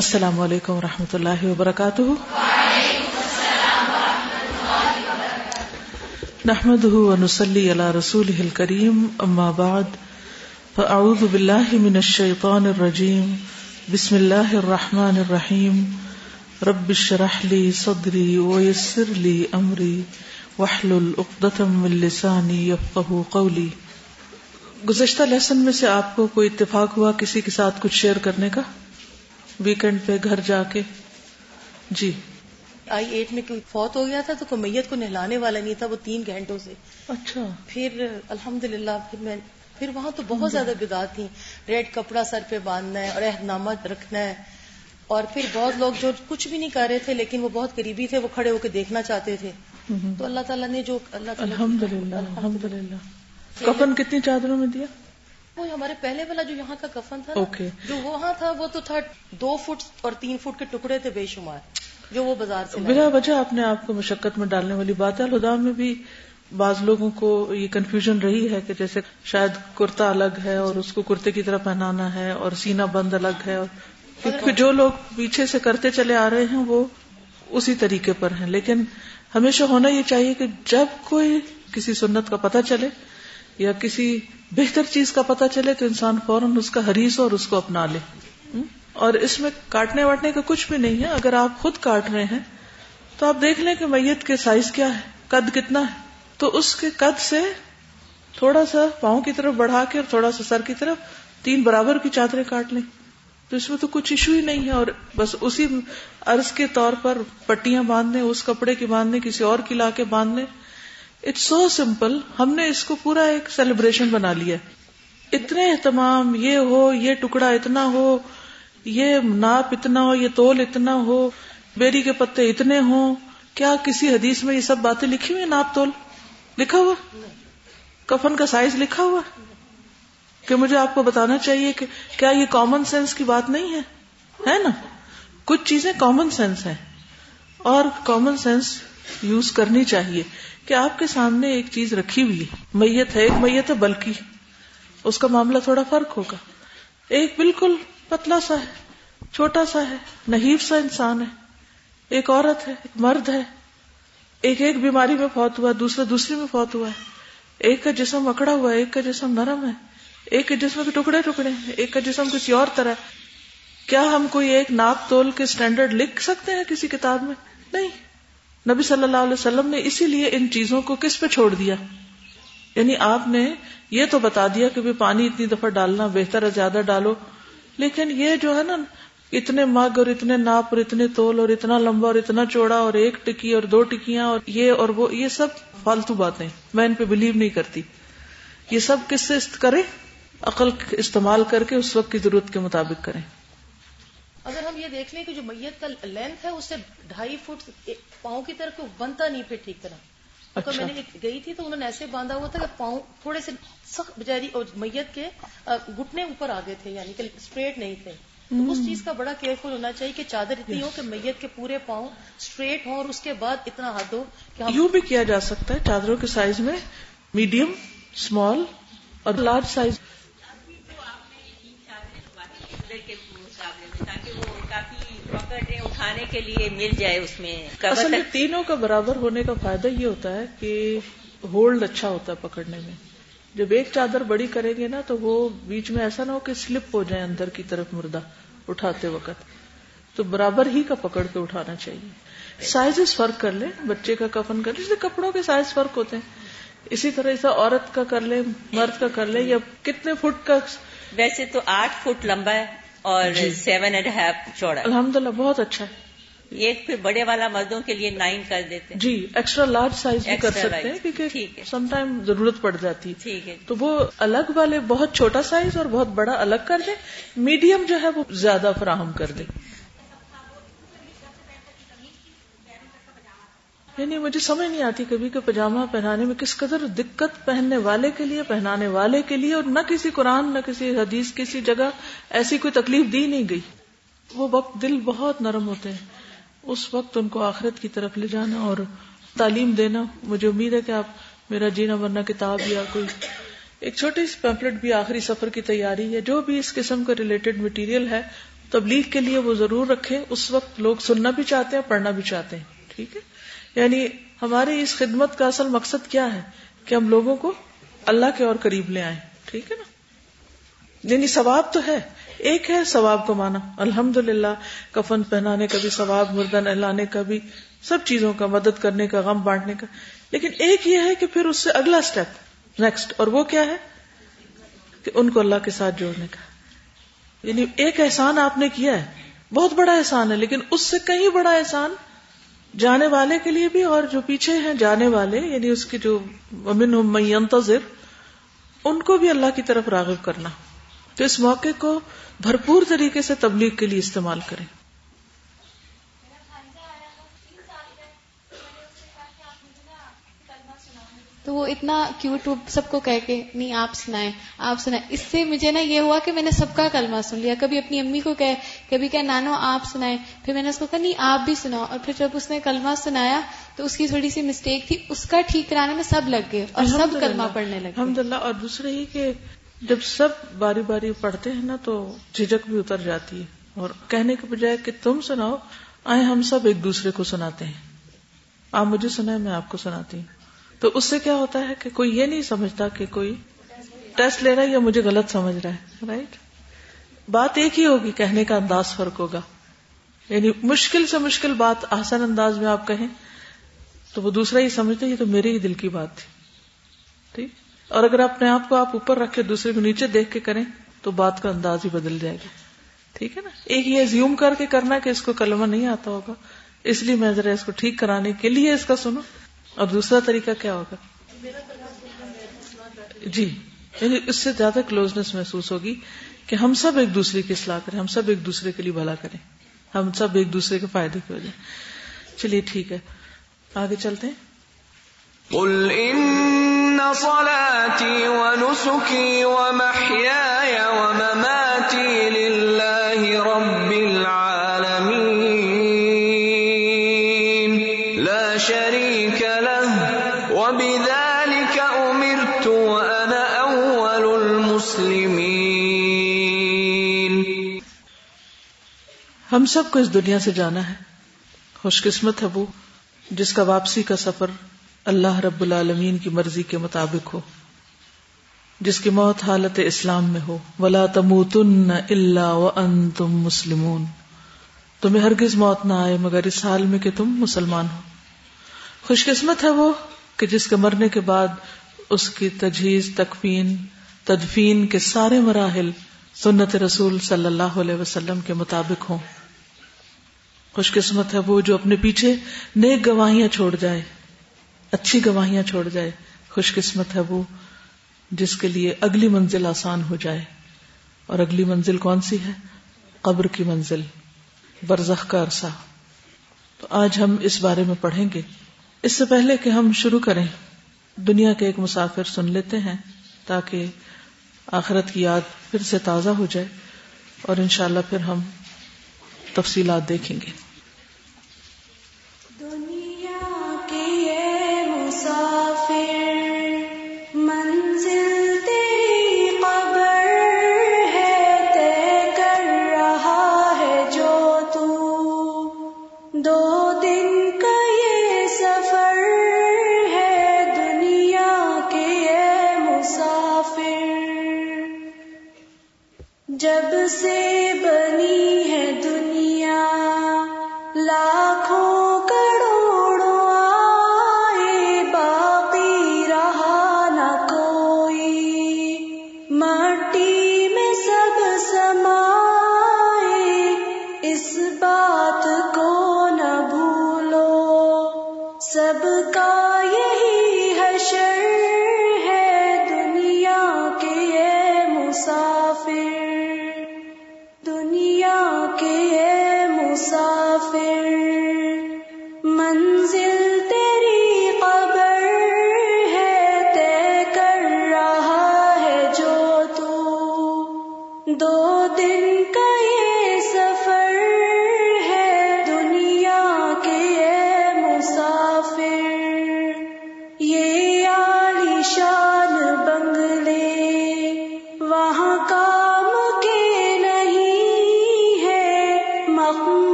السلام علیکم و رحمۃ اللہ وبرکاتہ۔ نحمد ونسلی علی رسول کریم اما بعد، فاعوذ باللہ من الشیطان الرجیم، بسم اللہ الرحمن الرحیم۔ رب اشرح لی صدری ویسر لی امری، واحلل عقدۃ من لسانی یفقهوا قولی۔ گزشتہ لیسن میں سے آپ کو کوئی اتفاق ہوا کسی کے ساتھ کچھ شیئر کرنے کا؟ ویکینڈ پہ گھر جا کے۔ جی۔ آئی ایٹ میں کوئی فوت ہو گیا تھا تو کوئی میت کو نہلانے والا نہیں تھا وہ تین گھنٹوں سے۔ اچھا۔ پھر الحمد للہ پھر میں پھر وہاں تو بہت زیادہ بدات تھی ریڈ کپڑا سر پہ باندھنا ہے اور اہدنامہ رکھنا ہے۔ اور پھر بہت لوگ جو کچھ بھی نہیں کر رہے تھے لیکن وہ بہت قریبی تھے وہ کھڑے ہو کے دیکھنا چاہتے تھے۔ تو اللہ تعالیٰ نے جو اللہ الحمد للہ الحمد للہ کفن کتنی چادروں میں دیا؟ وہ ہمارے پہلے والا جو یہاں کا کفن تھا اوکے جو وہاں تھا وہ تو تھا دو فٹ اور تین فٹ کے ٹکڑے تھے بے شمار جو وہ بازار سے بلا وجہ اپنے آپ کو مشقت میں ڈالنے والی بات ہے۔ الہدا میں بھی بعض لوگوں کو یہ کنفیوژن رہی ہے کہ جیسے شاید کرتا الگ ہے اور اس کو کرتے کی طرح پہنانا ہے اور سینا بند الگ ہے۔ اور کیونکہ جو لوگ پیچھے سے کرتے چلے آ رہے ہیں وہ اسی طریقے پر ہیں۔ لیکن ہمیشہ ہونا یہ چاہیے کہ جب کوئی کسی سنت کا پتہ چلے یا کسی بہتر چیز کا پتہ چلے تو انسان فوراً اس کا حریص اور اس کو اپنا لے۔ اور اس میں کاٹنے واٹنے کا کچھ بھی نہیں ہے۔ اگر آپ خود کاٹ رہے ہیں تو آپ دیکھ لیں کہ میت کے سائز کیا ہے، قد کتنا ہے۔ تو اس کے قد سے تھوڑا سا پاؤں کی طرف بڑھا کے اور تھوڑا سا سر کی طرف تین برابر کی چادریں کاٹ لیں۔ تو اس میں تو کچھ ایشو ہی نہیں ہے اور بس اسی عرض کے طور پر پٹیاں باندھنے، اس کپڑے کی باندھنے، کسی اور کی لا کے باندھنے۔ اٹس سو سمپل ہم نے اس کو پورا ایک سیلیبریشن بنا لیا اتنے اہتمام یہ ہو، یہ ٹکڑا اتنا ہو، یہ ناپ اتنا ہو، یہ تول اتنا ہو، بیری کے پتے اتنے ہوں۔ کیا کسی حدیث میں یہ سب باتیں لکھی ہوئی ناپ تول؟ لکھا ہوا؟ کفن کا سائز لکھا ہوا؟ کہ مجھے آپ کو بتانا چاہیے کہ کیا یہ کامن سینس کی بات نہیں ہے؟ ہے نا؟ کچھ چیزیں کامن سینس ہیں اور کامن سینس یوز کرنی چاہیے۔ کہ آپ کے سامنے ایک چیز رکھی ہوئی ہے۔ میت ہے، ایک میت ہے، بلکہ اس کا معاملہ تھوڑا فرق ہوگا۔ ایک بالکل پتلا سا ہے، چھوٹا سا ہے، نحیف سا انسان ہے۔ ایک عورت ہے، ایک مرد ہے۔ ایک ایک بیماری میں فوت ہوا، دوسرا دوسری میں فوت ہوا ہے۔ ایک کا جسم اکڑا ہوا ہے، ایک کا جسم نرم ہے۔ ایک کے جسم کے ٹکڑے ٹکڑے ہیں، ایک کا جسم کسی اور طرح۔ کیا ہم کوئی ایک ناپ تول کے اسٹینڈرڈ لکھ سکتے ہیں کسی کتاب میں؟ نہیں۔ نبی صلی اللہ علیہ وسلم نے اسی لیے ان چیزوں کو کس پہ چھوڑ دیا؟ یعنی آپ نے یہ تو بتا دیا کہ پانی اتنی دفعہ ڈالنا بہتر ہے، زیادہ ڈالو۔ لیکن یہ جو ہے نا، اتنے مگ اور اتنے ناپ اور اتنے تول اور اتنا لمبا اور اتنا چوڑا اور ایک ٹکی اور دو ٹکیاں اور یہ اور وہ، یہ سب فالتو باتیں۔ میں ان پہ بلیو نہیں کرتی۔ یہ سب کس سے کریں؟ عقل استعمال کر کے اس وقت کی ضرورت کے مطابق کریں۔ اگر ہم یہ دیکھ لیں کہ جو میت کا لینتھ ہے اس سے ڈھائی فٹ پاؤں کی طرف بنتا نہیں پھر ٹھیک طرح۔ تو میں نے گئی تھی تو انہوں نے ایسے باندھا ہوا تھا کہ پاؤں تھوڑے سے سخت بچاری اور میت کے گٹنے اوپر آگے تھے یعنی کہ اسٹریٹ نہیں تھے۔ تو اس چیز کا بڑا کیئرفل ہونا چاہیے کہ چادر اتنی ہو کہ میت کے پورے پاؤں اسٹریٹ ہوں اور اس کے بعد اتنا ہاتھ ہو کہ یوں بھی کیا جا سکتا ہے چادروں کے سائز میں میڈیم اسمال اور لارج سائز اٹھانے کے لیے مل جائے اس میں اصل میں تینوں کا برابر ہونے کا فائدہ یہ ہوتا ہے کہ ہولڈ اچھا ہوتا ہے پکڑنے میں۔ جب ایک چادر بڑی کریں گے نا تو وہ بیچ میں ایسا نہ ہو کہ سلپ ہو جائے اندر کی طرف مردہ اٹھاتے وقت۔ تو برابر ہی کا پکڑ کے اٹھانا چاہیے۔ سائز فرق کر لیں بچے کا کفن کر لیں کپڑوں کے سائز فرق ہوتے ہیں۔ اسی طرح سے عورت کا کر لیں مرد کا کر لیں یا کتنے فٹ کا ویسے تو آٹھ فٹ لمبا ہے۔ اور سیون اینڈ ہاف چوڑا۔ الحمد للہ بہت اچھا ہے۔ یہ پھر بڑے والا مردوں کے لیے نائن کر دیتے جی ایکسٹرا لارج سائز بھی کر سکتے ہیں کیونکہ سم ٹائم ضرورت پڑ جاتی۔ ٹھیک ہے۔ تو وہ الگ والے بہت چھوٹا سائز اور بہت بڑا الگ کر دیں۔ میڈیم جو ہے وہ زیادہ فراہم کر دیں۔ یعنی مجھے سمجھ نہیں آتی کبھی کہ پاجامہ پہنانے میں کس قدر دقت پہننے والے کے لیے، پہنانے والے کے لیے، اور نہ کسی قرآن، نہ کسی حدیث، کسی جگہ ایسی کوئی تکلیف دی نہیں گئی۔ وہ وقت دل بہت نرم ہوتے ہیں۔ اس وقت ان کو آخرت کی طرف لے جانا اور تعلیم دینا۔ مجھے امید ہے کہ آپ میرا جینا مرنا کتاب یا کوئی ایک چھوٹی سی پیمپلٹ بھی آخری سفر کی تیاری ہے جو بھی اس قسم کا ریلیٹڈ مٹیریل ہے، تبلیغ کے لیے وہ ضرور رکھے اس وقت لوگ سننا بھی چاہتے ہیں پڑھنا بھی چاہتے ہیں۔ ٹھیک ہے؟ یعنی ہماری اس خدمت کا اصل مقصد کیا ہے کہ ہم لوگوں کو اللہ کے اور قریب لے آئیں، ٹھیک ہے نا؟ یعنی ثواب تو ہے، ایک ہے ثواب کو مانا الحمد للہ کفن پہنانے کا بھی ثواب، مردن اہلانے کا بھی، سب چیزوں کا، مدد کرنے کا، غم بانٹنے کا۔ لیکن ایک یہ ہے کہ پھر اس سے اگلا اسٹیپ نیکسٹ اور وہ کیا ہے؟ کہ ان کو اللہ کے ساتھ جوڑنے کا۔ یعنی ایک احسان آپ نے کیا ہے، بہت بڑا احسان ہے، لیکن اس سے کہیں بڑا احسان جانے والے کے لیے بھی اور جو پیچھے ہیں جانے والے یعنی اس کی جو امن منتظر ان کو بھی اللہ کی طرف راغب کرنا۔ تو اس موقع کو بھرپور طریقے سے تبلیغ کے لیے استعمال کریں۔ تو وہ اتنا کیوٹ سب کو کہہ کے نہیں آپ سنائیں آپ سنائیں. اس سے مجھے نا یہ ہوا کہ میں نے سب کا کلمہ سن لیا۔ کبھی اپنی امی کو کہ کبھی کہ نانو آپ سنائیں. پھر میں نے اس کو کہا نہیں آپ بھی سناؤ. اور پھر جب اس نے کلمہ سنایا تو اس کی تھوڑی سی مسٹیک تھی۔ اس کا ٹھیک کرانے میں سب لگ گئے اور سب کلمہ پڑھنے لگے۔ الحمد للہ اور دوسرے ہی کہ جب سب باری باری پڑھتے ہیں نا تو جھجک بھی اتر جاتی ہے۔ اور کہنے کے بجائے کہ تم سناؤ آئے ہم سب ایک دوسرے کو سناتے ہیں۔ آپ مجھے سنائے میں آپ کو سناتی ہوں۔ تو اس سے کیا ہوتا ہے کہ کوئی یہ نہیں سمجھتا کہ کوئی ٹیسٹ لے رہا ہے یا مجھے غلط سمجھ رہا ہے رائٹ بات ایک ہی ہوگی، کہنے کا انداز فرق ہوگا۔ یعنی مشکل سے مشکل بات آسان انداز میں آپ کہیں تو وہ دوسرا ہی سمجھتے یہ تو میرے ہی دل کی بات تھی۔ ٹھیک؟ اور اگر اپنے آپ کو آپ اوپر رکھ کے دوسرے کو نیچے دیکھ کے کریں، تو بات کا انداز ہی بدل جائے گا۔ ٹھیک ہے نا؟ ایک یہ زیوم کر کے کرنا کہ اس کو کلمہ نہیں آتا ہوگا۔ اس لیے میں ذرا اس کو ٹھیک کرانے کے لیے اس کا سنو اور دوسرا طریقہ کیا ہوگا؟ جی یعنی اس سے زیادہ کلوزنس محسوس ہوگی کہ ہم سب ایک دوسرے کی اصلاح کریں، ہم سب ایک دوسرے کے لیے بھلا کریں، ہم سب ایک دوسرے کے فائدے کی وجہ۔ چلیے، ٹھیک ہے۔ آگے چلتے ہیں۔ قل ان صلاتي ونسكي ومحياي ومماتي ہم سب کو اس دنیا سے جانا ہے۔ خوش قسمت ہے وہ، جس کا واپسی کا سفر اللہ رب العالمین کی مرضی کے مطابق ہو۔ جس کی موت حالت اسلام میں ہو۔ ولا تموتن الا وانتم مسلمون۔ تمہیں ہرگز موت نہ آئے مگر اس حال میں کہ تم مسلمان ہو۔ خوش قسمت ہے وہ کہ جس کے مرنے کے بعد اس کی تجہیز، تکفین، تدفین کے سارے مراحل سنت رسول صلی اللہ علیہ وسلم کے مطابق ہوں۔ خوش قسمت ہے وہ جو اپنے پیچھے نیک گواہیاں چھوڑ جائے، اچھی گواہیاں چھوڑ جائے خوش قسمت ہے وہ جس کے لیے اگلی منزل آسان ہو جائے۔ اور اگلی منزل کون سی ہے؟ قبر کی منزل، برزخ کا عرصہ۔ تو آج ہم اس بارے میں پڑھیں گے۔ اس سے پہلے کہ ہم شروع کریں، دنیا کے ایک مسافر سن لیتے ہیں تاکہ آخرت کی یاد پھر سے تازہ ہو جائے اور انشاءاللہ پھر ہم تفصیلات دیکھیں گے۔ دنیا کے یہ مسافر منزل تیری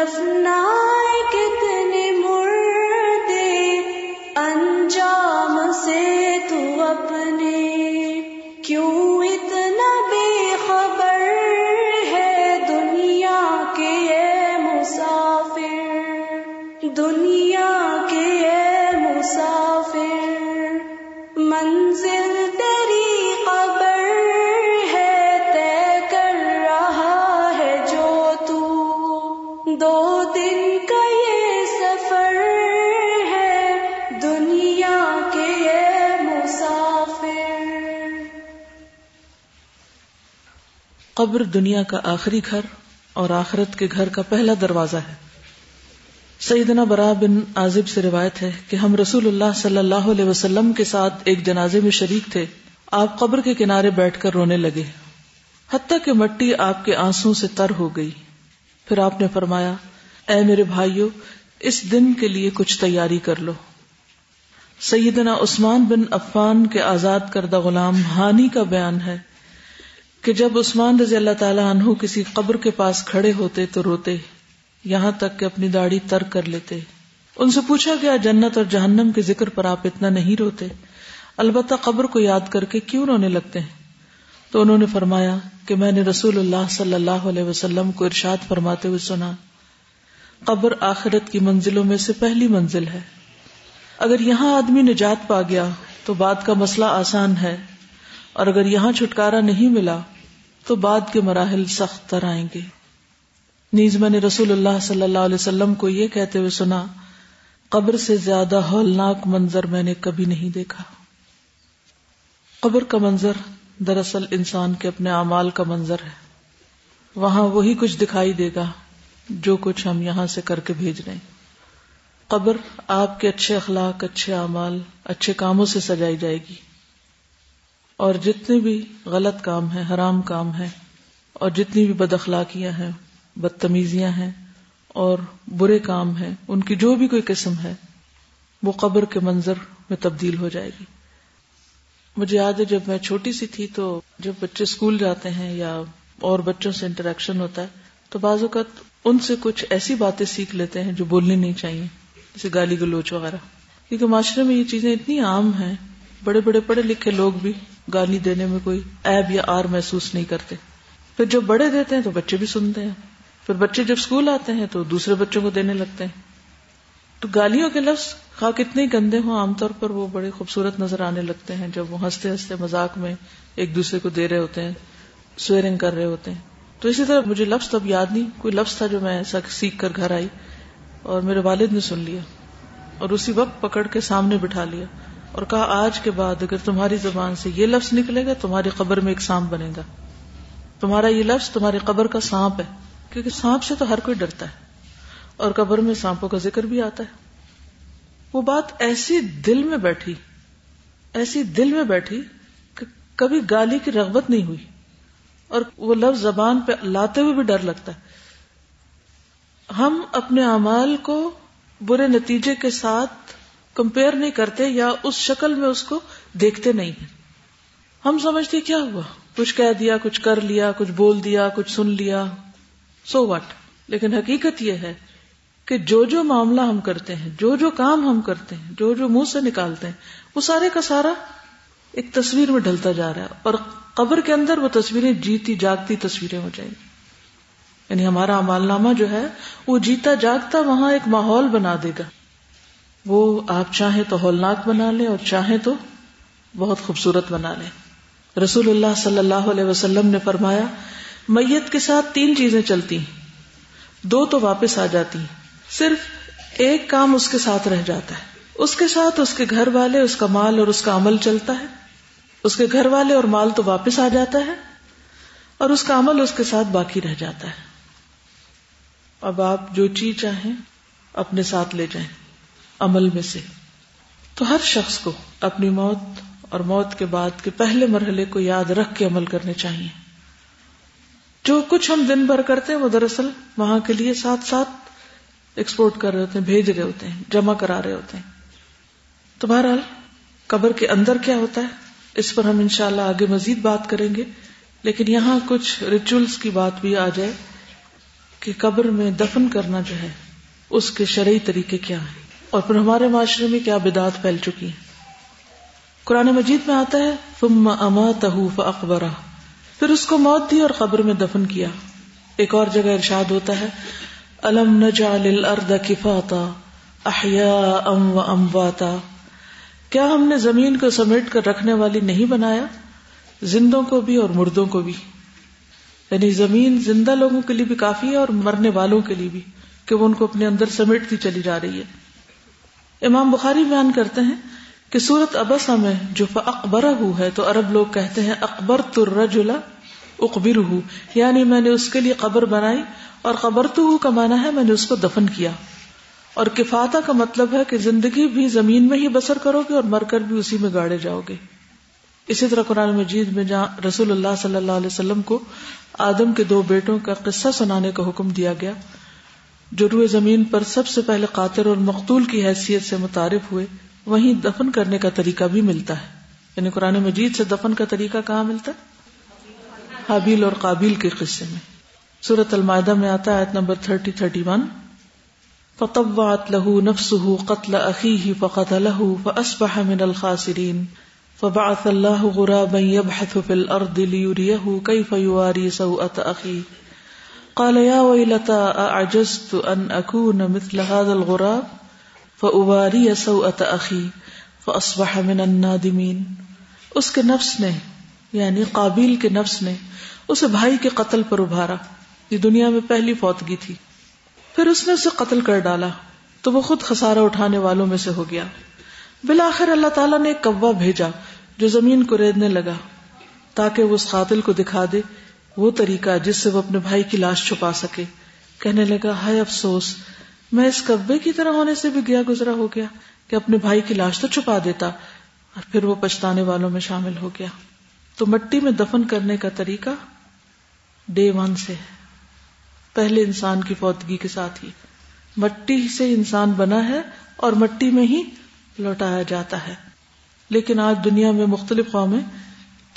دفنائے قبر دنیا کا آخری گھر اور آخرت کے گھر کا پہلا دروازہ ہے۔ سیدنا برا بن عازب سے روایت ہے کہ ہم رسول اللہ صلی اللہ علیہ وسلم کے ساتھ ایک جنازے میں شریک تھے۔ آپ قبر کے کنارے بیٹھ کر رونے لگے۔ حتیٰ کہ مٹی آپ کے آنسو سے تر ہو گئی۔ پھر آپ نے فرمایا، اے میرے بھائیوں اس دن کے لیے کچھ تیاری کر لو۔ سیدنا عثمان بن عفان کے آزاد کردہ غلام ہانی کا بیان ہے۔ کہ جب عثمان رضی اللہ تعالی عنہ کسی قبر کے پاس کھڑے ہوتے تو روتے، یہاں تک کہ اپنی داڑھی تر کر لیتے۔ ان سے پوچھا گیا، جنت اور جہنم کے ذکر پر آپ اتنا نہیں روتے؟ البتہ قبر کو یاد کر کے کیوں رونے لگتے ہیں؟ تو انہوں نے فرمایا کہ میں نے رسول اللہ صلی اللہ علیہ وسلم کو ارشاد فرماتے ہوئے سنا، قبر آخرت کی منزلوں میں سے پہلی منزل ہے۔ اگر یہاں آدمی نجات پا گیا تو بعد کا مسئلہ آسان ہے، اور اگر یہاں چھٹکارا نہیں ملا تو بعد کے مراحل سخت تر آئیں گے۔ نیز میں نے رسول اللہ صلی اللہ علیہ وسلم کو یہ کہتے ہوئے سنا، قبر سے زیادہ ہولناک منظر میں نے کبھی نہیں دیکھا۔ قبر کا منظر دراصل انسان کے اپنے اعمال کا منظر ہے۔ وہاں وہی کچھ دکھائی دے گا جو کچھ ہم یہاں سے کر کے بھیج رہے ہیں۔ قبر آپ کے اچھے اخلاق، اچھے اعمال، اچھے کاموں سے سجائی جائے گی۔ اور جتنے بھی غلط کام ہیں، حرام کام ہیں، اور جتنی بھی بد اخلاقیاں ہیں بدتمیزیاں ہیں، اور برے کام ہیں، ان کی جو بھی کوئی قسم ہے، وہ قبر کے منظر میں تبدیل ہو جائے گی۔ مجھے یاد ہے، جب میں چھوٹی سی تھی تو جب بچے اسکول جاتے ہیں یا اور بچوں سے انٹریکشن ہوتا ہے، تو بعض اوقات ان سے کچھ ایسی باتیں سیکھ لیتے ہیں جو بولنی نہیں چاہیے، جیسے گالی گلوچ وغیرہ۔ کیونکہ معاشرے میں یہ چیزیں اتنی عام ہیں، بڑے بڑے پڑھے لکھے لوگ بھی گالی دینے میں کوئی ایب یا آر محسوس نہیں کرتے۔ پھر جب بڑے دیتے ہیں تو بچے بھی سنتے ہیں۔ پھر بچے جب اسکول آتے ہیں تو دوسرے بچوں کو دینے لگتے ہیں۔ تو گالیوں کے لفظ خواہ کتنے گندے ہوں، عام طور پر وہ بڑے خوبصورت نظر آنے لگتے ہیں جب وہ ہنستے ہنستے مذاق میں ایک دوسرے کو دے رہے ہوتے ہیں سویرنگ کر رہے ہوتے ہیں۔ تو اسی طرح مجھے لفظ تب یاد نہیں، کوئی لفظ تھا جو میں ایسا سیکھ کر گھر آئی اور میرے والد نے سن لیا اور اسی وقت پکڑ کے سامنے بٹھا لیا۔ اور کہا، آج کے بعد اگر تمہاری زبان سے یہ لفظ نکلے گا، تمہاری قبر میں ایک سانپ بنے گا۔ تمہارا یہ لفظ تمہاری قبر کا سانپ ہے، کیونکہ سانپ سے تو ہر کوئی ڈرتا ہے۔ اور قبر میں سانپوں کا ذکر بھی آتا ہے۔ وہ بات ایسی دل میں بیٹھی، ایسی دل میں بیٹھی کہ کبھی گالی کی رغبت نہیں ہوئی۔ اور وہ لفظ زبان پہ لاتے ہوئے بھی ڈر لگتا ہے۔ ہم اپنے اعمال کو برے نتیجے کے ساتھ کمپیئر نہیں کرتے یا اس شکل میں اس کو دیکھتے نہیں ہیں۔ ہم سمجھتے کیا ہوا؟ کچھ کہہ دیا، کچھ کر لیا، کچھ بول دیا، کچھ سن لیا۔ سو so وٹ لیکن حقیقت یہ ہے کہ جو جو معاملہ ہم کرتے ہیں، جو جو کام ہم کرتے ہیں، جو جو منہ سے نکالتے ہیں، وہ سارے کا سارا ایک تصویر میں ڈھلتا جا رہا ہے اور قبر کے اندر وہ تصویریں جیتی جاگتی تصویریں ہو جائیں۔ گی یعنی ہمارا امال نامہ جو ہے، وہ جیتا جاگتا وہاں ایک ماحول بنا دے گا۔ وہ آپ چاہیں تو ہولناک بنا لیں اور چاہیں تو بہت خوبصورت بنا لیں۔ رسول اللہ صلی اللہ علیہ وسلم نے فرمایا، میت کے ساتھ تین چیزیں چلتی دو تو واپس آ جاتی۔ صرف ایک کام اس کے ساتھ رہ جاتا ہے۔ اس کے ساتھ اس کے گھر والے، اس کا مال اور اس کا عمل چلتا ہے۔ اس کے گھر والے اور مال تو واپس آ جاتا ہے اور اس کا عمل اس کے ساتھ باقی رہ جاتا ہے۔ اب آپ جو چیز چاہیں، اپنے ساتھ لے جائیں۔ عمل میں سے۔ تو ہر شخص کو اپنی موت اور موت کے بعد کے پہلے مرحلے کو یاد رکھ کے عمل کرنے چاہیے۔ جو کچھ ہم دن بھر کرتے ہیں وہ دراصل وہاں کے لیے ساتھ ساتھ ایکسپورٹ کر رہے ہوتے ہیں، بھیج رہے ہوتے ہیں، جمع کرا رہے ہوتے ہیں۔ تو بہرحال، قبر کے اندر کیا ہوتا ہے؟ اس پر ہم انشاءاللہ آگے مزید بات کریں گے۔ لیکن یہاں کچھ ریچولس کی بات بھی آ جائے کہ قبر میں دفن کرنا جو ہے، اس کے شرعی طریقے کیا ہیں۔ اور پھر ہمارے معاشرے میں کیا بدعت پھیل چکی ہیں؟ قرآن مجید میں آتا ہے، ثم اماتہ اکبرا پھر اس کو موت دی اور قبر میں دفن کیا۔ ایک اور جگہ ارشاد ہوتا ہے، الم نجعل الارض کفاتا، احیاء ام و امواتا۔ کیا ہم نے زمین کو سمیٹ کر رکھنے والی نہیں بنایا؟ زندوں کو بھی اور مردوں کو بھی۔ یعنی زمین زندہ لوگوں کے لیے بھی کافی ہے اور مرنے والوں کے لیے بھی، کہ وہ ان کو اپنے اندر سمیٹتی چلی جا رہی ہے۔ امام بخاری بیان کرتے ہیں کہ سورت ابسا میں جو اکبر ہے تو عرب لوگ کہتے ہیں اکبر ترجلا اقبر یعنی میں نے اس کے لیے قبر بنائی اور قبر تو کا مانا ہے میں نے اس کو دفن کیا۔ اور کفاتا کا مطلب ہے کہ زندگی بھی زمین میں ہی بسر کرو گے اور مر کر بھی اسی میں گاڑے جاؤ گے اسی طرح قرآن مجید میں جہاں رسول اللہ صلی اللہ علیہ وسلم کو آدم کے دو بیٹوں کا قصہ سنانے کا حکم دیا گیا جو روئے زمین پر سب سے پہلے قاتل اور مقتول کی حیثیت سے متعارف ہوئے، وہیں دفن کرنے کا طریقہ بھی ملتا ہے۔ یعنی قرآن مجید سے دفن کا طریقہ کہاں ملتا ہے؟ حابیل اور قابیل کے قصے میں۔ سورت المائدہ میں آتا ہے آیت نمبر تھرٹی تھرٹی ون۔ فطوعت له نفسه قتل أخيه فقتله فأصبح من الخاسرين۔ فبعث الله غرابا يبحث في الأرض ليريه كيف يواري سوءة أخيه۔ قال، يا ويلتا أعجزت أن أكون مثل هذا الغراب؟ فأواري سوءة أخي، فأصبح من النادمين. اس کے نفس نے یعنی قابیل کے نفس نے، اسے بھائی کے قتل پر ابھارا۔ یہ دنیا میں پہلی فوتگی تھی۔ پھر اس نے اسے قتل کر ڈالا۔ تو وہ خود خسارہ اٹھانے والوں میں سے ہو گیا۔ بالآخر اللہ تعالیٰ نے ایک کوا بھیجا جو زمین کو ریدنے لگا، تاکہ وہ اس قاتل کو دکھا دے۔ وہ طریقہ جس سے وہ اپنے بھائی کی لاش چھپا سکے۔ کہنے لگا، ہائے افسوس، میں اس کبے کی طرح ہونے سے بھی گیا گزرا ہو گیا کہ اپنے بھائی کی لاش تو چھپا دیتا اور پھر وہ پچھتانے والوں میں شامل ہو گیا۔ تو مٹی میں دفن کرنے کا طریقہ ڈے ون سے ہے۔ پہلے انسان کی فوتگی کے ساتھ ہی۔ مٹی سے انسان بنا ہے اور مٹی میں ہی لوٹایا جاتا ہے۔ لیکن آج دنیا میں مختلف قومیں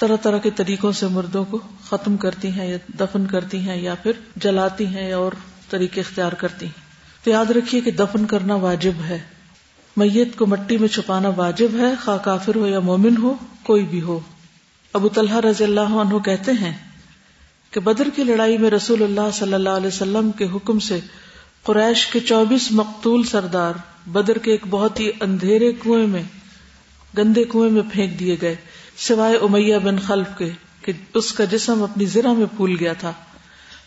طرح طرح کے طریقوں سے مردوں کو ختم کرتی ہیں یا دفن کرتی ہیں یا پھر جلاتی ہیں اور طریقے اختیار کرتی ہیں۔ تو یاد رکھیے کہ دفن کرنا واجب ہے۔ میت کو مٹی میں چھپانا واجب ہے، خواہ کافر ہو یا مومن ہو، کوئی بھی ہو۔ ابو طلحہ رضی اللہ عنہ کہتے ہیں کہ بدر کی لڑائی میں رسول اللہ صلی اللہ علیہ وسلم کے حکم سے قریش کے چوبیس مقتول سردار بدر کے ایک بہت ہی اندھیرے کنویں میں، گندے کنویں میں پھینک دیے گئے۔ سوائے امیہ بن خلف کے کہ اس کا جسم اپنی زرہ میں پھول گیا تھا۔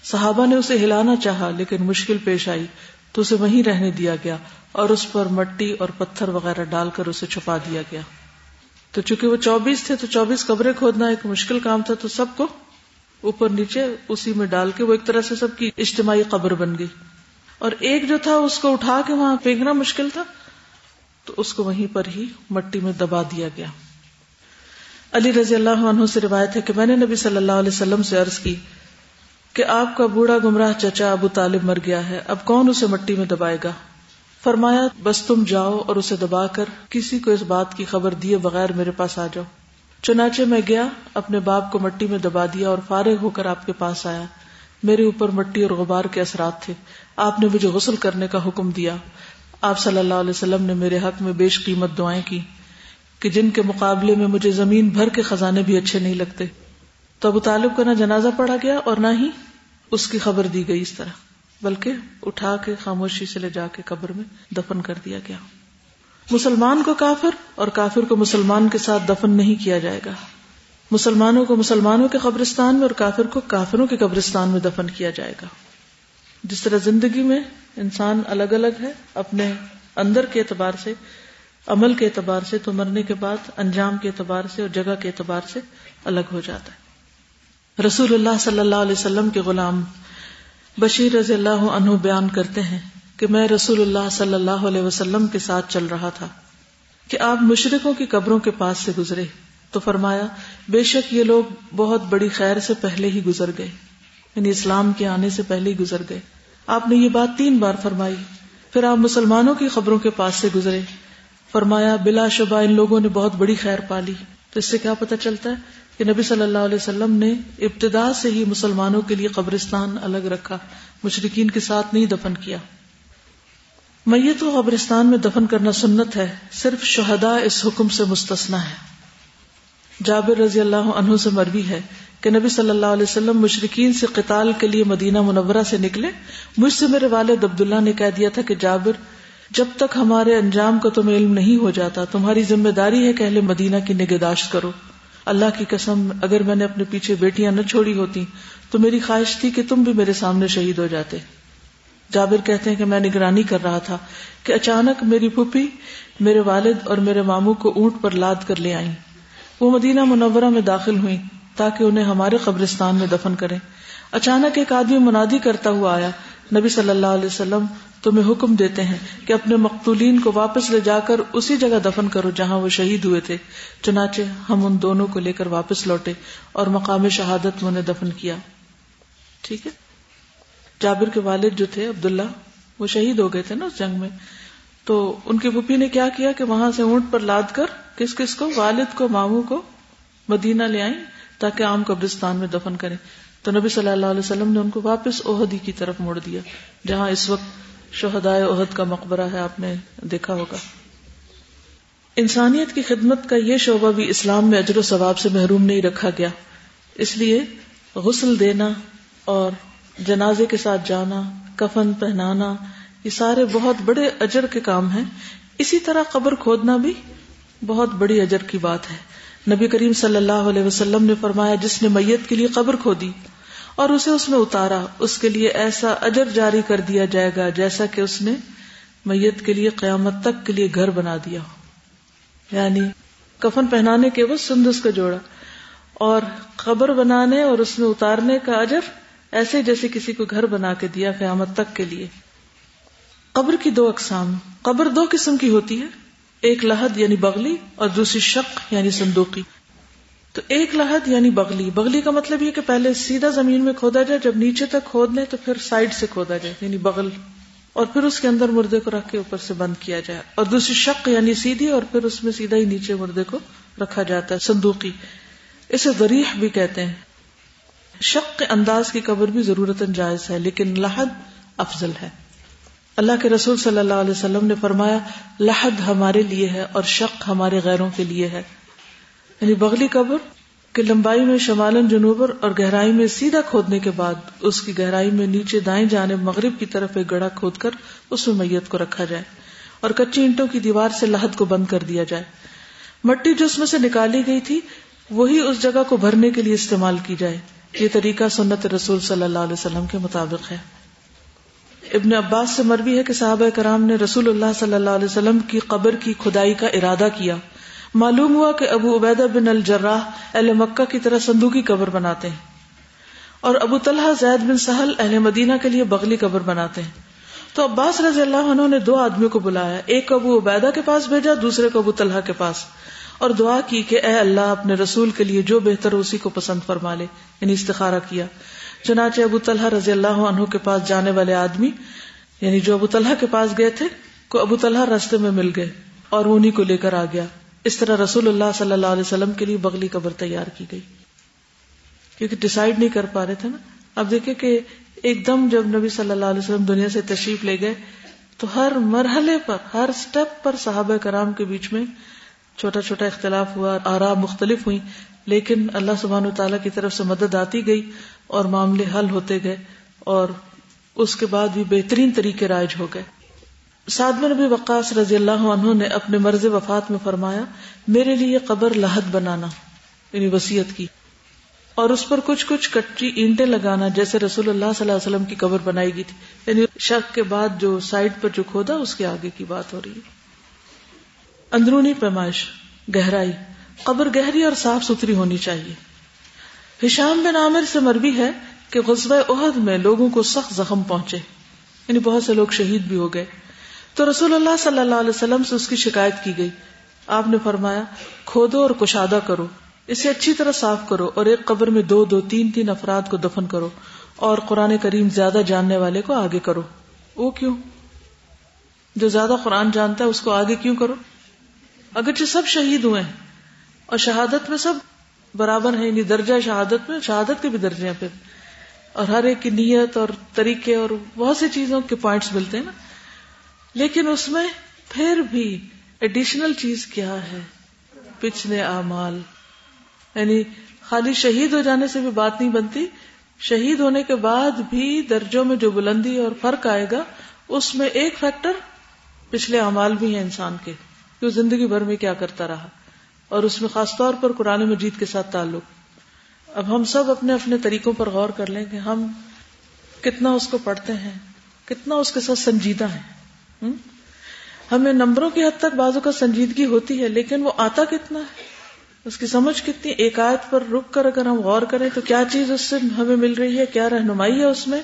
صحابہ نے اسے ہلانا چاہا، لیکن مشکل پیش آئی تو اسے وہیں رہنے دیا گیا اور اس پر مٹی اور پتھر وغیرہ ڈال کر اسے چھپا دیا گیا۔ تو چونکہ وہ چوبیس تھے تو چوبیس قبریں کھودنا ایک مشکل کام تھا تو سب کو اوپر نیچے اسی میں ڈال کے وہ ایک طرح سے سب کی اجتماعی قبر بن گئی۔ اور ایک جو تھا اس کو اٹھا کے وہاں پھینکنا مشکل تھا تو اس کو وہیں پر ہی مٹی میں دبا دیا گیا۔ علی رضی اللہ عنہ سے روایت ہے کہ میں نے نبی صلی اللہ علیہ وسلم سے عرض کی کہ آپ کا بوڑھا گمراہ چچا ابو طالب مر گیا ہے، اب کون اسے مٹی میں دبائے گا؟ فرمایا، بس تم جاؤ اور اسے دبا کر کسی کو اس بات کی خبر دیے بغیر میرے پاس آ جاؤ۔ چنانچہ میں گیا، اپنے باپ کو مٹی میں دبا دیا اور فارغ ہو کر آپ کے پاس آیا۔ میرے اوپر مٹی اور غبار کے اثرات تھے۔ آپ نے مجھے غسل کرنے کا حکم دیا۔ آپ صلی اللہ علیہ وسلم نے میرے حق میں بیش قیمت دعائیں کی۔ کہ جن کے مقابلے میں مجھے زمین بھر کے خزانے بھی اچھے نہیں لگتے۔ تو ابو طالب کا نہ جنازہ پڑا گیا اور نہ ہی اس کی خبر دی گئی اس طرح، بلکہ اٹھا کے خاموشی سے لے جا کے قبر میں دفن کر دیا گیا۔ مسلمان کو کافر اور کافر کو مسلمان کے ساتھ دفن نہیں کیا جائے گا۔ مسلمانوں کو مسلمانوں کے قبرستان میں اور کافر کو کافروں کے قبرستان میں دفن کیا جائے گا۔ جس طرح زندگی میں انسان الگ الگ ہے، اپنے اندر کے اعتبار سے عمل کے اعتبار سے تو مرنے کے بعد، انجام کے اعتبار سے اور جگہ کے اعتبار سے الگ ہو جاتا ہے۔ رسول اللہ صلی اللہ علیہ وسلم کے غلام بشیر رضی اللہ عنہ بیان کرتے ہیں کہ میں رسول اللہ صلی اللہ علیہ وسلم کے ساتھ چل رہا تھا کہ آپ مشرقوں کی قبروں کے پاس سے گزرے۔ تو فرمایا، بے شک یہ لوگ بہت بڑی خیر سے پہلے ہی گزر گئے۔ یعنی اسلام کے آنے سے پہلے ہی گزر گئے۔ آپ نے یہ بات تین بار فرمائی۔ پھر آپ مسلمانوں کی خبروں کے پاس سے گزرے۔ فرمایا، بلا شبہ ان لوگوں نے بہت بڑی خیر پالی تو اس سے کیا پتا چلتا ہے کہ نبی صلی اللہ علیہ وسلم نے ابتدا سے ہی مسلمانوں کے لیے قبرستان الگ رکھا مشرقین کے ساتھ نہیں دفن کیا۔ میت کو قبرستان میں دفن کرنا سنت ہے، صرف شہدا اس حکم سے مستثنا ہے۔ جابر رضی اللہ عنہ سے مروی ہے کہ نبی صلی اللہ علیہ وسلم مشرقین سے قتال کے لیے مدینہ منورہ سے نکلے۔ مجھ سے میرے والد عبداللہ نے کہہ دیا تھا کہ جابر جب تک ہمارے انجام کا تمہیں علم نہیں ہو جاتا، تمہاری ذمہ داری ہے کہ اہل مدینہ کی نگہداشت کرو۔ اللہ کی قسم، اگر میں نے اپنے پیچھے بیٹیاں نہ چھوڑی ہوتی، تو میری خواہش تھی کہ تم بھی میرے سامنے شہید ہو جاتے۔ جابر کہتے ہیں کہ میں نگرانی کر رہا تھا کہ اچانک میری پھوپھی میرے والد اور میرے ماموں کو اونٹ پر لاد کر لے آئی وہ مدینہ منورہ میں داخل ہوئی تاکہ انہیں ہمارے قبرستان میں دفن کریں۔ اچانک ایک آدمی منادی کرتا ہوا آیا۔ نبی صلی اللہ علیہ وسلم تمہیں حکم دیتے ہیں کہ اپنے مقتولین کو واپس لے جا کر اسی جگہ دفن کرو جہاں وہ شہید ہوئے تھے۔ چنانچہ ہم ان دونوں کو لے کر واپس لوٹے اور مقام شہادت میں انہیں دفن کیا۔ ٹھیک ہے؟ جابر کے والد جو تھے، عبداللہ، وہ شہید ہو گئے تھے نا اس جنگ میں۔ تو ان کی پھوپھی نے کیا کیا کہ وہاں سے اونٹ پر لاد کر کس کس کو؟ والد کو، ماموں کو مدینہ لے آئیں تاکہ عام قبرستان میں دفن کریں۔ تو نبی صلی اللہ علیہ وسلم نے ان کو واپس اوہدی کی طرف موڑ دیا، جہاں اس وقت شہدائے عہد کا مقبرہ ہے، آپ نے دیکھا ہوگا۔ انسانیت کی خدمت کا یہ شعبہ بھی اسلام میں اجر و ثواب سے محروم نہیں رکھا گیا۔ اس لیے غسل دینا اور جنازے کے ساتھ جانا، کفن پہنانا، یہ سارے بہت بڑے اجر کے کام ہیں۔ اسی طرح قبر کھودنا بھی بہت بڑی اجر کی بات ہے۔ نبی کریم صلی اللہ علیہ وسلم نے فرمایا، جس نے میت کے لیے قبر کھودی اور اسے اس میں اتارا۔ اس کے لیے ایسا اجر جاری کر دیا جائے گا جیسا کہ اس نے میت کے لیے قیامت تک کے لیے گھر بنا دیا۔ ہو یعنی کفن پہنانے کے وہ سندس کا جوڑا۔ اور قبر بنانے اور اس میں اتارنے کا اجر ایسے جیسے کسی کو گھر بنا کے دیا قیامت تک کے لیے۔ قبر کی دو اقسام۔ قبر دو قسم کی ہوتی ہے۔ ایک لحد یعنی بغلی اور دوسری شق یعنی صندوقی۔ تو ایک لحد یعنی بغلی۔ بغلی کا مطلب یہ کہ پہلے سیدھا زمین میں کھودا جائے، جب نیچے تک کھود لیں تو پھر سائڈ سے کھودا جائے یعنی بغل۔ اور پھر اس کے اندر مردے کو رکھ کے اوپر سے بند کیا جائے۔ اور دوسری شق یعنی سیدھی، اور پھر اس میں سیدھا ہی نیچے مردے کو رکھا جاتا ہے، صندوقی۔ اسے ذریح بھی کہتے ہیں۔ شق کے انداز کی قبر بھی ضرورت جائز ہے، لیکن لحد افضل ہے۔ اللہ کے رسول صلی اللہ علیہ وسلم نے فرمایا، لحد ہمارے لیے ہے اور شق ہمارے غیروں کے لیے ہے۔ یعنی بغلی قبر کی لمبائی میں شمالن جنوبر اور گہرائی میں سیدھا کھودنے کے بعد اس کی گہرائی میں نیچے دائیں جانے مغرب کی طرف ایک گڑا کھود کر اس میں میت کو رکھا جائے اور کچی اینٹوں کی دیوار سے لحد کو بند کر دیا جائے۔ مٹی جو اس میں سے نکالی گئی تھی، وہی اس جگہ کو بھرنے کے لیے استعمال کی جائے۔ یہ طریقہ سنت رسول صلی اللہ علیہ وسلم کے مطابق ہے۔ ابن عباس سے مربی ہے کہ صحابہ کرام نے رسول اللہ صلی اللہ علیہ وسلم کی قبر کی کھدائی کا ارادہ کیا۔ معلوم ہوا کہ ابو عبیدہ بن الجراح اہل مکہ کی طرح صندوقی قبر بناتے ہیں اور ابو طلحہ زید بن سہل اہل مدینہ کے لیے بغلی قبر بناتے ہیں۔ تو عباس رضی اللہ عنہ نے دو آدمیوں کو بلایا، ایک کو ابو عبیدہ کے پاس بھیجا، دوسرے کو ابو طلحہ کے پاس۔ اور دعا کی کہ اے اللہ اپنے رسول کے لیے جو بہتر اسی کو پسند فرما لے یعنی استخارہ کیا۔ چنانچہ ابو طلحہ رضی اللہ عنہ کے پاس جانے والے آدمی یعنی جو ابو طلحہ کے پاس گئے تھے، کو ابو طلحہ راستے میں مل گئے اور انہیں کو لے کر آ گیا۔ اس طرح رسول اللہ صلی اللہ علیہ وسلم کے لیے بغلی قبر تیار کی گئی۔ کیونکہ ڈسائڈ نہیں کر پا رہے تھے نا۔ اب دیکھیں کہ ایک دم جب نبی صلی اللہ علیہ وسلم دنیا سے تشریف لے گئے، تو ہر مرحلے پر، ہر سٹیپ پر صحابہ کرام کے بیچ میں چھوٹا چھوٹا اختلاف ہوا، آرا مختلف ہوئی لیکن اللہ سبحان تعالیٰ کی طرف سے مدد آتی گئی اور معاملے حل ہوتے گئے اور اس کے بعد بھی بہترین طریقے رائج ہو گئے۔ سعد بن نبی وقاص رضی اللہ عنہ نے اپنے مرض وفات میں فرمایا، میرے لیے قبر لحد بنانا یعنی وسیعت کی، اور اس پر کچھ کچھ کٹی اینٹیں لگانا جیسے رسول اللہ صلی اللہ علیہ وسلم کی قبر بنائی گئی تھی۔ یعنی شک کے بعد جو سائڈ پر جو کھودا، اس کے آگے کی بات ہو رہی ہے۔ اندرونی پیمائش، گہرائی، قبر گہری اور صاف ستھری ہونی چاہیے۔ ہشام بن عامر سے مربی ہے کہ غزوہ عہد میں لوگوں کو سخت زخم پہنچے یعنی بہت سے لوگ شہید بھی ہو گئے۔ تو رسول اللہ صلی اللہ علیہ وسلم سے اس کی شکایت کی گئی۔ آپ نے فرمایا، کھودو اور کشادہ کرو۔ اسے اچھی طرح صاف کرو اور ایک قبر میں دو دو، تین تین افراد کو دفن کرو اور قرآن کریم زیادہ جاننے والے کو آگے کرو۔ وہ کیوں؟ جو زیادہ قرآن جانتا ہے اس کو آگے کیوں کرو؟ اگرچہ سب شہید ہوئے ہیں اور شہادت میں سب برابر ہیں یعنی درجہ شہادت میں، شہادت کے بھی درجے ہیں پھر۔ اور ہر ایک کی نیت اور طریقے اور بہت سی چیزوں کے پوائنٹس ملتے ہیں نا۔ لیکن اس میں پھر بھی ایڈیشنل چیز کیا ہے؟ پچھلے اعمال۔ یعنی خالی شہید ہو جانے سے بھی بات نہیں بنتی۔ شہید ہونے کے بعد بھی درجوں میں جو بلندی اور فرق آئے گا، اس میں ایک فیکٹر پچھلے اعمال بھی ہیں انسان کے۔ کہ وہ زندگی بھر میں کیا کرتا رہا۔ اور اس میں خاص طور پر قرآن مجید کے ساتھ تعلق۔ اب ہم سب اپنے اپنے طریقوں پر غور کر لیں کہ ہم کتنا اس کو پڑھتے ہیں، کتنا اس کے ساتھ سنجیدہ ہیں۔ ہمیں نمبروں کی حد تک بازو کا سنجیدگی ہوتی ہے، لیکن وہ آتا کتنا ہے؟ اس کی سمجھ کتنی؟ ایک آیت پر رک کر اگر ہم غور کریں تو کیا چیز اس سے ہمیں مل رہی ہے؟ کیا رہنمائی ہے اس میں؟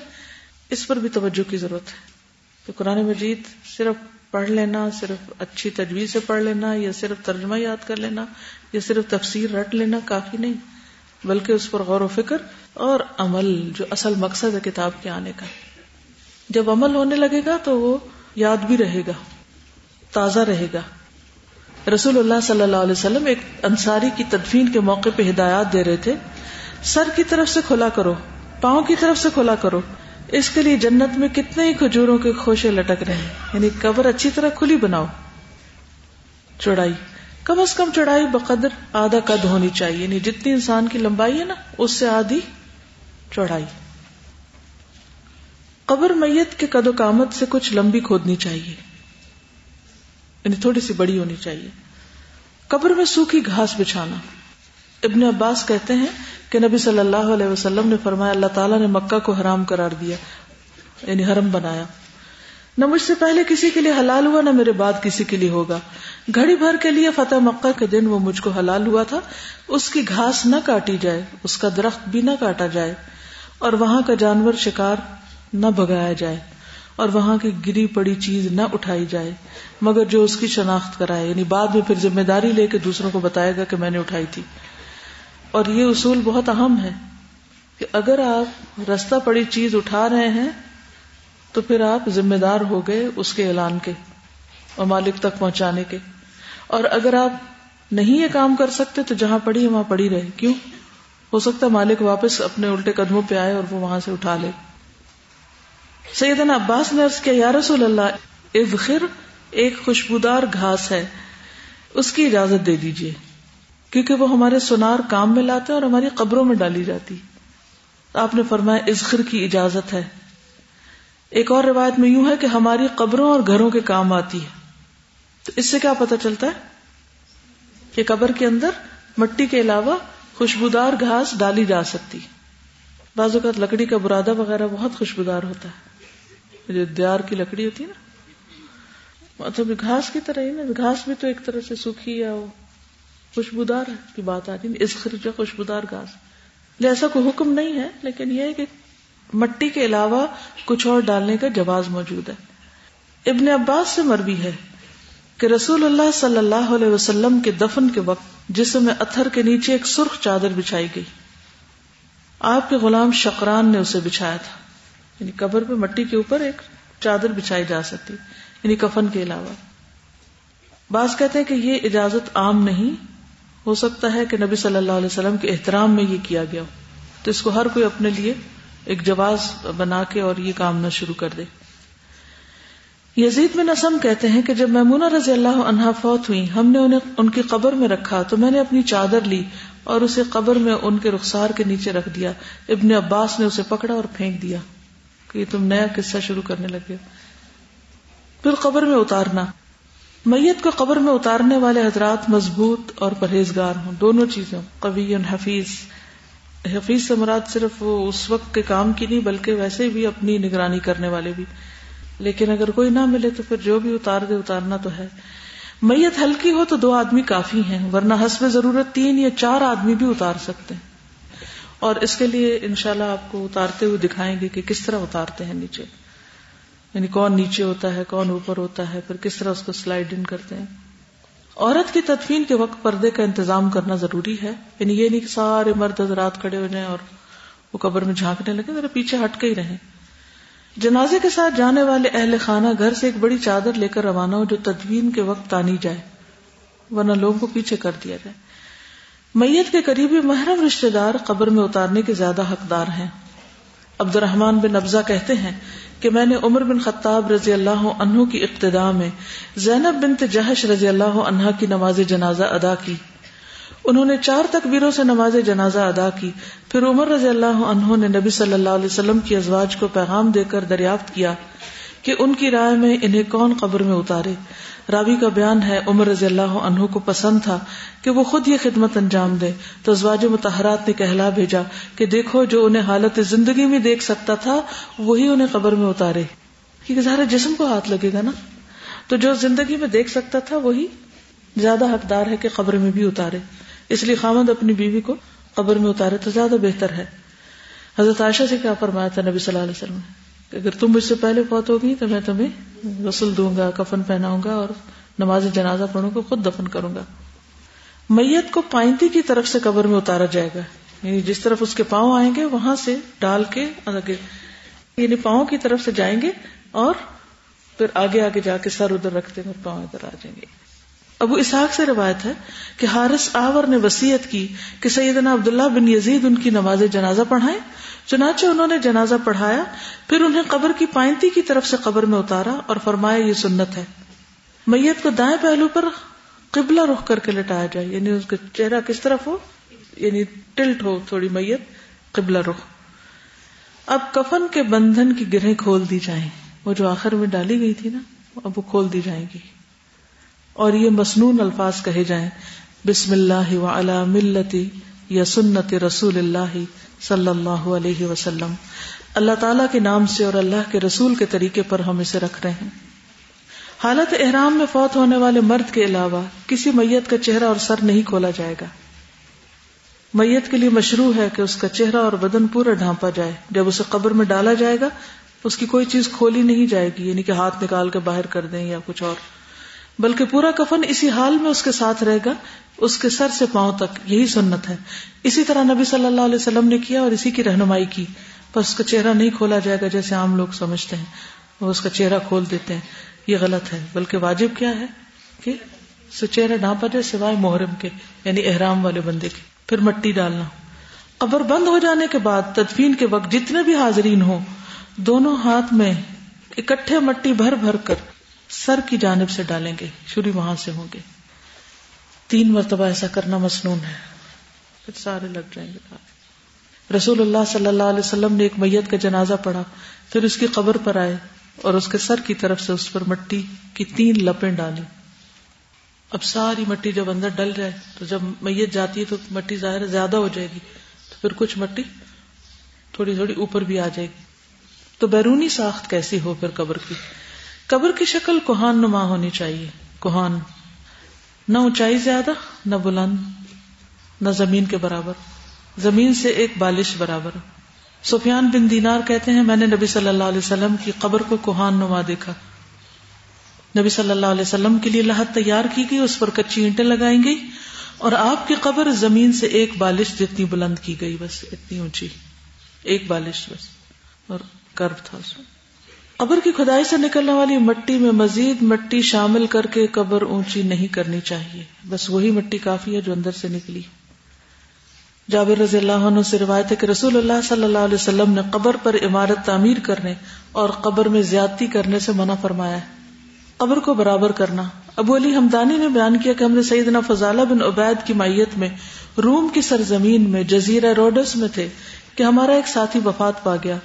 اس پر بھی توجہ کی ضرورت ہے۔ تو قرآن مجید صرف پڑھ لینا، صرف اچھی تجویز سے پڑھ لینا، یا صرف ترجمہ یاد کر لینا، یا صرف تفسیر رٹ لینا، کافی نہیں۔ بلکہ اس پر غور و فکر اور عمل، جو اصل مقصد ہے کتاب کے آنے کا۔ جب عمل ہونے لگے گا تو وہ یاد بھی رہے گا، تازہ رہے گا۔ رسول اللہ صلی اللہ علیہ وسلم ایک انصاری کی تدفین کے موقع پہ ہدایات دے رہے تھے۔ سر کی طرف سے کھلا کرو، پاؤں کی طرف سے کھلا کرو۔ اس کے لیے جنت میں کتنے ہی کھجوروں کے خوشے لٹک رہے ہیں۔ یعنی قبر اچھی طرح کھلی بناؤ۔ چوڑائی، کم از کم چوڑائی بقدر آدھا قد ہونی چاہیے۔ یعنی جتنی انسان کی لمبائی ہے نا، اس سے آدھی چوڑائی۔ قبر میت کے قد و کامت سے کچھ لمبی کھودنی چاہیے۔ یعنی تھوڑی سی بڑی ہونی چاہیے۔ قبر میں سوکھی گھاس بچھانا۔ ابن عباس کہتے ہیں کہ نبی صلی اللہ علیہ وسلم نے فرمایا، اللہ تعالیٰ نے مکہ کو حرام قرار دیا یعنی حرم بنایا۔ نہ مجھ سے پہلے کسی کے لیے حلال ہوا، نہ میرے بعد کسی کے لیے ہوگا۔ گھڑی بھر کے لیے فتح مکہ کے دن وہ مجھ کو حلال ہوا تھا۔ اس کی گھاس نہ کاٹی جائے، اس کا درخت بھی نہ کاٹا جائے۔ اور وہاں کا جانور شکار نہ بگایا جائے اور وہاں کی گری پڑی چیز نہ اٹھائی جائے، مگر جو اس کی شناخت کرائے یعنی بعد میں پھر ذمہ داری لے کے دوسروں کو بتائے گا کہ میں نے اٹھائی تھی۔ اور یہ اصول بہت اہم ہے کہ اگر آپ رستہ پڑی چیز اٹھا رہے ہیں، تو پھر آپ ذمہ دار ہو گئے اس کے اعلان کے اور مالک تک پہنچانے کے۔ اور اگر آپ نہیں یہ کام کر سکتے، تو جہاں پڑی وہاں پڑی رہے۔ کیوں؟ ہو سکتا ہے مالک واپس اپنے الٹے قدموں پہ آئے اور وہ وہاں سے اٹھا لے۔ سیدنا عباس نے عرض کیا، یا رسول اللہ اذخر ایک خوشبودار گھاس ہے، اس کی اجازت دے دیجیے کیونکہ وہ ہمارے سونار کام میں لاتے ہیں اور ہماری قبروں میں ڈالی جاتی۔ آپ نے فرمایا ازخر کی اجازت ہے۔ ایک اور روایت میں یوں ہے کہ ہماری قبروں اور گھروں کے کام آتی ہے۔ تو اس سے کیا پتا چلتا ہے کہ قبر کے اندر مٹی کے علاوہ خوشبودار گھاس ڈالی جا سکتی۔ بعض اوقات لکڑی کا برادہ وغیرہ بہت خوشبودار ہوتا ہے۔ جو دیار کی لکڑی ہوتی ہے نا مطلب گھاس کی طرح ہی نا، گھاس بھی تو ایک طرح سے سوکھی یا وہ خوشبودار کی بات آتی ہے، اس خرچ خوشبودار گھاس۔ ایسا کوئی حکم نہیں ہے، لیکن یہ ہے کہ مٹی کے علاوہ کچھ اور ڈالنے کا جواز موجود ہے۔ ابن عباس سے مربی ہے کہ رسول اللہ صلی اللہ علیہ وسلم کے دفن کے وقت جسم میں اتھر کے نیچے ایک سرخ چادر بچھائی گئی۔ آپ کے غلام شکران نے اسے بچھایا تھا۔ یعنی قبر پہ مٹی کے اوپر ایک چادر بچھائی جا سکتی یعنی کفن کے علاوہ۔ بعض کہتے ہیں کہ یہ اجازت عام نہیں، ہو سکتا ہے کہ نبی صلی اللہ علیہ وسلم کے احترام میں یہ کیا گیا ہو۔ تو اس کو ہر کوئی اپنے لیے ایک جواز بنا کے اور یہ کام نہ شروع کر دے۔ یزید بن اسم کہتے ہیں کہ جب میمونہ رضی اللہ عنہا فوت ہوئی، ہم نے انہیں ان کی قبر میں رکھا، تو میں نے اپنی چادر لی اور اسے قبر میں ان کے رخسار کے نیچے رکھ دیا۔ ابن عباس نے اسے پکڑا اور پھینک دیا۔ کہ تم نیا قصہ شروع کرنے لگے پھر قبر میں اتارنا۔ میت کو قبر میں اتارنے والے حضرات مضبوط اور پرہیزگار ہوں۔ دونوں چیزیں قوی حفیظ۔ حفیظ سے مراد صرف وہ اس وقت کے کام کی نہیں، بلکہ ویسے بھی اپنی نگرانی کرنے والے بھی۔ لیکن اگر کوئی نہ ملے تو پھر جو بھی اتار دے، اتارنا تو ہے۔ میت ہلکی ہو تو دو آدمی کافی ہیں، ورنہ حسب ضرورت تین یا چار آدمی بھی اتار سکتے ہیں۔ اور اس کے لیے انشاءاللہ اللہ آپ کو اتارتے ہوئے دکھائیں گے کہ کس طرح اتارتے ہیں نیچے۔ یعنی کون نیچے ہوتا ہے، کون اوپر ہوتا ہے، پھر کس طرح اس کو سلائڈ ان کرتے ہیں۔ عورت کی تدفین کے وقت پردے کا انتظام کرنا ضروری ہے۔ یعنی یہ نہیں کہ سارے مرد حضرات کھڑے ہو جائیں اور وہ قبر میں جھانکنے لگے ذرا پیچھے ہٹ کے ہی رہیں۔ جنازے کے ساتھ جانے والے اہل خانہ گھر سے ایک بڑی چادر لے کر روانہ ہو جو تدوین کے وقت تانی جائے، ورنہ لوگوں کو پیچھے کر دیا جائے۔ میت کے قریبی محرم رشتے دار قبر میں اتارنے کے زیادہ حقدار ہیں۔ عبد الرحمان بن ابزا کہتے ہیں کہ میں نے عمر بن خطاب رضی اللہ عنہ کی ابتدا میں زینب بنت جہش رضی اللہ عنہ کی نماز جنازہ ادا کی۔ انہوں نے چار تکبیروں سے نماز جنازہ ادا کی۔ پھر عمر رضی اللہ عنہ نے نبی صلی اللہ علیہ وسلم کی ازواج کو پیغام دے کر دریافت کیا۔ کہ ان کی رائے میں انہیں کون قبر میں اتارے۔ راوی کا بیان ہے، عمر رضی اللہ عنہ کو پسند تھا کہ وہ خود یہ خدمت انجام دے۔ تو ازواج متحرات نے کہلا بھیجا کہ دیکھو جو انہیں حالت زندگی میں دیکھ سکتا تھا، وہی انہیں قبر میں اتارے۔ کیونکہ ظاہر جسم کو ہاتھ لگے گا نا۔ تو جو زندگی میں دیکھ سکتا تھا، وہی زیادہ حقدار ہے کہ قبر میں بھی اتارے۔ اس لیے خامد اپنی بیوی کو قبر میں اتارے تو زیادہ بہتر ہے۔ حضرت عائشہ سے کیا فرمایا تھا نبی صلی اللہ علیہ وسلم؟ نے اگر تم مجھ سے پہلے فوت ہوگی تو میں تمہیں غسل دوں گا، کفن پہناؤں گا اور نماز جنازہ پڑھوں گا، خود دفن کروں گا۔ میت کو پائنتی کی طرف سے قبر میں اتارا جائے گا۔ یعنی جس طرف اس کے پاؤں آئیں گے، وہاں سے ڈال کے آگے یعنی پاؤں کی طرف سے جائیں گے اور پھر آگے آگے جا کے سر ادھر رکھتے ہیں پاؤں ادھر آ جائیں گے۔ ابو اسحاق سے روایت ہے کہ حارث آور نے وسیعت کی کہ سیدنا عبداللہ بن یزید ان کی نماز جنازہ پڑھائے چنانچہ انہوں نے جنازہ پڑھایا، پھر انہیں قبر کی پائنتی کی طرف سے قبر میں اتارا اور فرمایا، یہ سنت ہے۔ میت کو دائیں پہلو پر قبلہ رخ کر کے لٹایا جائے یعنی اس کا چہرہ کس طرف ہو؟ یعنی ٹلٹ ہو تھوڑی میت، قبلہ رخ۔ اب کفن کے بندھن کی گرہیں کھول دی جائیں۔ وہ جو آخر میں ڈالی گئی تھی نا، اب وہ کھول دی جائیں گی۔ اور یہ مصنون الفاظ کہے جائیں، بسم اللہ و ملتی یا سنت رسول اللہ صلی اللہ علیہ وسلم۔ اللہ تعالیٰ کے نام سے اور اللہ کے رسول کے طریقے پر ہم اسے رکھ رہے ہیں۔ حالت احرام میں فوت ہونے والے مرد کے علاوہ کسی میت کا چہرہ اور سر نہیں کھولا جائے گا۔ میت کے لیے مشروع ہے کہ اس کا چہرہ اور بدن پورا ڈھانپا جائے۔ جب اسے قبر میں ڈالا جائے گا، اس کی کوئی چیز کھولی نہیں جائے گی یعنی کہ ہاتھ نکال کے باہر کر دیں یا کچھ اور۔ بلکہ پورا کفن اسی حال میں اس کے ساتھ رہے گا، اس کے سر سے پاؤں تک، یہی سنت ہے۔ اسی طرح نبی صلی اللہ علیہ وسلم نے کیا اور اسی کی رہنمائی کی۔ پر اس کا چہرہ نہیں کھولا جائے گا جیسے عام لوگ سمجھتے ہیں۔ وہ اس کا چہرہ کھول دیتے ہیں۔ یہ غلط ہے۔ بلکہ واجب کیا ہے کہ چہرہ ڈھانپا جائے سوائے محرم کے یعنی احرام والے بندے کے۔ پھر مٹی ڈالنا۔ قبر بند ہو جانے کے بعد، تدفین کے وقت جتنے بھی حاضرین ہوں، دونوں ہاتھ میں اکٹھے مٹی بھر بھر کر سر کی جانب سے ڈالیں گے شروع وہاں سے ہوں گے۔ تین مرتبہ ایسا کرنا مصنون ہے۔ پھر سارے لگ جائیں گے۔ رسول اللہ صلی اللہ علیہ وسلم نے ایک میت کا جنازہ پڑھا، پھر اس کی قبر پر آئے اور اس کے سر کی طرف سے اس پر مٹی کی تین لپیں ڈالی۔ اب ساری مٹی جب اندر ڈل جائے، تو جب میت جاتی ہے تو مٹی ظاہر زیادہ ہو جائے گی، تو پھر کچھ مٹی تھوڑی تھوڑی اوپر بھی آ جائے گی۔ تو بیرونی ساخت کیسی ہو پھر قبر کی؟ قبر کی شکل کوہان نما ہونی چاہیے۔ کوہان، نہ اونچائی زیادہ، نہ بلند، نہ زمین کے برابر۔ زمین سے ایک بالش برابر۔ سفیان بن دینار کہتے ہیں، میں نے نبی صلی اللہ علیہ وسلم کی قبر کو کوہان نما دیکھا۔ نبی صلی اللہ علیہ وسلم کے لیے لحت تیار کی گئی، اس پر کچی اینٹیں لگائی گئی۔ اور آپ کی قبر زمین سے ایک بالش جتنی بلند کی گئی، بس اتنی اونچی۔ ایک بالش بس۔ اور کرب تھا اس میں۔ قبر کی کھدائی سے نکلنے والی مٹی میں مزید مٹی شامل کر کے قبر اونچی نہیں کرنی چاہیے۔ بس وہی مٹی کافی ہے جو اندر سے نکلی۔ جابر رضی اللہ عنہ سے روایت ہے کہ رسول اللہ صلی اللہ علیہ وسلم نے قبر پر عمارت تعمیر کرنے اور قبر میں زیادتی کرنے سے منع فرمایا ہے۔ قبر کو برابر کرنا۔ ابو علی ہمدانی نے بیان کیا کہ ہم نے سیدنا فضالہ بن عبید کی مائیت میں روم کی سرزمین میں جزیرہ روڈس میں تھے کہ ہمارا ایک ساتھی وفات پا گیا۔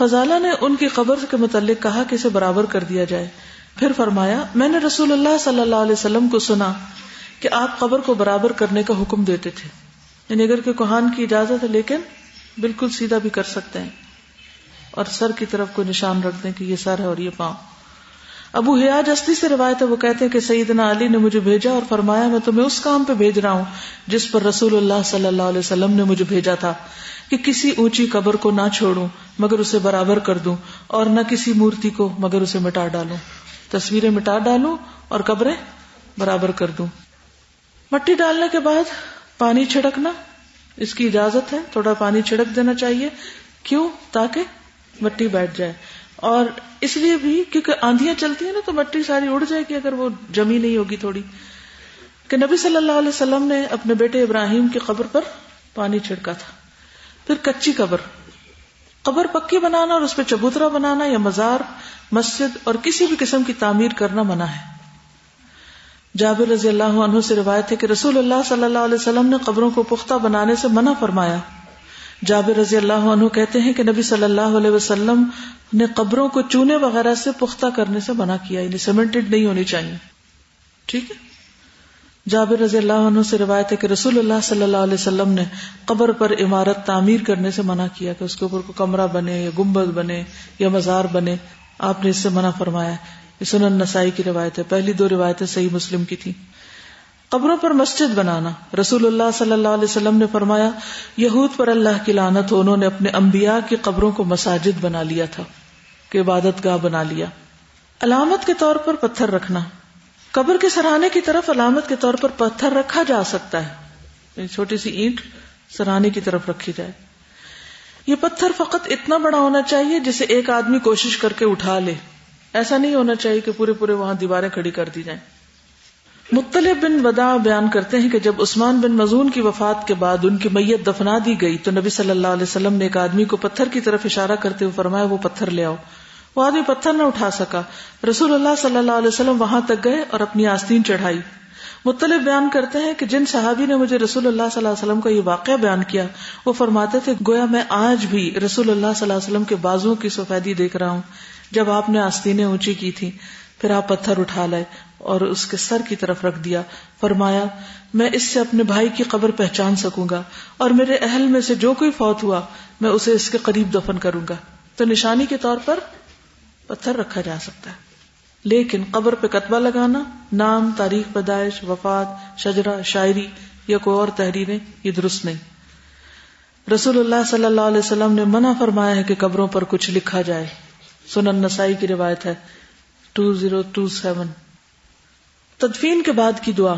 فضالہ نے ان کی قبر کے متعلق کہا کہ اسے برابر کر دیا جائے۔ پھر فرمایا، میں نے رسول اللہ صلی اللہ علیہ وسلم کو سنا کہ آپ قبر کو برابر کرنے کا حکم دیتے تھے۔ یعنی اگر کہ کوہان کی اجازت ہے، لیکن بالکل سیدھا بھی کر سکتے ہیں۔ اور سر کی طرف کو نشان رکھ دیں کہ یہ سر ہے اور یہ پاؤں۔ ابو حیاج اصلی سے روایت ہے، وہ کہتے ہیں کہ سیدنا علی نے مجھے بھیجا اور فرمایا، میں تمہیں اس کام پہ بھیج رہا ہوں جس پر رسول اللہ صلی اللہ علیہ وسلم نے مجھے بھیجا تھا۔ کہ کسی اونچی قبر کو نہ چھوڑوں، مگر اسے برابر کر دوں، اور نہ کسی مورتی کو مگر اسے مٹا ڈالوں۔ تصویریں مٹا ڈالوں اور قبریں برابر کر دوں۔ مٹی ڈالنے کے بعد پانی چھڑکنا اس کی اجازت ہے، تھوڑا پانی چھڑک دینا چاہیے۔ کیوں؟ تاکہ مٹی بیٹھ جائے۔ اور اس لیے بھی کیونکہ آندیاں چلتی ہیں نا، تو مٹی ساری اڑ جائے گی اگر وہ جمی نہیں ہوگی تھوڑی۔ کہ نبی صلی اللہ علیہ وسلم نے اپنے بیٹے ابراہیم کی قبر پر پانی چھڑکا تھا۔ پھر کچی قبر۔ قبر پکی بنانا اور اس پہ چبوترا بنانا یا مزار، مسجد اور کسی بھی قسم کی تعمیر کرنا منع ہے۔ جابر رضی اللہ عنہ سے روایت ہے کہ رسول اللہ صلی اللہ علیہ وسلم نے قبروں کو پختہ بنانے سے منع فرمایا۔ جابر رضی اللہ عنہ کہتے ہیں کہ نبی صلی اللہ علیہ وسلم نے قبروں کو چونے وغیرہ سے پختہ کرنے سے منع کیا یعنی سیمنٹڈ نہیں ہونی چاہیے۔ ٹھیک ہے؟ جابر رضی اللہ عنہ سے روایت ہے کہ رسول اللہ صلی اللہ علیہ وسلم نے قبر پر عمارت تعمیر کرنے سے منع کیا کہ اس کے اوپر کو کمرہ بنے یا گمبد بنے یا مزار بنے۔ آپ نے اس سے منع فرمایا یہ سنن نسائی کی روایت ہے۔ پہلی دو روایتیں صحیح مسلم کی تھی قبروں پر مسجد بنانا۔ رسول اللہ صلی اللہ علیہ وسلم نے فرمایا، یہود پر اللہ کی لانت ہو، انہوں نے اپنے انبیاء کی قبروں کو مساجد بنا لیا تھا، کہ عبادت گاہ بنا لیا۔ علامت کے طور پر پتھر رکھنا۔ قبر کے سراہنے کی طرف علامت کے طور پر پتھر رکھا جا سکتا ہے۔ یعنی چھوٹی سی اینٹ سراہنے کی طرف رکھی جائے۔ یہ پتھر فقط اتنا بڑا ہونا چاہیے جسے ایک آدمی کوشش کر کے اٹھا لے۔ ایسا نہیں ہونا چاہیے کہ پورے پورے وہاں دیواریں کھڑی کر دی جائیں۔ مختلف بن ودا بیان کرتے ہیں کہ جب عثمان بن مزون کی وفات کے بعد ان کی میت دفنا دی گئی تو نبی صلی اللہ علیہ وسلم نے ایک آدمی کو پتھر کی طرف اشارہ کرتے ہوئے فرمایا، وہ پتھر لے آؤ۔ وہ آدمی پتھر نہ اٹھا سکا۔ رسول اللہ صلی اللہ علیہ وسلم وہاں تک گئے اور اپنی آستین چڑھائی۔ مختلف بیان کرتے ہیں کہ جن صحابی نے مجھے رسول اللہ صلی اللہ علیہ وسلم کا یہ واقعہ بیان کیا، وہ فرماتے تھے، گویا میں آج بھی رسول اللہ صلی اللہ علیہ وسلم کے بازو کی سفیدی دیکھ رہا ہوں۔ جب آپ نے آستینیں اونچی کی تھی پھر آپ پتھر اٹھا لائے اور اس کے سر کی طرف رکھ دیا۔ فرمایا، میں اس سے اپنے بھائی کی قبر پہچان سکوں گا اور میرے اہل میں سے جو کوئی فوت ہوا، میں اسے اس کے قریب دفن کروں گا۔ تو نشانی کے طور پر پتھر رکھا جا سکتا ہے۔ لیکن قبر پہ کتبہ لگانا، نام، تاریخ، پیدائش، وفات شجرا شاعری یا کوئی اور تحریریں، یہ درست نہیں۔ رسول اللہ صلی اللہ علیہ وسلم نے منع فرمایا ہے کہ قبروں پر کچھ لکھا جائے۔ سنن نسائی کی روایت ہے۔ Two zero two seven. تدفین کے بعد کی دعا۔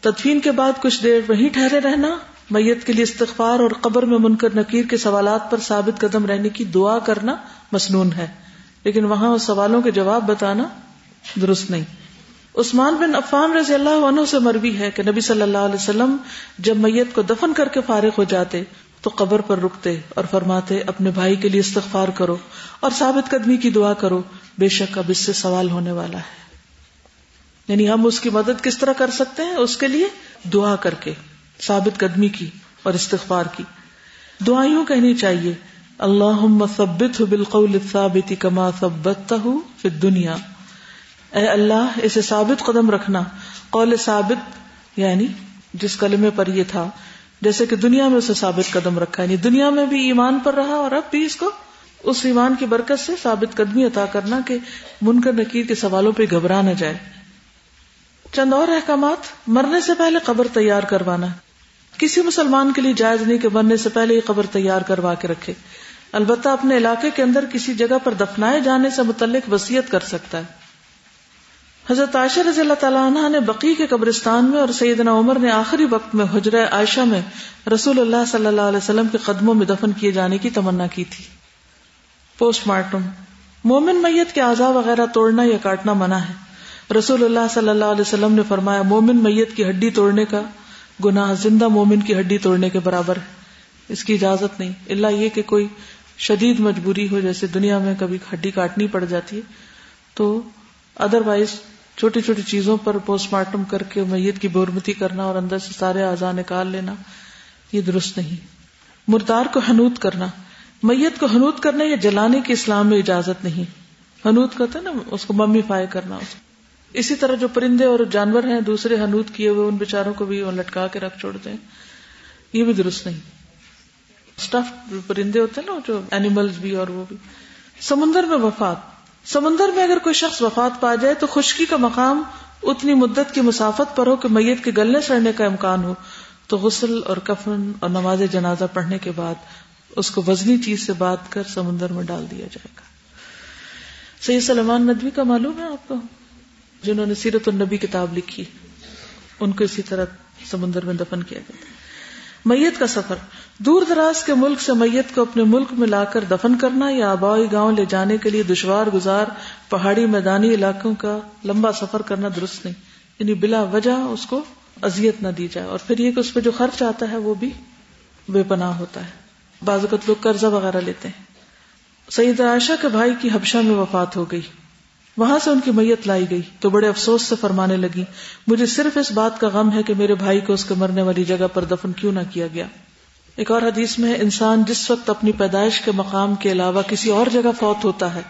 تدفین کے بعد کچھ دیر وہیں ٹھہرے رہنا۔ میت کے لیے استغفار اور قبر میں منکر نکیر کے سوالات پر ثابت قدم رہنے کی دعا کرنا مسنون ہے۔ لیکن وہاں اس سوالوں کے جواب بتانا درست نہیں۔ عثمان بن عفان رضی اللہ عنہ سے مروی ہے کہ نبی صلی اللہ علیہ وسلم جب میت کو دفن کر کے فارغ ہو جاتے تو قبر پر رکتے اور فرماتے، اپنے بھائی کے لیے استغفار کرو اور ثابت قدمی کی دعا کرو۔ بے شک اب اس سے سوال ہونے والا ہے۔ یعنی ہم اس کی مدد کس طرح کر سکتے ہیں؟ اس کے لیے دعا کر کے، ثابت قدمی کی اور استغفار کی۔ دعائیوں کہنی چاہیے۔ اللہ ثبت بالقول الثابت کما ثبتہ فی الدنیا۔ اے اللہ، اسے ثابت قدم رکھنا۔ قول ثابت یعنی جس کلمے پر یہ تھا، جیسے کہ دنیا میں اسے ثابت قدم رکھا۔ یعنی دنیا میں بھی ایمان پر رہا اور اب بھی اس کو اس ایمان کی برکت سے ثابت قدمی عطا کرنا کہ منکر نکیر کے سوالوں پہ گھبرا نہ جائے۔ چند اور احکامات، مرنے سے پہلے قبر تیار کروانا۔ کسی مسلمان کے لیے جائز نہیں کہ مرنے سے پہلے یہ قبر تیار کروا کے رکھے۔ البتہ اپنے علاقے کے اندر کسی جگہ پر دفنائے جانے سے متعلق وسیعت کر سکتا ہے۔ حضرت عائشہ رضی اللہ تعالیٰ عنہ نے بقی کے قبرستان میں اور سیدنا عمر نے آخری وقت میں حجرہ عائشہ میں رسول اللہ صلی اللہ علیہ وسلم کے قدموں میں دفن کیے جانے کی تمنا کی تھی۔ Post mortem. مومن میت کے اعضاء وغیرہ توڑنا یا کاٹنا منع ہے۔ رسول اللہ صلی اللہ علیہ وسلم نے فرمایا، مومن میت کی ہڈی توڑنے کا گناہ زندہ مومن کی ہڈی توڑنے کے برابر ہے۔ اس کی اجازت نہیں۔ اللہ یہ کہ کوئی شدید مجبوری ہو، جیسے دنیا میں کبھی ہڈی کاٹنی پڑ جاتی ہے، تو ادر وائز چھوٹی چھوٹی چیزوں پر پوسٹ مارٹم کر کے میت کی بورمتی کرنا اور اندر سے سارے اعضاء نکال لینا، یہ درست نہیں۔ مردار کو حنوت کرنا۔ میت کو حنوت کرنے یا جلانے کی اسلام میں اجازت نہیں۔ حنوت کہتے ہیں نا، اس کو ممی فائی کرنا۔ اس اسی طرح جو پرندے اور جانور ہیں، دوسرے حنوت کیے ہوئے، ان بیچاروں کو بھی لٹکا کے رکھ چھوڑتے ہیں۔ یہ بھی درست نہیں۔ اسٹف پرندے ہوتے ہیں نا، جو اینیملز بھی اور وہ بھی۔ سمندر میں وفات۔ سمندر میں اگر کوئی شخص وفات پا جائے تو خشکی کا مقام اتنی مدت کی مسافت پر ہو کہ میت کے گلنے سڑنے کا امکان ہو۔ تو غسل اور کفن اور نماز جنازہ پڑھنے کے بعد اس کو وزنی چیز سے بات کر سمندر میں ڈال دیا جائے گا۔ سید سلمان ندوی کا معلوم ہے آپ کو؟ جنہوں نے سیرت النبی کتاب لکھی۔ ان کو اسی طرح سمندر میں دفن کیا گیا۔ تھا میت کا سفر۔ دور دراز کے ملک سے میت کو اپنے ملک میں لا کر دفن کرنا یا آبائی گاؤں لے جانے کے لیے دشوار گزار پہاڑی میدانی علاقوں کا لمبا سفر کرنا درست نہیں۔ یعنی بلا وجہ اس کو اذیت نہ دی جائے۔ اور پھر یہ کہ اس پہ جو خرچ آتا ہے وہ بھی بے پناہ ہوتا ہے۔ بعض اوقات لوگ قرضہ وغیرہ لیتے ہیں۔ سعید عائشہ کے بھائی کی حبشہ میں وفات ہو گئی۔ وہاں سے ان کی میت لائی گئی تو بڑے افسوس سے فرمانے لگی، مجھے صرف اس بات کا غم ہے کہ میرے بھائی کو اس کے مرنے والی جگہ پر دفن کیوں نہ کیا گیا۔ ایک اور حدیث میں انسان جس وقت اپنی پیدائش کے مقام کے علاوہ کسی اور جگہ فوت ہوتا ہے،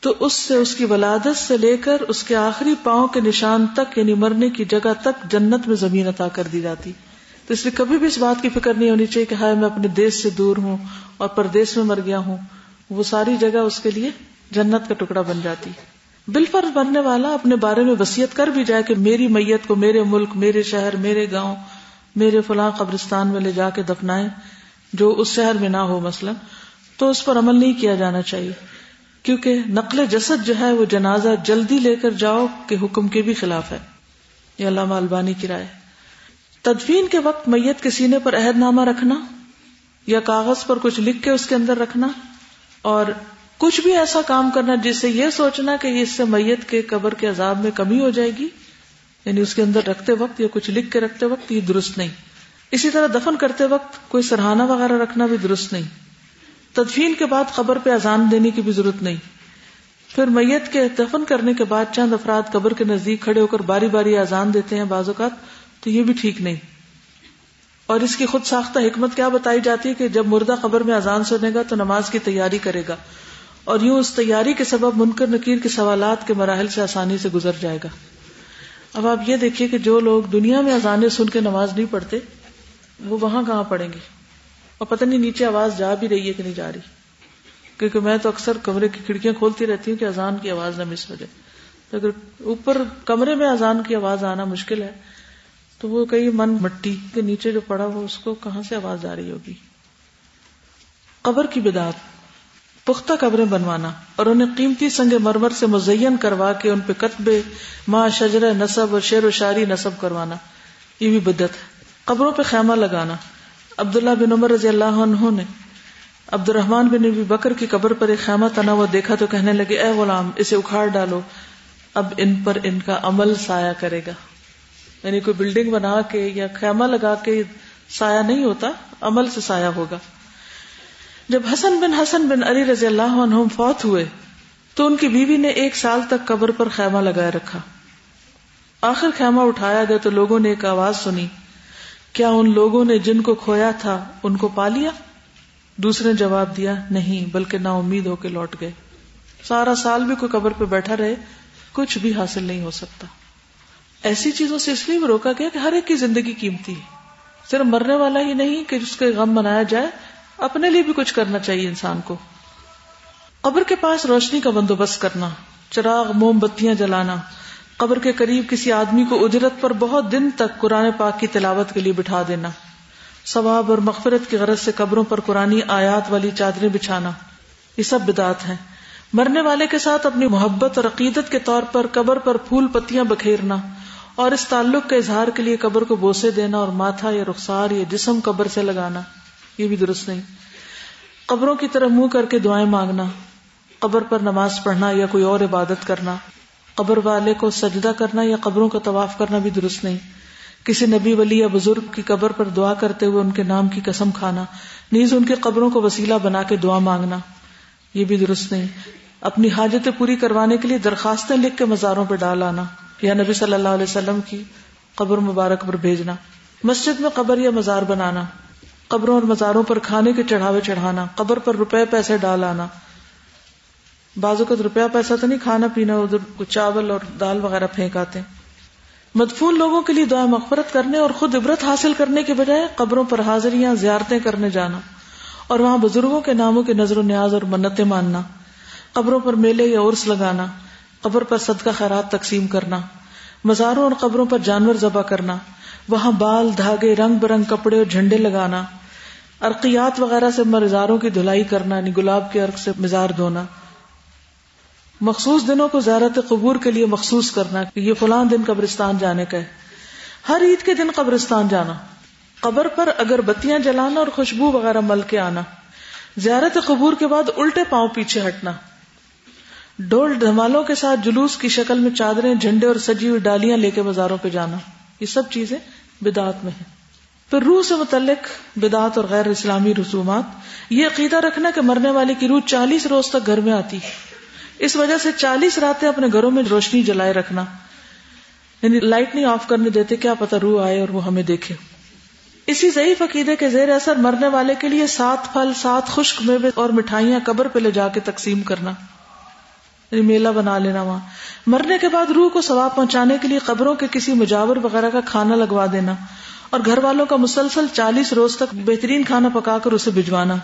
تو اس سے اس کی ولادت سے لے کر اس کے آخری پاؤں کے نشان تک یعنی مرنے کی جگہ تک جنت میں زمین عطا کر دی جاتی۔ تو اس لیے کبھی بھی اس بات کی فکر نہیں ہونی چاہیے کہ ہائے میں اپنے دیش سے دور ہوں اور پردیش میں مر گیا ہوں، وہ ساری جگہ اس کے لیے جنت کا ٹکڑا بن جاتی۔ بال پر مرنے والا اپنے بارے میں وسیعت کر بھی جائے کہ میری میت کو میرے ملک، میرے شہر، میرے گاؤں، میرے فلاں قبرستان میں لے جا کے دفنائے جو اس شہر میں نہ ہو مثلا، تو اس پر عمل نہیں کیا جانا چاہیے۔ کیونکہ نقل جسد جو ہے وہ جنازہ جلدی لے کر جاؤ کے حکم کے بھی خلاف ہے۔ یہ علامہ البانی کی رائے۔ تدفین کے وقت میت کے سینے پر عہد نامہ رکھنا یا کاغذ پر کچھ لکھ کے اس کے اندر رکھنا اور کچھ بھی ایسا کام کرنا جس سے یہ سوچنا کہ اس سے میت کے قبر کے عذاب میں کمی ہو جائے گی یعنی اس کے اندر رکھتے وقت یا کچھ لکھ کے رکھتے وقت یہ درست نہیں۔ اسی طرح دفن کرتے وقت کوئی سرحانہ وغیرہ رکھنا بھی درست نہیں۔ تدفین کے بعد قبر پہ اذان دینے کی بھی ضرورت نہیں۔ پھر میت کے دفن کرنے کے بعد چند افراد قبر کے نزدیک کھڑے ہو کر باری باری اذان دیتے ہیں بعض اوقات، تو یہ بھی ٹھیک نہیں۔ اور اس کی خود ساختہ حکمت کیا بتائی جاتی ہے کہ جب مردہ قبر میں اذان سنے گا تو نماز کی تیاری کرے گا۔ اور یوں اس تیاری کے سبب منکر نکیر کے سوالات کے مراحل سے آسانی سے گزر جائے گا۔ اب آپ یہ دیکھیے کہ جو لوگ دنیا میں اذانے سن کے نماز نہیں پڑھتے، وہ وہاں کہاں پڑھیں گے؟ اور پتہ نہیں نیچے آواز جا بھی رہی ہے کہ نہیں جا رہی۔ کیونکہ میں تو اکثر کمرے کی کھڑکیاں کھولتی رہتی ہوں کہ اذان کی آواز نہ مس ہو جائے۔ تو اگر اوپر کمرے میں اذان کی آواز آنا مشکل ہے، تو وہ کئی من مٹی کے نیچے جو پڑا ہو اس کو کہاں سے آواز آ رہی ہوگی؟ قبر کی بدات پختہ قبریں بنوانا اور انہیں قیمتی سنگ مرمر سے مزین کروا کے ان پہ قطبے ماں شجر نصب اور شیر و شاری نصب کروانا۔ یہ بھی بدت ہے۔ قبروں پہ خیمہ لگانا۔ عبداللہ بن عمر رضی اللہ عنہ نے عبد الرحمان بن نبی بکر کی قبر پر ایک خیمہ تنا ہوا دیکھا تو کہنے لگے، اے غلام، اسے اکھاڑ ڈالو۔ اب ان پر ان کا عمل سایہ کرے گا۔ یعنی کوئی بلڈنگ بنا کے یا خیمہ لگا کے سایہ نہیں ہوتا، عمل سے سایہ ہوگا۔ جب حسن بن حسن بن علی رضی اللہ عنہ فوت ہوئے تو ان کی بیوی نے ایک سال تک قبر پر خیمہ لگائے رکھا۔ آخر خیمہ اٹھایا گیا تو لوگوں نے ایک آواز سنی، کیا ان لوگوں نے جن کو کھویا تھا ان کو پا لیا؟ دوسرے جواب دیا، نہیں، بلکہ نا امید ہو کے لوٹ گئے۔ سارا سال بھی کوئی قبر پہ بیٹھا رہے، کچھ بھی حاصل نہیں ہو سکتا۔ ایسی چیزوں سے اس لیے بھی روکا گیا کہ ہر ایک کی زندگی قیمتی ہے۔ صرف مرنے والا ہی نہیں کہ جس کے غم منایا جائے اپنے لیے بھی کچھ کرنا چاہیے انسان کو۔ قبر کے پاس روشنی کا بندوبست کرنا، چراغ، موم بتیاں جلانا، قبر کے قریب کسی آدمی کو اجرت پر بہت دن تک قرآن پاک کی تلاوت کے لیے بٹھا دینا۔ ثواب اور مغفرت کی غرض سے قبروں پر قرآن آیات والی چادریں بچھانا۔ یہ سب بدات ہیں۔ مرنے والے کے ساتھ اپنی محبت اور عقیدت کے طور پر قبر پر پھول پتیاں بکھیرنا اور اس تعلق کے اظہار کے لیے قبر کو بوسے دینا اور ماتھا یا رخسار یا جسم قبر سے لگانا۔ یہ بھی درست نہیں۔ قبروں کی طرح منہ کر کے دعائیں مانگنا، قبر پر نماز پڑھنا یا کوئی اور عبادت کرنا، قبر والے کو سجدہ کرنا یا قبروں کا طواف کرنا بھی درست نہیں۔ کسی نبی، ولی یا بزرگ کی قبر پر دعا کرتے ہوئے ان کے نام کی قسم کھانا، نیز ان کے قبروں کو وسیلہ بنا کے دعا مانگنا، یہ بھی درست نہیں۔ اپنی حاجتیں پوری کروانے کے لیے درخواستیں لکھ کے مزاروں پہ ڈال آنا یا نبی صلی اللہ علیہ وسلم کی قبر مبارک پر بھیجنا۔ مسجد میں قبر یا مزار بنانا۔ قبروں اور مزاروں پر کھانے کے چڑھاوے چڑھانا، قبر پر روپے پیسے ڈال آنا۔ بازو کا روپیہ پیسہ تو نہیں، کھانا پینا، ادھر چاول اور دال وغیرہ پھینک آتے۔ مدفون لوگوں کے لیے دعا مغفرت کرنے اور خود عبرت حاصل کرنے کے بجائے قبروں پر حاضریاں، زیارتیں کرنے جانا۔ اور وہاں بزرگوں کے ناموں کے نظر و نیاز اور منتیں ماننا۔ قبروں پر میلے یا عرس لگانا۔ قبر پر صدقہ خیرات تقسیم کرنا۔ مزاروں اور قبروں پر جانور ذبح کرنا۔ وہاں بال دھاگے، رنگ برنگ کپڑے اور جھنڈے لگانا۔ ارقیات وغیرہ سے مزاروں کی دھلائی کرنا یعنی گلاب کے ارق سے مزار دھونا۔ مخصوص دنوں کو زیارت قبور کے لیے مخصوص کرنا کہ یہ فلاں دن قبرستان جانے کا ہے۔ ہر عید کے دن قبرستان جانا۔ قبر پر اگر بتیاں جلانا اور خوشبو وغیرہ مل کے آنا۔ زیارت قبور کے بعد الٹے پاؤں پیچھے ہٹنا۔ ڈول دھمالوں کے ساتھ جلوس کی شکل میں چادریں، جھنڈے اور سجی ہوئی ڈالیاں لے کے بازاروں پہ جانا۔ یہ سب چیزیں بدعت میں ہیں۔ پھر روح سے متعلق بدعت اور غیر اسلامی رسومات، یہ عقیدہ رکھنا کہ مرنے والے کی روح چالیس روز تک گھر میں آتی اس وجہ سے چالیس راتیں اپنے گھروں میں روشنی جلائے رکھنا یعنی لائٹ نہیں آف کرنے دیتے کیا پتا روح آئے اور وہ ہمیں دیکھے۔ اسی ضعیف عقیدے کے زیر اثر مرنے والے کے لیے سات پھل، سات خشک میوے اور مٹھائیاں قبر پہ لے جا کے تقسیم کرنا۔ یعنی میلہ بنا لینا وہاں۔ مرنے کے بعد روح کو ثواب پہنچانے کے لیے قبروں کے کسی مجاور وغیرہ کا کھانا لگوا دینا۔ اور گھر والوں کا مسلسل چالیس روز تک بہترین کھانا پکا کر اسے بھجوانا۔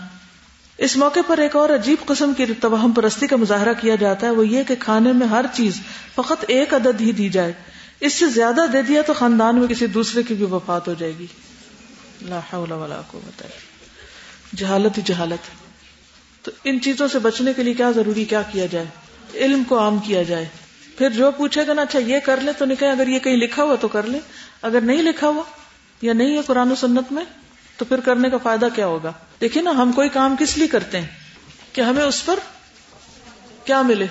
اس موقع پر ایک اور عجیب قسم کی توہم پرستی کا مظاہرہ کیا جاتا ہے، وہ یہ کہ کھانے میں ہر چیز فقط ایک عدد ہی دی جائے۔ اس سے زیادہ دے دیا تو خاندان میں کسی دوسرے کی بھی وفات ہو جائے گی۔ لا حول ولا قوت جہالت ہی جہالت۔ تو ان چیزوں سے بچنے کے لیے کیا ضروری، کیا کیا جائے؟ علم کو عام کیا جائے۔ پھر جو پوچھے گا نا اچھا یہ کر لے تو نکلے اگر یہ کہیں لکھا ہوا تو کر لے اگر نہیں لکھا ہوا یا نہیں ہے قرآن و سنت میں، تو پھر کرنے کا فائدہ کیا ہوگا؟ دیکھیے نا، ہم کوئی کام کس لیے کرتے ہیں؟ کہ ہمیں اس پر کیا ملے؟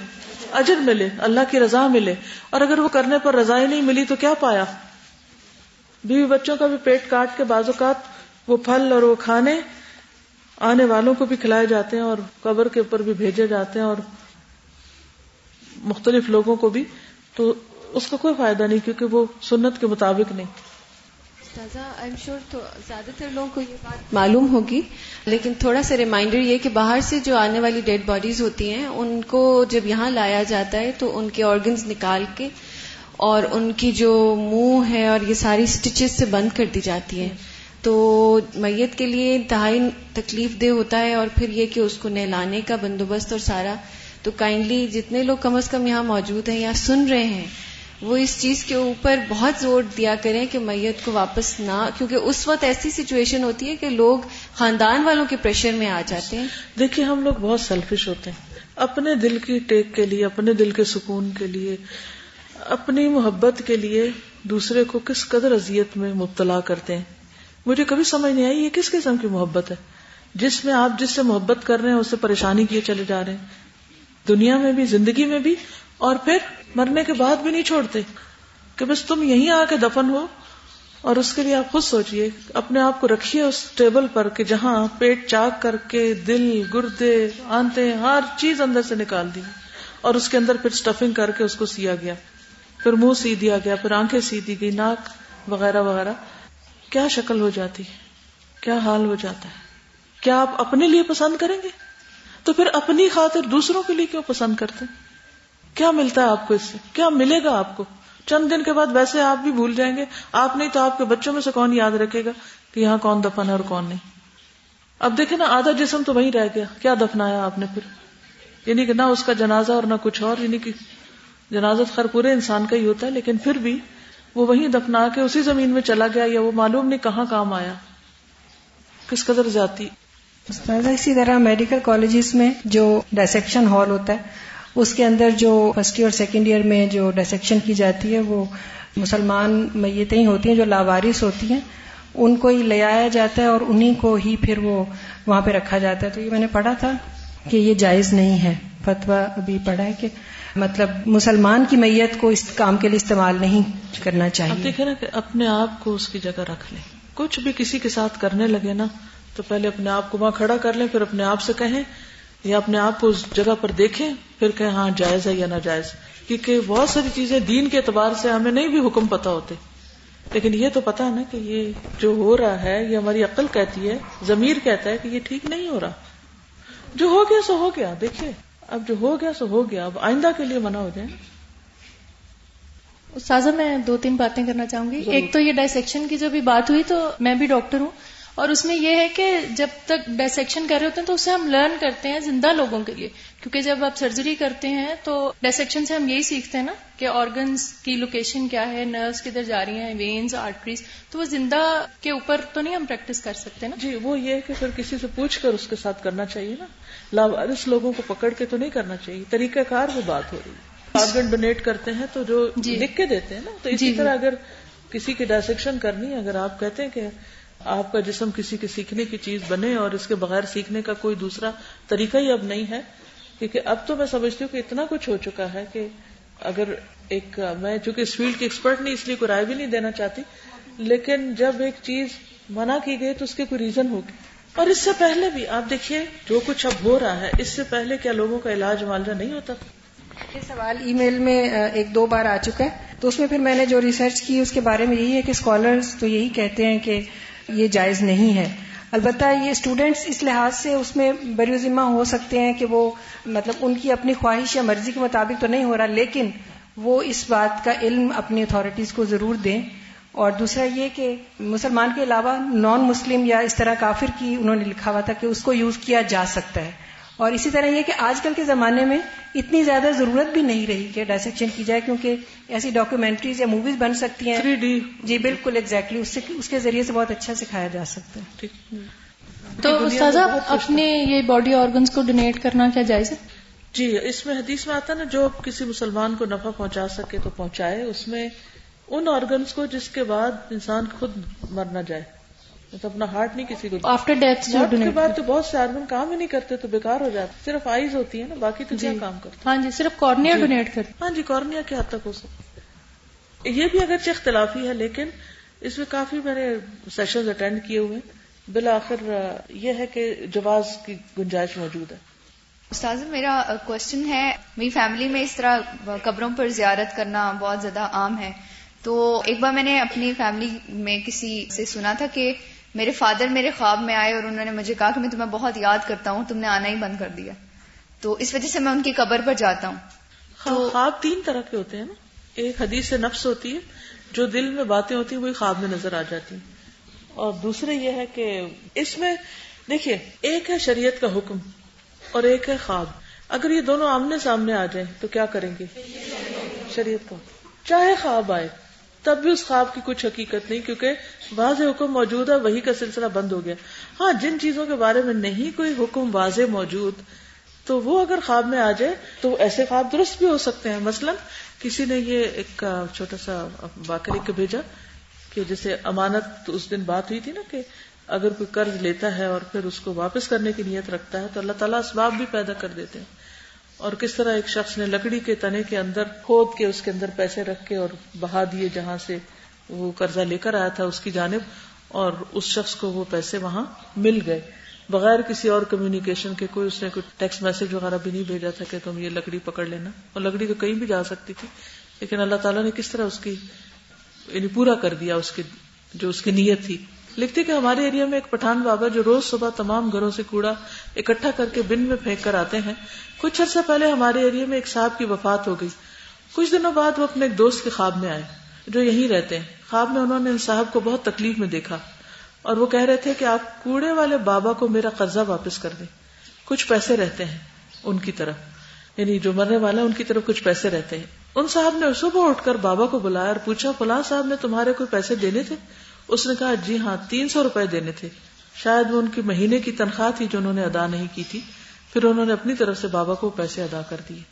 اجر ملے، اللہ کی رضا ملے۔ اور اگر وہ کرنے پر رضا ہی نہیں ملی تو کیا پایا؟ بیوی بچوں کا بھی پیٹ کاٹ کے بعض اوقات وہ پھل اور وہ کھانے آنے والوں کو بھی کھلائے جاتے ہیں اور قبر کے اوپر بھی بھیجے جاتے ہیں اور مختلف لوگوں کو بھی، تو اس کا کوئی فائدہ نہیں کیونکہ وہ سنت کے مطابق نہیں۔ شور تو زیادہ تر لوگوں کو یہ بات معلوم ہوگی۔ لیکن تھوڑا سا ریمائنڈر یہ کہ باہر سے جو آنے والی ڈیڈ باڈیز ہوتی ہیں، ان کو جب یہاں لایا جاتا ہے تو ان کے آرگنز نکال کے اور ان کی جو منہ ہے اور یہ ساری سٹیچز سے بند کر دی جاتی ہے تو میت کے لیے انتہائی تکلیف دہ ہوتا ہے اور پھر یہ کہ اس کو نہلانے کا بندوبست اور سارا۔ تو کائنڈلی جتنے لوگ کم از کم یہاں موجود ہیں یا سن رہے ہیں وہ اس چیز کے اوپر بہت زور دیا کریں کہ میت کو واپس نہ، کیونکہ اس وقت ایسی سچویشن ہوتی ہے کہ لوگ خاندان والوں کے پریشر میں آ جاتے ہیں۔ دیکھیے، ہم لوگ بہت سیلفش ہوتے ہیں۔ اپنے دل کی ٹیک کے لیے، اپنے دل کے سکون کے لیے، اپنی محبت کے لیے دوسرے کو کس قدر اذیت میں مبتلا کرتے ہیں۔ مجھے کبھی سمجھ نہیں آئی یہ کس قسم کی محبت ہے۔ جس میں آپ جس سے محبت کر رہے ہیں، اس سے پریشانی کیے چلے جا رہے ہیں۔ دنیا میں بھی، زندگی میں بھی، اور پھر مرنے کے بعد بھی نہیں چھوڑتے کہ بس تم یہیں آ کے دفن ہو اور اس کے لیے آپ خود سوچئے، اپنے آپ کو رکھیے اس ٹیبل پر کہ جہاں پیٹ چاک کر کے دل، گردے آنتے ہر چیز اندر سے نکال دی۔ اور اس کے اندر پھر اسٹفنگ کر کے اس کو سیا گیا۔ پھر منہ سی دیا گیا، پھر آنکھیں سی دی گئی، ناک وغیرہ وغیرہ۔ کیا شکل ہو جاتی؟ ہے کیا حال ہو جاتا ہے؟ کیا آپ اپنے لیے پسند کریں گے؟ تو پھر اپنی خاطر دوسروں کے لیے کیوں پسند کرتے کیا ملتا ہے آپ کو اس سے؟ کیا ملے گا آپ کو؟ چند دن کے بعد ویسے آپ بھی بھول جائیں گے۔ آپ نہیں تو آپ کے بچوں میں سے کون یاد رکھے گا کہ یہاں کون دفن ہے اور کون نہیں۔ اب دیکھیں نا، آدھا جسم تو وہیں رہ گیا۔ کیا دفنایا آپ نے پھر؟ یعنی کہ نہ اس کا جنازہ اور نہ کچھ اور یعنی کہ جنازت خیر پورے انسان کا ہی ہوتا ہے، لیکن پھر بھی وہ وہیں دفنا کے اسی زمین میں چلا گیا یا وہ معلوم نہیں کہاں کام آیا۔ کس قدر جاتی اسی طرح میڈیکل کالجز میں جو ڈائسیکشن ہال ہوتا ہے اس کے اندر جو فرسٹ ایئر اور سیکنڈ ایئر میں جو ڈائسیکشن کی جاتی ہے، وہ مسلمان میتیں ہی ہوتی ہیں، جو لاوارث ہوتی ہیں، ان کو ہی لے آیا جاتا ہے اور انہیں کو ہی پھر وہ وہاں پہ رکھا جاتا ہے۔ تو یہ میں نے پڑھا تھا کہ یہ جائز نہیں ہے۔ فتوا ابھی پڑھا ہے کہ مطلب مسلمان کی میت کو اس کام کے لیے استعمال نہیں کرنا چاہیے۔ دیکھیں نا کہ اپنے آپ کو اس کی جگہ رکھ لیں۔ کچھ بھی کسی کے ساتھ کرنے لگے نا، تو پہلے اپنے آپ کو وہاں کھڑا کر لیں، پھر اپنے آپ سے کہیں۔ یا اپنے آپ کو اس جگہ پر دیکھیں پھر کہیں ہاں جائز ہے یا نہ جائز کیونکہ بہت ساری چیزیں دین کے اعتبار سے ہمیں نہیں بھی حکم پتا ہوتے۔ لیکن یہ تو پتا نا کہ یہ جو ہو رہا ہے یہ ہماری عقل کہتی ہے ضمیر کہتا ہے کہ یہ ٹھیک نہیں ہو رہا۔ جو ہو گیا سو ہو گیا دیکھیے۔ اب جو ہو گیا سو ہو گیا اب آئندہ کے لیے منع ہو جائے استاذہ میں دو تین باتیں کرنا چاہوں گی۔ ایک تو یہ ڈائسیکشن کی جو بھی بات ہوئی تو میں بھی ڈاکٹر ہوں۔ اور اس میں یہ ہے کہ جب تک ڈائسیکشن کر رہے ہوتے ہیں تو اسے ہم لرن کرتے ہیں زندہ لوگوں کے لیے۔ کیونکہ جب آپ سرجری کرتے ہیں تو ڈائسیکشن سے ہم یہی سیکھتے ہیں نا کہ آرگنس کی لوکیشن کیا ہے نروس کدھر جا رہی ہیں وینز آرٹریز تو وہ زندہ کے اوپر تو نہیں ہم پریکٹس کر سکتے نا۔ جی وہ یہ کہ پھر کسی سے پوچھ کر اس کے ساتھ کرنا چاہیے نا۔ لاوارس لوگوں کو پکڑ کے تو نہیں کرنا چاہیے طریقہ کار وہ بات ہو رہی ہے۔ آرگن ڈونیٹ کرتے ہیں تو جو جی۔ لکھ کے دیتے ہیں نا تو اسی جی۔ طرح اگر کسی کی ڈائسیکشن کرنی ہے اگر آپ کہتے ہیں کہ آپ کا جسم کسی کے سیکھنے کی چیز بنے اور اس کے بغیر سیکھنے کا کوئی دوسرا طریقہ ہی اب نہیں ہے، کیونکہ اب تو میں سمجھتی ہوں کہ اتنا کچھ ہو چکا ہے کہ اگر ایک، میں چونکہ اس فیلڈ کی ایکسپرٹ نہیں، اس لیے کوئی رائے بھی نہیں دینا چاہتی، لیکن جب ایک چیز منع کی گئی تو اس کے کوئی ریزن ہوگی۔ اور اس سے پہلے بھی، آپ دیکھیے جو کچھ اب ہو رہا ہے، اس سے پہلے کیا لوگوں کا علاج معالجہ نہیں ہوتا؟ تھا یہ سوال ای میل میں ایک دو بار آ چکا ہے۔ تو اس میں پھر میں نے جو ریسرچ کی، اس کے بارے میں یہی ہے کہ اسکالرس تو یہی کہتے ہیں کہ یہ جائز نہیں ہے۔ البتہ یہ اسٹوڈینٹس اس لحاظ سے اس میں بری ذمہ ہو سکتے ہیں کہ وہ مطلب ان کی اپنی خواہش یا مرضی کے مطابق تو نہیں ہو رہا، لیکن وہ اس بات کا علم اپنی اتھارٹیز کو ضرور دیں۔ اور دوسرا یہ کہ مسلمان کے علاوہ نان مسلم یا اس طرح کافر کی انہوں نے لکھا ہوا تھا کہ اس کو یوز کیا جا سکتا ہے۔ اور اسی طرح یہ کہ آج کل کے زمانے میں اتنی زیادہ ضرورت بھی نہیں رہی کہ ڈائسیکشن کی جائے کیونکہ ایسی ڈاکومینٹریز یا موویز بن سکتی ہیں۔ تھری ڈی جی بالکل ایگزیکٹلی اس سے اس کے ذریعے سے بہت اچھا سکھایا جا سکتا ہے۔ ٹھیک۔ تو اپنے یہ باڈی آرگنس کو ڈونیٹ کرنا کیا جائز ہے؟ جی اس میں حدیث میں آتا ہے نا جو کسی مسلمان کو نفع پہنچا سکے تو پہنچائے اس میں ان آرگنس کو جس کے بعد انسان خود مر نہ جائے۔ اپنا ہارٹ نہیں کسی کو آفٹر ڈیتھ کے بعد تو بہت سے آرگن کام ہی نہیں کرتے تو بیکار ہو جاتے صرف آئیز ہوتی ہے نا باقی تو کیا کام کرتے؟ ہاں جی صرف کارنیا جی۔ ڈونیٹ کرتے۔ ہاں جی کارنیا کے حد تک ہو سکتا۔ یہ بھی اگرچہ اختلافی ہے لیکن اس میں کافی میں نے سیشنز اٹینڈ کیے ہوئے ہیں۔ بالآخر یہ ہے کہ جواز کی گنجائش موجود ہے۔ استاذ میرا کوشچن ہے میری فیملی میں اس طرح قبروں پر زیارت کرنا بہت زیادہ عام ہے۔ تو ایک بار میں نے اپنی فیملی میں کسی سے سنا تھا کہ میرے فادر میرے خواب میں آئے اور انہوں نے مجھے کہا کہ میں تمہیں بہت یاد کرتا ہوں تم نے آنا ہی بند کر دیا۔ تو اس وجہ سے میں ان کی قبر پر جاتا ہوں۔ خواب خواب تین طرح کے ہوتے ہیں نا۔ ایک حدیث سے نفس ہوتی ہے جو دل میں باتیں ہوتی ہیں وہی خواب میں نظر آ جاتی ہیں۔ اور دوسرے یہ ہے کہ اس میں دیکھیے ایک ہے شریعت کا حکم اور ایک ہے خواب۔ اگر یہ دونوں آمنے سامنے آ جائیں تو کیا کریں گے؟ شریعت کا چاہے خواب آئے تب بھی اس خواب کی کچھ حقیقت نہیں، کیونکہ واضح حکم موجود ہے، وہی کا سلسلہ بند ہو گیا۔ ہاں جن چیزوں کے بارے میں نہیں کوئی حکم واضح موجود، تو وہ اگر خواب میں آ جائے، تو ایسے خواب درست بھی ہو سکتے ہیں۔ مثلا، کسی نے یہ ایک چھوٹا سا واقعہ لکھ کے بھیجا کہ جیسے امانت اس دن بات ہوئی تھی نا کہ اگر کوئی قرض لیتا ہے اور پھر اس کو واپس کرنے کی نیت رکھتا ہے، تو اللہ تعالیٰ اسباب بھی پیدا کر دیتے ہیں۔ اور کس طرح ایک شخص نے لکڑی کے تنے کے اندر کھود کے اس کے اندر پیسے رکھ کے اور بہا دیے جہاں سے وہ قرضہ لے کر آیا تھا اس کی جانب، اور اس شخص کو وہ پیسے وہاں مل گئے۔ بغیر کسی اور کمیونیکیشن کے کوئی اس نے کوئی ٹیکسٹ میسج وغیرہ بھی نہیں بھیجا تھا کہ تم یہ لکڑی پکڑ لینا۔ اور لکڑی تو کہیں بھی جا سکتی تھی، لیکن اللہ تعالیٰ نے کس طرح اس کی یعنی پورا کر دیا اس کی جو اس کی نیت تھی۔ لکھتے کہ ہمارے ایریا میں ایک پٹھان بابا جو روز صبح تمام گھروں سے کوڑا اکٹھا کر کے بن میں پھینک کر آتے ہیں کچھ عرصہ پہلے ہمارے ایریا میں ایک صاحب کی وفات ہو گئی۔ کچھ دنوں بعد وہ اپنے ایک دوست کے خواب میں آئے جو یہیں رہتے ہیں۔ خواب میں انہوں نے ان صاحب کو بہت تکلیف میں دیکھا اور وہ کہہ رہے تھے کہ آپ کوڑے والے بابا کو میرا قرضہ واپس کر دیں۔ کچھ پیسے رہتے ہیں ان کی طرف۔ یعنی جو مرنے والا ان کی طرف کچھ پیسے رہتے ہیں۔ ان صاحب نے صبح اٹھ کر بابا کو بلایا اور پوچھا، فلاں صاحب نے تمہارے کوئی پیسے دینے تھے؟ اس نے کہا جی ہاں تین سو روپئے دینے تھے۔ شاید وہ ان کی مہینے کی تنخواہ تھی جو انہوں نے ادا نہیں کی تھی۔ پھر انہوں نے اپنی طرف سے بابا کو پیسے ادا کر دیے۔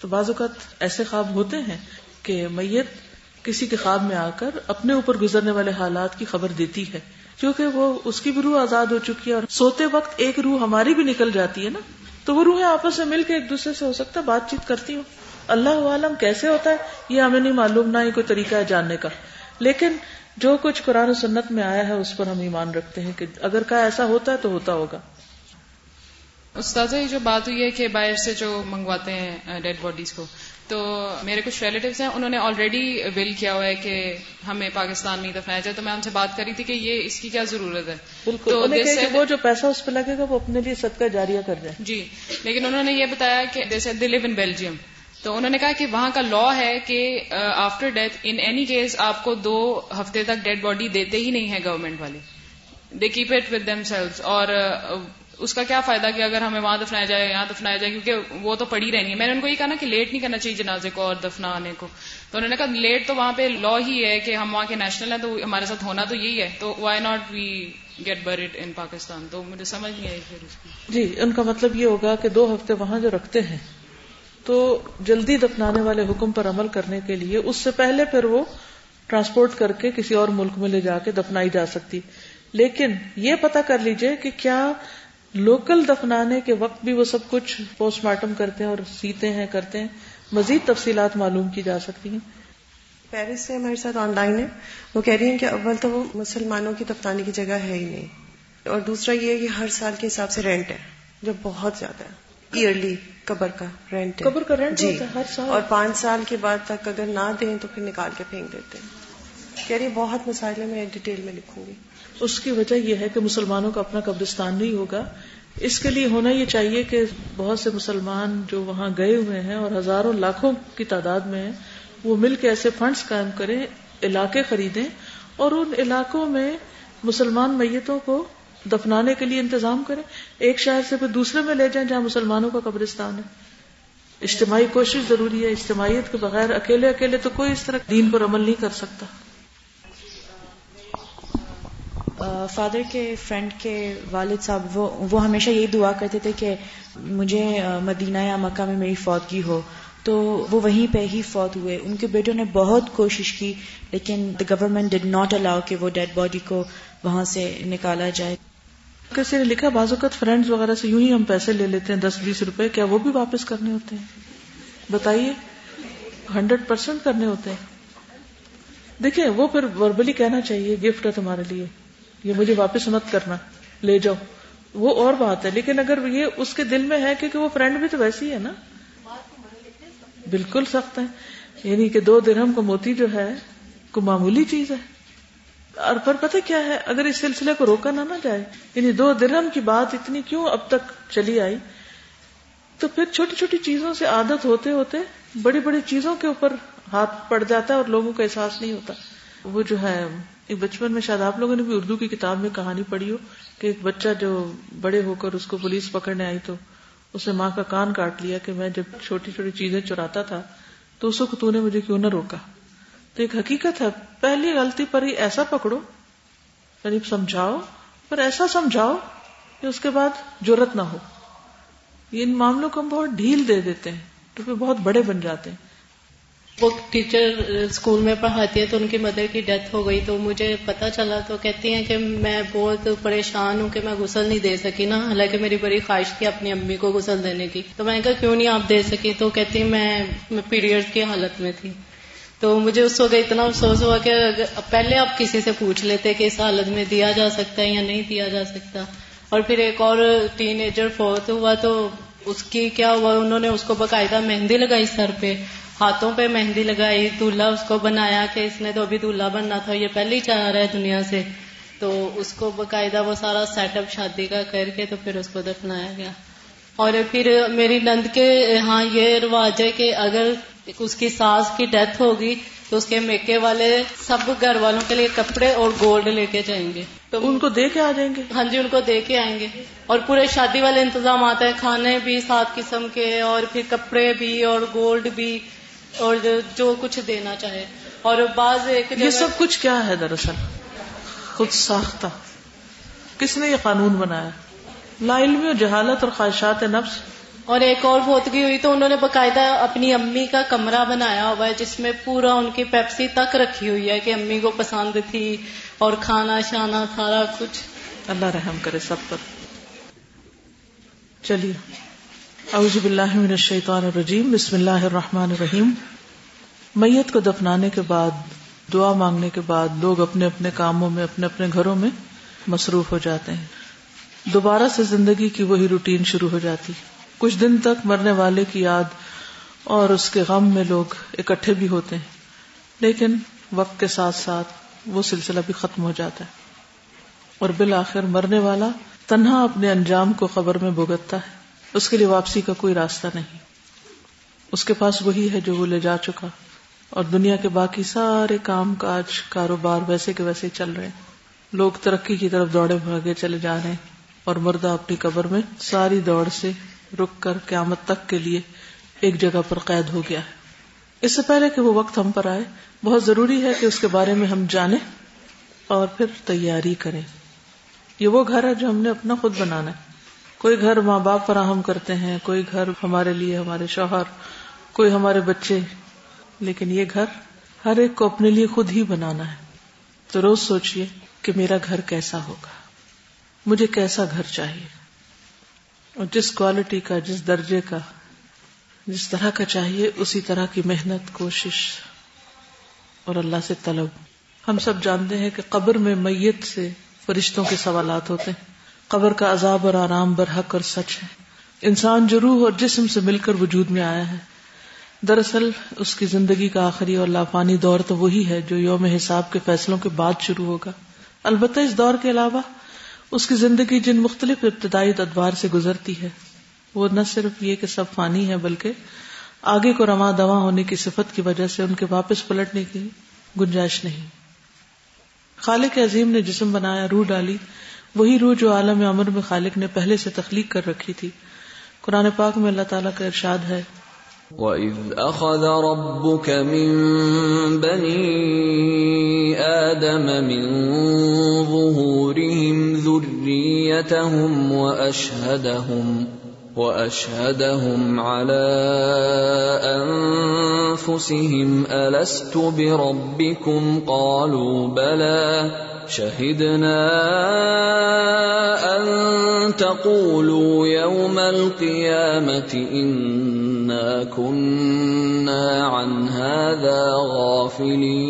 تو بعض اوقات ایسے خواب ہوتے ہیں کہ میت کسی کے خواب میں آ کر اپنے اوپر گزرنے والے حالات کی خبر دیتی ہے۔ کیونکہ وہ اس کی بھی روح آزاد ہو چکی ہے اور سوتے وقت ایک روح ہماری بھی نکل جاتی ہے نا۔ تو وہ روحیں آپس میں مل کے ایک دوسرے سے ہو سکتا ہے بات چیت کرتی ہوں۔ اللہ عالم کیسے ہوتا ہے یہ ہمیں نہیں معلوم، نہ ہی کوئی طریقہ ہے جاننے کا۔ لیکن جو کچھ قرآن و سنت میں آیا ہے اس پر ہم ایمان رکھتے ہیں کہ اگر کا ایسا ہوتا ہے تو ہوتا ہوگا۔ استاذہ یہ جو بات ہوئی ہے کہ باہر سے جو منگواتے ہیں ڈیڈ باڈیز کو تو میرے کچھ ریلیٹوز ہیں انہوں نے آلریڈی ول کیا ہوا ہے کہ ہمیں پاکستان نہیں دفنایا جائے۔ تو میں ان سے بات کری تھی کہ یہ اس کی کیا ضرورت ہے۔ بالکل تو said- وہ جو پیسہ اس پہ لگے گا وہ اپنے لیے صدقہ جاریہ کر جائے جی لیکن انہوں نے یہ بتایا کہ جیسے دے لیو ان بیلجیم تو انہوں نے کہا کہ وہاں کا لا ہے کہ after death in any case آپ کو دو ہفتے تک ڈیڈ باڈی دیتے ہی نہیں ہے گورنمنٹ والے they keep it with themselves اور uh, اس کا کیا فائدہ کہ اگر ہمیں وہاں دفنایا جائے، یہاں دفنایا جائے، کیونکہ وہ تو پڑی رہنی ہے۔ میں نے ان کو یہ کہا نا کہ لیٹ نہیں کرنا چاہیے جنازے کو اور دفنانے کو۔ تو انہوں نے کہا لیٹ تو وہاں پہ لا ہی ہے کہ ہم وہاں کے نیشنل ہیں تو ہمارے ساتھ ہونا تو یہی ہے۔ تو why not we get buried in Pakistan تو مجھے سمجھ نہیں آئی پھر اس کی۔ جی ان کا مطلب یہ ہوگا کہ دو ہفتے وہاں جو رکھتے ہیں، تو جلدی دفنانے والے حکم پر عمل کرنے کے لیے اس سے پہلے پھر وہ ٹرانسپورٹ کر کے کسی اور ملک میں لے جا کے دفنائی جا سکتی۔ لیکن یہ پتا کر لیجیے کہ کیا لوکل دفنانے کے وقت بھی وہ سب کچھ پوسٹ مارٹم کرتے ہیں اور سیتے ہیں کرتے ہیں۔ مزید تفصیلات معلوم کی جا سکتی ہیں۔ پیرس سے ہمارے ساتھ آن لائن ہے۔ وہ کہہ رہی ہیں کہ اول تو وہ مسلمانوں کی دفنانے کی جگہ ہے ہی نہیں۔ اور دوسرا یہ ہے کہ ہر سال کے حساب سے رینٹ ہے جو بہت زیادہ ہے۔ ایئرلی قبر کا رینٹ قبر کا rent جی۔ ہر سال؟ اور پانچ سال کے بعد تک اگر نہ دیں تو پھر نکال کے پھینک دیتے ہیں۔ کہہ رہی بہت مسائل میں ڈیٹیل میں لکھوں گی۔ اس کی وجہ یہ ہے کہ مسلمانوں کا اپنا قبرستان نہیں ہوگا۔ اس کے لیے ہونا یہ چاہیے کہ بہت سے مسلمان جو وہاں گئے ہوئے ہیں اور ہزاروں لاکھوں کی تعداد میں ہیں، وہ مل کے ایسے فنڈز قائم کریں، علاقے خریدیں اور ان علاقوں میں مسلمان میتوں کو دفنانے کے لیے انتظام کریں۔ ایک شہر سے پھر دوسرے میں لے جائیں جہاں مسلمانوں کا قبرستان ہے۔ اجتماعی کوشش ضروری ہے، اجتماعیت کے بغیر اکیلے اکیلے تو کوئی اس طرح دین پر عمل نہیں کر سکتا۔ فادر کے فرینڈ کے والد صاحب، وہ وہ ہمیشہ یہی دعا کرتے تھے کہ مجھے مدینہ یا مکہ میں میری فوتگی ہو۔ تو وہ وہیں پہ ہی فوت ہوئے۔ ان کے بیٹوں نے بہت کوشش کی، لیکن the government did not allow کہ وہ ڈیڈ باڈی کو وہاں سے نکالا جائے۔ کسی نے لکھا، بعض اوقات فرینڈز وغیرہ سے یوں ہی ہم پیسے لے لیتے ہیں، دس بیس روپے، کیا وہ بھی واپس کرنے ہوتے ہیں؟ بتائیے ہنڈریڈ پرسینٹ کرنے ہوتے ہیں۔ دیکھیں، وہ پھر وربلی کہنا چاہیے گفٹ ہے تمہارے لیے۔ یہ مجھے واپس مت کرنا، لے جاؤ۔ وہ اور بات ہے، لیکن اگر یہ اس کے دل میں ہے کیونکہ وہ فرینڈ بھی تو ویسی ہے نا۔ بالکل سخت ہے۔ یعنی کہ دو درہم کو موتی جو ہے کو معمولی چیز ہے۔ اور پر پتہ کیا ہے، اگر اس سلسلے کو روکا نہ نہ جائے یعنی دو درہم کی بات اتنی کیوں اب تک چلی آئی؟ تو پھر چھوٹی چھوٹی چیزوں سے عادت ہوتے ہوتے بڑی بڑی چیزوں کے اوپر ہاتھ پڑ جاتا ہے اور لوگوں کو احساس نہیں ہوتا۔ وہ جو ہے ایک بچپن میں شاید آپ لوگوں نے بھی اردو کی کتاب میں کہانی پڑھی ہو کہ ایک بچہ جو بڑے ہو کر اس کو پولیس پکڑنے آئی تو اس نے ماں کا کان کاٹ لیا کہ میں جب چھوٹی چھوٹی چیزیں چراتا تھا تو اس کو تو نے مجھے کیوں نہ روکا؟ تو ایک حقیقت ہے، پہلی غلطی پر ہی ایسا پکڑو یعنی سمجھاؤ، پر ایسا سمجھاؤ کہ اس کے بعد جرت نہ ہو۔ ان معاملوں کو ہم بہت ڈھیل دے دیتے ہیں، تو پھر بہت بڑے بن جاتے ہیں۔ وہ ٹیچر اسکول uh, میں پڑھاتی ہے تو ان کی مدر کی ڈیتھ ہو گئی تو مجھے پتا چلا تو کہتی ہیں کہ میں بہت پریشان ہوں کہ میں غسل نہیں دے سکی نا۔ حالانکہ میری بڑی خواہش تھی اپنی امی کو غسل دینے کی۔ تو میں نے کہا، کیوں نہیں آپ دے سکی؟ تو کہتی میں پیریڈ کی حالت میں تھی۔ تو مجھے اس وقت اتنا افسوس ہوا کہ پہلے آپ کسی سے پوچھ لیتے کہ اس حالت میں دیا جا سکتا ہے یا نہیں دیا جا سکتا۔ اور پھر ایک اور ٹین ایجر فوت ہوا تو اس کی کیا ہوا؟ انہوں نے اس کو باقاعدہ مہندی لگائی سر پہ۔ ہاتھوں پہ مہندی لگائی دلہا اس کو بنایا کہ اس نے تو ابھی دلہا بننا تھا یہ پہلے ہی رہا ہے دنیا سے۔ تو اس کو باقاعدہ وہ سارا سیٹ اپ شادی کا کر کے تو پھر اس کو دفنایا گیا۔ اور پھر میری نند کے ہاں یہ رواج ہے کہ اگر اس کی ساس کی ڈیتھ ہوگی تو اس کے میکے والے سب گھر والوں کے لیے کپڑے اور گولڈ لے کے جائیں گے۔ تو ان کو دے کے آ جائیں گے؟ ہاں جی ان کو دے کے آئیں گے۔ اور پورے شادی والے انتظامات ہیں کھانے بھی سات قسم کے اور پھر کپڑے بھی اور گولڈ بھی۔ اور جو کچھ دینا چاہے۔ اور بعض ایک یہ سب کچھ کیا ہے دراصل؟ خود ساختہ۔ کس نے یہ قانون بنایا؟ لا علمی اور جہالت اور خواہشات نفس۔ اور ایک اور فوتگی ہوئی تو انہوں نے باقاعدہ اپنی امی کا کمرہ بنایا ہوا ہے جس میں پورا ان کی پیپسی تک رکھی ہوئی ہے کہ امی کو پسند تھی اور کھانا شانا سارا کچھ۔ اللہ رحم کرے سب پر۔ چلیے۔ اعوذ باللہ من الشیطان الرجیم، بسم اللہ الرحمن الرحیم۔ میت کو دفنانے کے بعد، دعا مانگنے کے بعد لوگ اپنے اپنے کاموں میں، اپنے اپنے گھروں میں مصروف ہو جاتے ہیں۔ دوبارہ سے زندگی کی وہی روٹین شروع ہو جاتی۔ کچھ دن تک مرنے والے کی یاد اور اس کے غم میں لوگ اکٹھے بھی ہوتے ہیں۔ لیکن وقت کے ساتھ ساتھ وہ سلسلہ بھی ختم ہو جاتا ہے۔ اور بالآخر مرنے والا تنہا اپنے انجام کو خبر میں بھگتتا ہے۔ اس کے لیے واپسی کا کوئی راستہ نہیں۔ اس کے پاس وہی ہے جو وہ لے جا چکا۔ اور دنیا کے باقی سارے کام کاج کاروبار ویسے کے ویسے چل رہے ہیں۔ لوگ ترقی کی طرف دوڑے بھاگے چلے جا رہے ہیں۔ اور مردہ اپنی قبر میں ساری دوڑ سے رک کر قیامت تک کے لیے ایک جگہ پر قید ہو گیا ہے۔ اس سے پہلے کہ وہ وقت ہم پر آئے، بہت ضروری ہے کہ اس کے بارے میں ہم جانیں اور پھر تیاری کریں۔ یہ وہ گھر ہے جو ہم نے اپنا خود بنانا ہے۔ کوئی گھر ماں باپ فراہم کرتے ہیں، کوئی گھر ہمارے لیے ہمارے شوہر، کوئی ہمارے بچے، لیکن یہ گھر ہر ایک کو اپنے لیے خود ہی بنانا ہے۔ تو روز سوچئے کہ میرا گھر کیسا ہوگا۔ مجھے کیسا گھر چاہیے؟ اور جس کوالٹی کا، جس درجے کا، جس طرح کا چاہیے، اسی طرح کی محنت، کوشش اور اللہ سے طلب۔ ہم سب جانتے ہیں کہ قبر میں میت سے فرشتوں کے سوالات ہوتے ہیں۔ قبر کا عذاب اور آرام برحق اور سچ ہے۔ انسان جو روح اور جسم سے مل کر وجود میں آیا ہے۔ دراصل اس کی زندگی کا آخری اور لافانی دور تو وہی ہے جو یوم حساب کے فیصلوں کے بعد شروع ہوگا۔ البتہ اس دور کے علاوہ اس کی زندگی جن مختلف ابتدائی ادوار سے گزرتی ہے، وہ نہ صرف یہ کہ سب فانی ہے بلکہ آگے کو رواں دواں ہونے کی صفت کی وجہ سے ان کے واپس پلٹنے کی گنجائش نہیں۔ خالق عظیم نے جسم بنایا، روح ڈالی۔ وہی روح جو عالم امر میں خالق نے پہلے سے تخلیق کر رکھی تھی۔ قرآن پاک میں اللہ تعالیٰ کا ارشاد ہے۔ وَإِذْ أَخَذَ رَبُّكَ مِن بَنِي آدَمَ مِن ظُهُورِهِمْ ذُرِّيَّتَهُمْ وَأَشْهَدَهُمْ واشهدهم على انفسهم الست بربكم قالوا بلى شهدنا ان تقولوا يوم القيامه انا كنا عن هذا غافلين.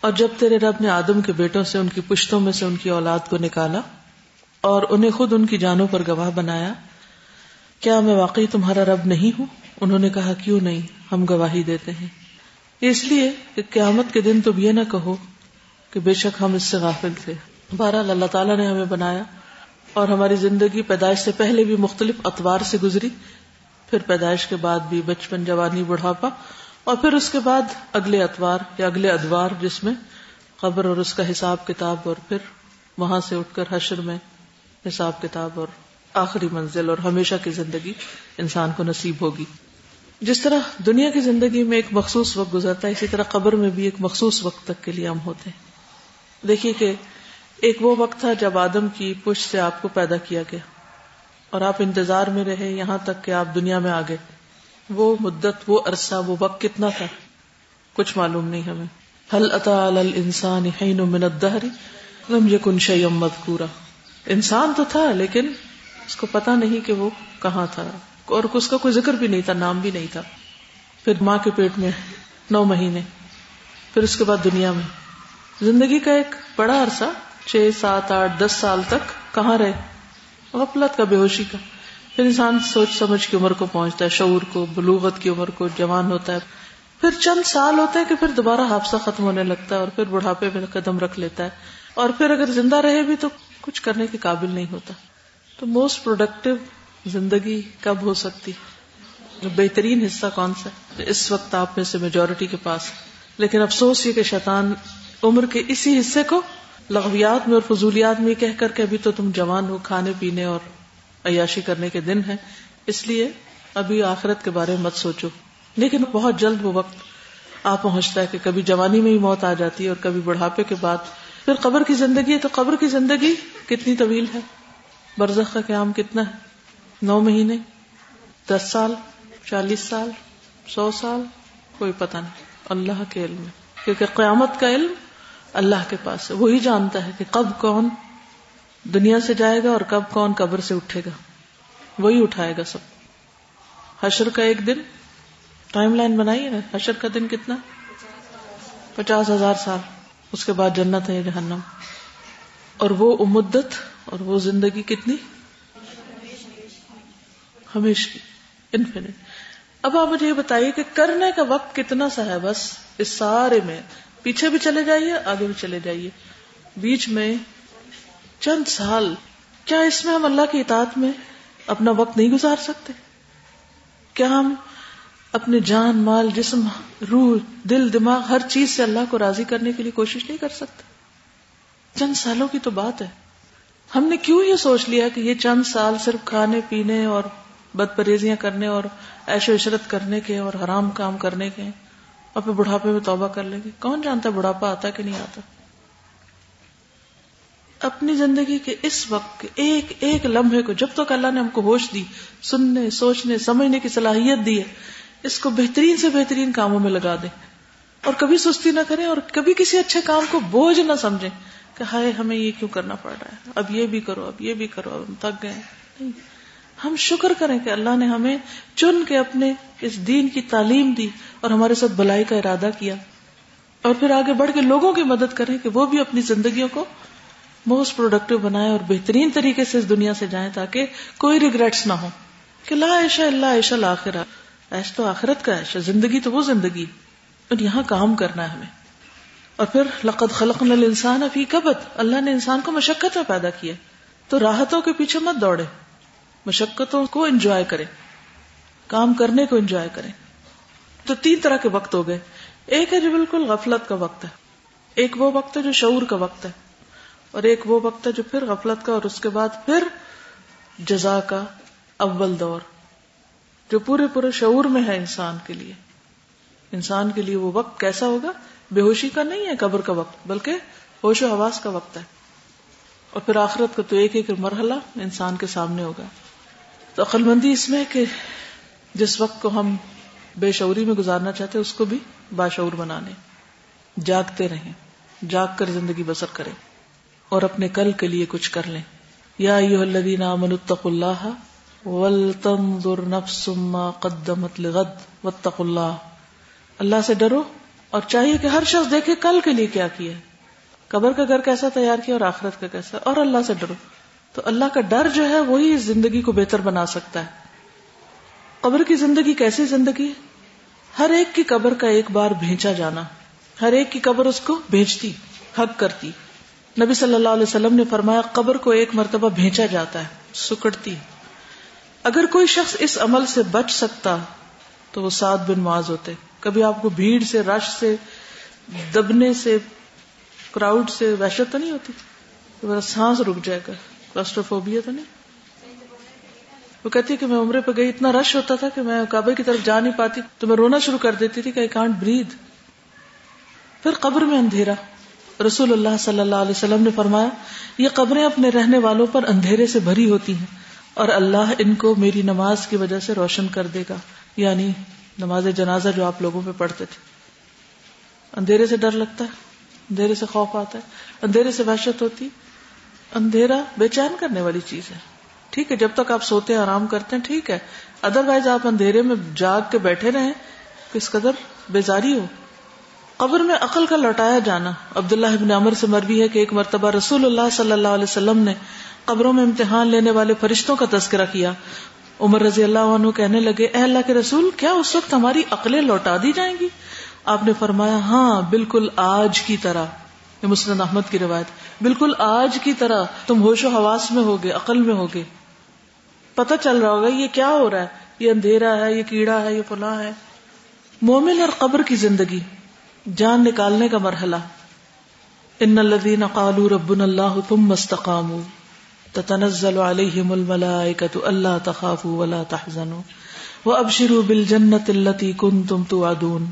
اور جب تیرے رب نے آدم کے بیٹوں سے ان کی پشتوں میں سے ان کی اولاد کو نکالا اور انہیں خود ان کی جانوں پر گواہ بنایا، کیا میں واقعی تمہارا رب نہیں ہوں؟ انہوں نے کہا، کیوں نہیں؟ ہم گواہی دیتے ہیں۔ اس لیے کہ قیامت کے دن تم یہ نہ کہو کہ بے شک ہم اس سے غافل تھے۔ بہرحال اللہ تعالیٰ نے ہمیں بنایا اور ہماری زندگی پیدائش سے پہلے بھی مختلف اتوار سے گزری، پھر پیدائش کے بعد بھی بچپن، جوانی، بڑھاپا اور پھر اس کے بعد اگلے اتوار یا اگلے ادوار جس میں قبر اور اس کا حساب کتاب اور پھر وہاں سے اٹھ کر حشر میں حساب کتاب اور آخری منزل اور ہمیشہ کی زندگی انسان کو نصیب ہوگی۔ جس طرح دنیا کی زندگی میں ایک مخصوص وقت گزرتا ہے، اسی طرح قبر میں بھی ایک مخصوص وقت تک کے لیے ہم ہوتے ہیں۔ دیکھیے کہ ایک وہ وقت تھا جب آدم کی پش سے آپ کو پیدا کیا گیا۔ اور آپ انتظار میں رہے، یہاں تک کہ آپ دنیا میں آگے وہ مدت، وہ عرصہ، وہ وقت کتنا تھا؟ کچھ معلوم نہیں ہمیں۔ حل اتا انسان من الدہر؟ لم یکن شیئم مذکورا۔ انسان تو تھا، لیکن اس کو پتا نہیں کہ وہ کہاں تھا۔ اور اس کا کوئی ذکر بھی نہیں تھا، نام بھی نہیں تھا۔ پھر ماں کے پیٹ میں نو مہینے، پھر اس کے بعد دنیا میں۔ زندگی کا ایک بڑا عرصہ، چھ، سات، آٹھ، دس سال تک کہاں رہے؟ غفلت کا، بے ہوشی کا۔ پھر انسان سوچ سمجھ کی عمر کو پہنچتا ہے، شعور کو، بلوغت کی عمر کو، جوان ہوتا ہے۔ پھر چند سال ہوتا ہے کہ پھر دوبارہ حادثہ ختم ہونے لگتا ہے اور پھر بڑھاپے میں قدم رکھ لیتا ہے۔ اور پھر اگر زندہ رہے بھی تو کچھ کرنے کے قابل نہیں ہوتا۔ تو موسٹ پروڈکٹیو زندگی کب ہو سکتی؟ بہترین حصہ کون سا؟ اس وقت آپ میں سے میجورٹی کے پاس لیکن افسوس یہ کہ شیطان عمر کے اسی حصے کو لغویات میں اور فضولیات میں کہہ کر کے ابھی تو تم جوان ہو، کھانے پینے اور عیاشی کرنے کے دن ہیں۔ اس لیے ابھی آخرت کے بارے میں مت سوچو۔ لیکن بہت جلد وہ وقت آ پہنچتا ہے کہ کبھی جوانی میں ہی موت آ جاتی ہے اور کبھی بڑھاپے کے بعد۔ پھر قبر کی زندگی ہے تو قبر کی زندگی کتنی طویل ہے؟ برزخ کا قیام کتنا ہے؟ نو مہینے، دس سال، چالیس سال، سو سال، کوئی پتہ نہیں، اللہ کے علم میں۔ کیونکہ قیامت کا علم اللہ کے پاس ہے، وہی جانتا ہے کہ کب کون دنیا سے جائے گا اور کب کون قبر سے اٹھے گا۔ وہی اٹھائے گا سب۔ حشر کا ایک دن، ٹائم لائن بنائیے نا، حشر کا دن کتنا؟ پچاس ہزار سال۔ اس کے بعد جنت ہے جہنم۔ اور وہ مدت اور وہ زندگی کتنی؟ ہمیشہ انفینٹ۔ اب آپ مجھے یہ بتائیے کہ کرنے کا وقت کتنا سا ہے؟ بس اس سارے میں پیچھے بھی چلے جائیے، آگے بھی چلے جائیے۔ بیچ میں چند سال، کیا اس میں ہم اللہ کی اطاعت میں اپنا وقت نہیں گزار سکتے؟ کیا ہم اپنے جان، مال، جسم، روح، دل، دماغ، ہر چیز سے اللہ کو راضی کرنے کے لیے کوشش نہیں کر سکتے؟ چند سالوں کی تو بات ہے۔ ہم نے کیوں یہ سوچ لیا کہ یہ چند سال صرف کھانے، پینے اور بد پریزیاں کرنے اور ایش و عشرت کرنے کے اور حرام کام کرنے کے اور پھر بڑھاپے میں توبہ کر لیں گے کون جانتا بڑھاپا آتا کہ نہیں آتا؟ اپنی زندگی کے اس وقت کے ایک ایک لمحے کو جب تک اللہ نے ہم کو ہوش دی، سننے، سوچنے، سمجھنے کی صلاحیت دی ہے، اس کو بہترین سے بہترین کاموں میں لگا دیں۔ اور کبھی سستی نہ کریں اور کبھی کسی اچھے کام کو بوجھ نہ سمجھیں کہ ہائے ہمیں یہ کیوں کرنا پڑ رہا ہے؟ اب یہ بھی کرو، اب یہ بھی کرو، اب ہم تھک گئے نہیں۔ ہم شکر کریں کہ اللہ نے ہمیں چن کے اپنے اس دین کی تعلیم دی اور ہمارے ساتھ بلائی کا ارادہ کیا۔ اور پھر آگے بڑھ کے لوگوں کی مدد کریں کہ وہ بھی اپنی زندگیوں کو موسٹ پروڈکٹیو بنائے اور بہترین طریقے سے اس دنیا سے جائیں تاکہ کوئی ریگریٹس نہ ہو۔ کہ لا ایشا اللہ ایشا لاخرہ ایش تو آخرت کا ایشا زندگی تو وہ زندگی۔ اور یہاں کام کرنا ہے ہمیں۔ اور پھر لقد خلق نل انسان افی کبت اللہ نے انسان کو مشقت میں پیدا کیا۔ تو راحتوں کے پیچھے مت دوڑے۔ مشقتوں کو انجوائے کرے کام کرنے کو انجوائے کرے تو تین طرح کے وقت ہو گئے۔ ایک ہے جو بالکل غفلت کا وقت ہے۔ ایک وہ وقت ہے جو شعور کا وقت ہے۔ اور ایک وہ وقت ہے جو پھر غفلت کا اور اس کے بعد پھر جزا کا اول دور۔ جو پورے پورے شعور میں ہے انسان کے لیے۔ انسان کے لیے وہ وقت کیسا ہوگا؟ بے ہوشی کا نہیں ہے قبر کا وقت، بلکہ ہوش و حواس کا وقت ہے۔ اور پھر آخرت کا تو ایک ایک مرحلہ انسان کے سامنے ہوگا۔ تو عقل مندی اس میں کہ جس وقت کو ہم بے شعوری میں گزارنا چاہتے اس کو بھی باشعور بنانے، جاگتے رہیں، جاگ کر زندگی بسر کریں اور اپنے کل کے لیے کچھ کر لیں۔ یا الذین آمنوا اتقوا اللہ ولتنظر نفس ما قدمت لغد واتقوا اللہ۔ اللہ سے ڈرو اور چاہیے کہ ہر شخص دیکھے کل کے لیے کیا کیا۔ قبر کا گھر کیسا تیار کیا اور آخرت کا کیسا، اور اللہ سے ڈرو۔ تو اللہ کا ڈر جو ہے وہی اس زندگی کو بہتر بنا سکتا ہے۔ قبر کی زندگی کیسی زندگی ہر ایک کی قبر کا ایک بار بھیجا جانا، ہر ایک کی قبر اس کو بھیجتی حق کرتی۔ نبی صلی اللہ علیہ وسلم نے فرمایا، قبر کو ایک مرتبہ بھیجا جاتا ہے، سکڑتی۔ اگر کوئی شخص اس عمل سے بچ سکتا تو وہ سات بن معاذ ہوتے۔ کبھی آپ کو بھیڑ سے، رش سے، دبنے سے، کراؤڈ سے وحشت تو نہیں ہوتی؟ سانس رک جائے گا۔ کلسٹروفوبیا تو نہیں؟ وہ کہتی کہ میں عمرے پہ گئی، اتنا رش ہوتا تھا کہ میں کعبے کی طرف جا نہیں پاتی، تو میں رونا شروع کر دیتی تھی کہ آئی کانٹ برید پھر قبر میں اندھیرا۔ رسول اللہ صلی اللہ علیہ وسلم نے فرمایا، یہ قبریں اپنے رہنے والوں پر اندھیرے سے بھری ہوتی ہیں، اور اللہ ان کو میری نماز کی وجہ سے روشن کر دے گا یعنی نماز جنازہ جو آپ لوگوں پہ پڑھتے تھے۔ اندھیرے سے ڈر لگتا ہے، اندھیرے سے خوف آتا ہے، اندھیرے سے وحشت ہوتی۔ اندھیرا بے چین کرنے والی چیز ہے۔ ٹھیک ہے، جب تک آپ سوتے ہیں، آرام کرتے ہیں، ٹھیک ہے۔ ادر وائز آپ اندھیرے میں جاگ کے بیٹھے رہے کس قدر بیزاری ہو۔ قبر میں عقل کا لوٹایا جانا۔ عبداللہ ابن عمر سے مربی ہے کہ ایک مرتبہ رسول اللہ صلی اللہ علیہ وسلم نے قبروں میں امتحان لینے والے فرشتوں کا تذکرہ کیا۔ عمر رضی اللہ عنہ کہنے لگے، اے اللہ کے رسول، کیا اس وقت ہماری عقلیں لوٹا دی جائیں گی؟ آپ نے فرمایا ہاں بالکل آج کی طرح۔ یہ مسلم احمد کی روایت۔ بالکل آج کی طرح تم ہوش و حواس میں ہوگے، عقل میں ہوگے۔ پتہ چل رہا ہوگا یہ کیا ہو رہا ہے۔ یہ اندھیرا ہے، یہ کیڑا ہے، یہ فلاں ہے۔ مومن اور قبر کی زندگی، جان نکالنے کا مرحلہ۔ ان الذين قالوا ربنا الله ثم استقاموا۔ تتنزل عليهم الملائكة الا تخافوا ولا تحزنوا۔ وابشروا بالجنة التي كنتم توعدون۔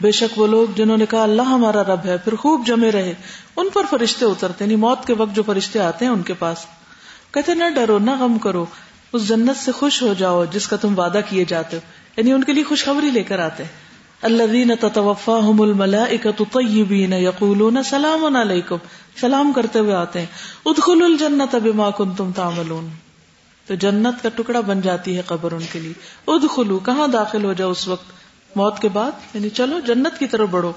بے شک وہ لوگ جنہوں نے کہا اللہ ہمارا رب ہے، پھر خوب جمے رہے۔ ان پر فرشتے اترتے یعنی موت کے وقت جو فرشتے آتے ہیں ان کے پاس۔ کہتے نہ ڈرو، نہ غم کرو، اس جنت سے خوش ہو جاؤ جس کا تم وعدہ کیے جاتے ہو۔ یعنی ان کے لیے خوشخبری لے کر آتے اللہ تتوفاهم الملائکۃ طیبین یقولون سلام علیکم۔ سلام کرتے ہوئے آتے ہیں۔ ادخلوا الجنت بما کنتم تعملون۔ تو جنت کا ٹکڑا بن جاتی ہے قبر ان کے لیے۔ ادخلوا، کہاں داخل ہو جاؤ اس وقت؟ موت کے بعد یعنی چلو جنت کی طرف بڑھو۔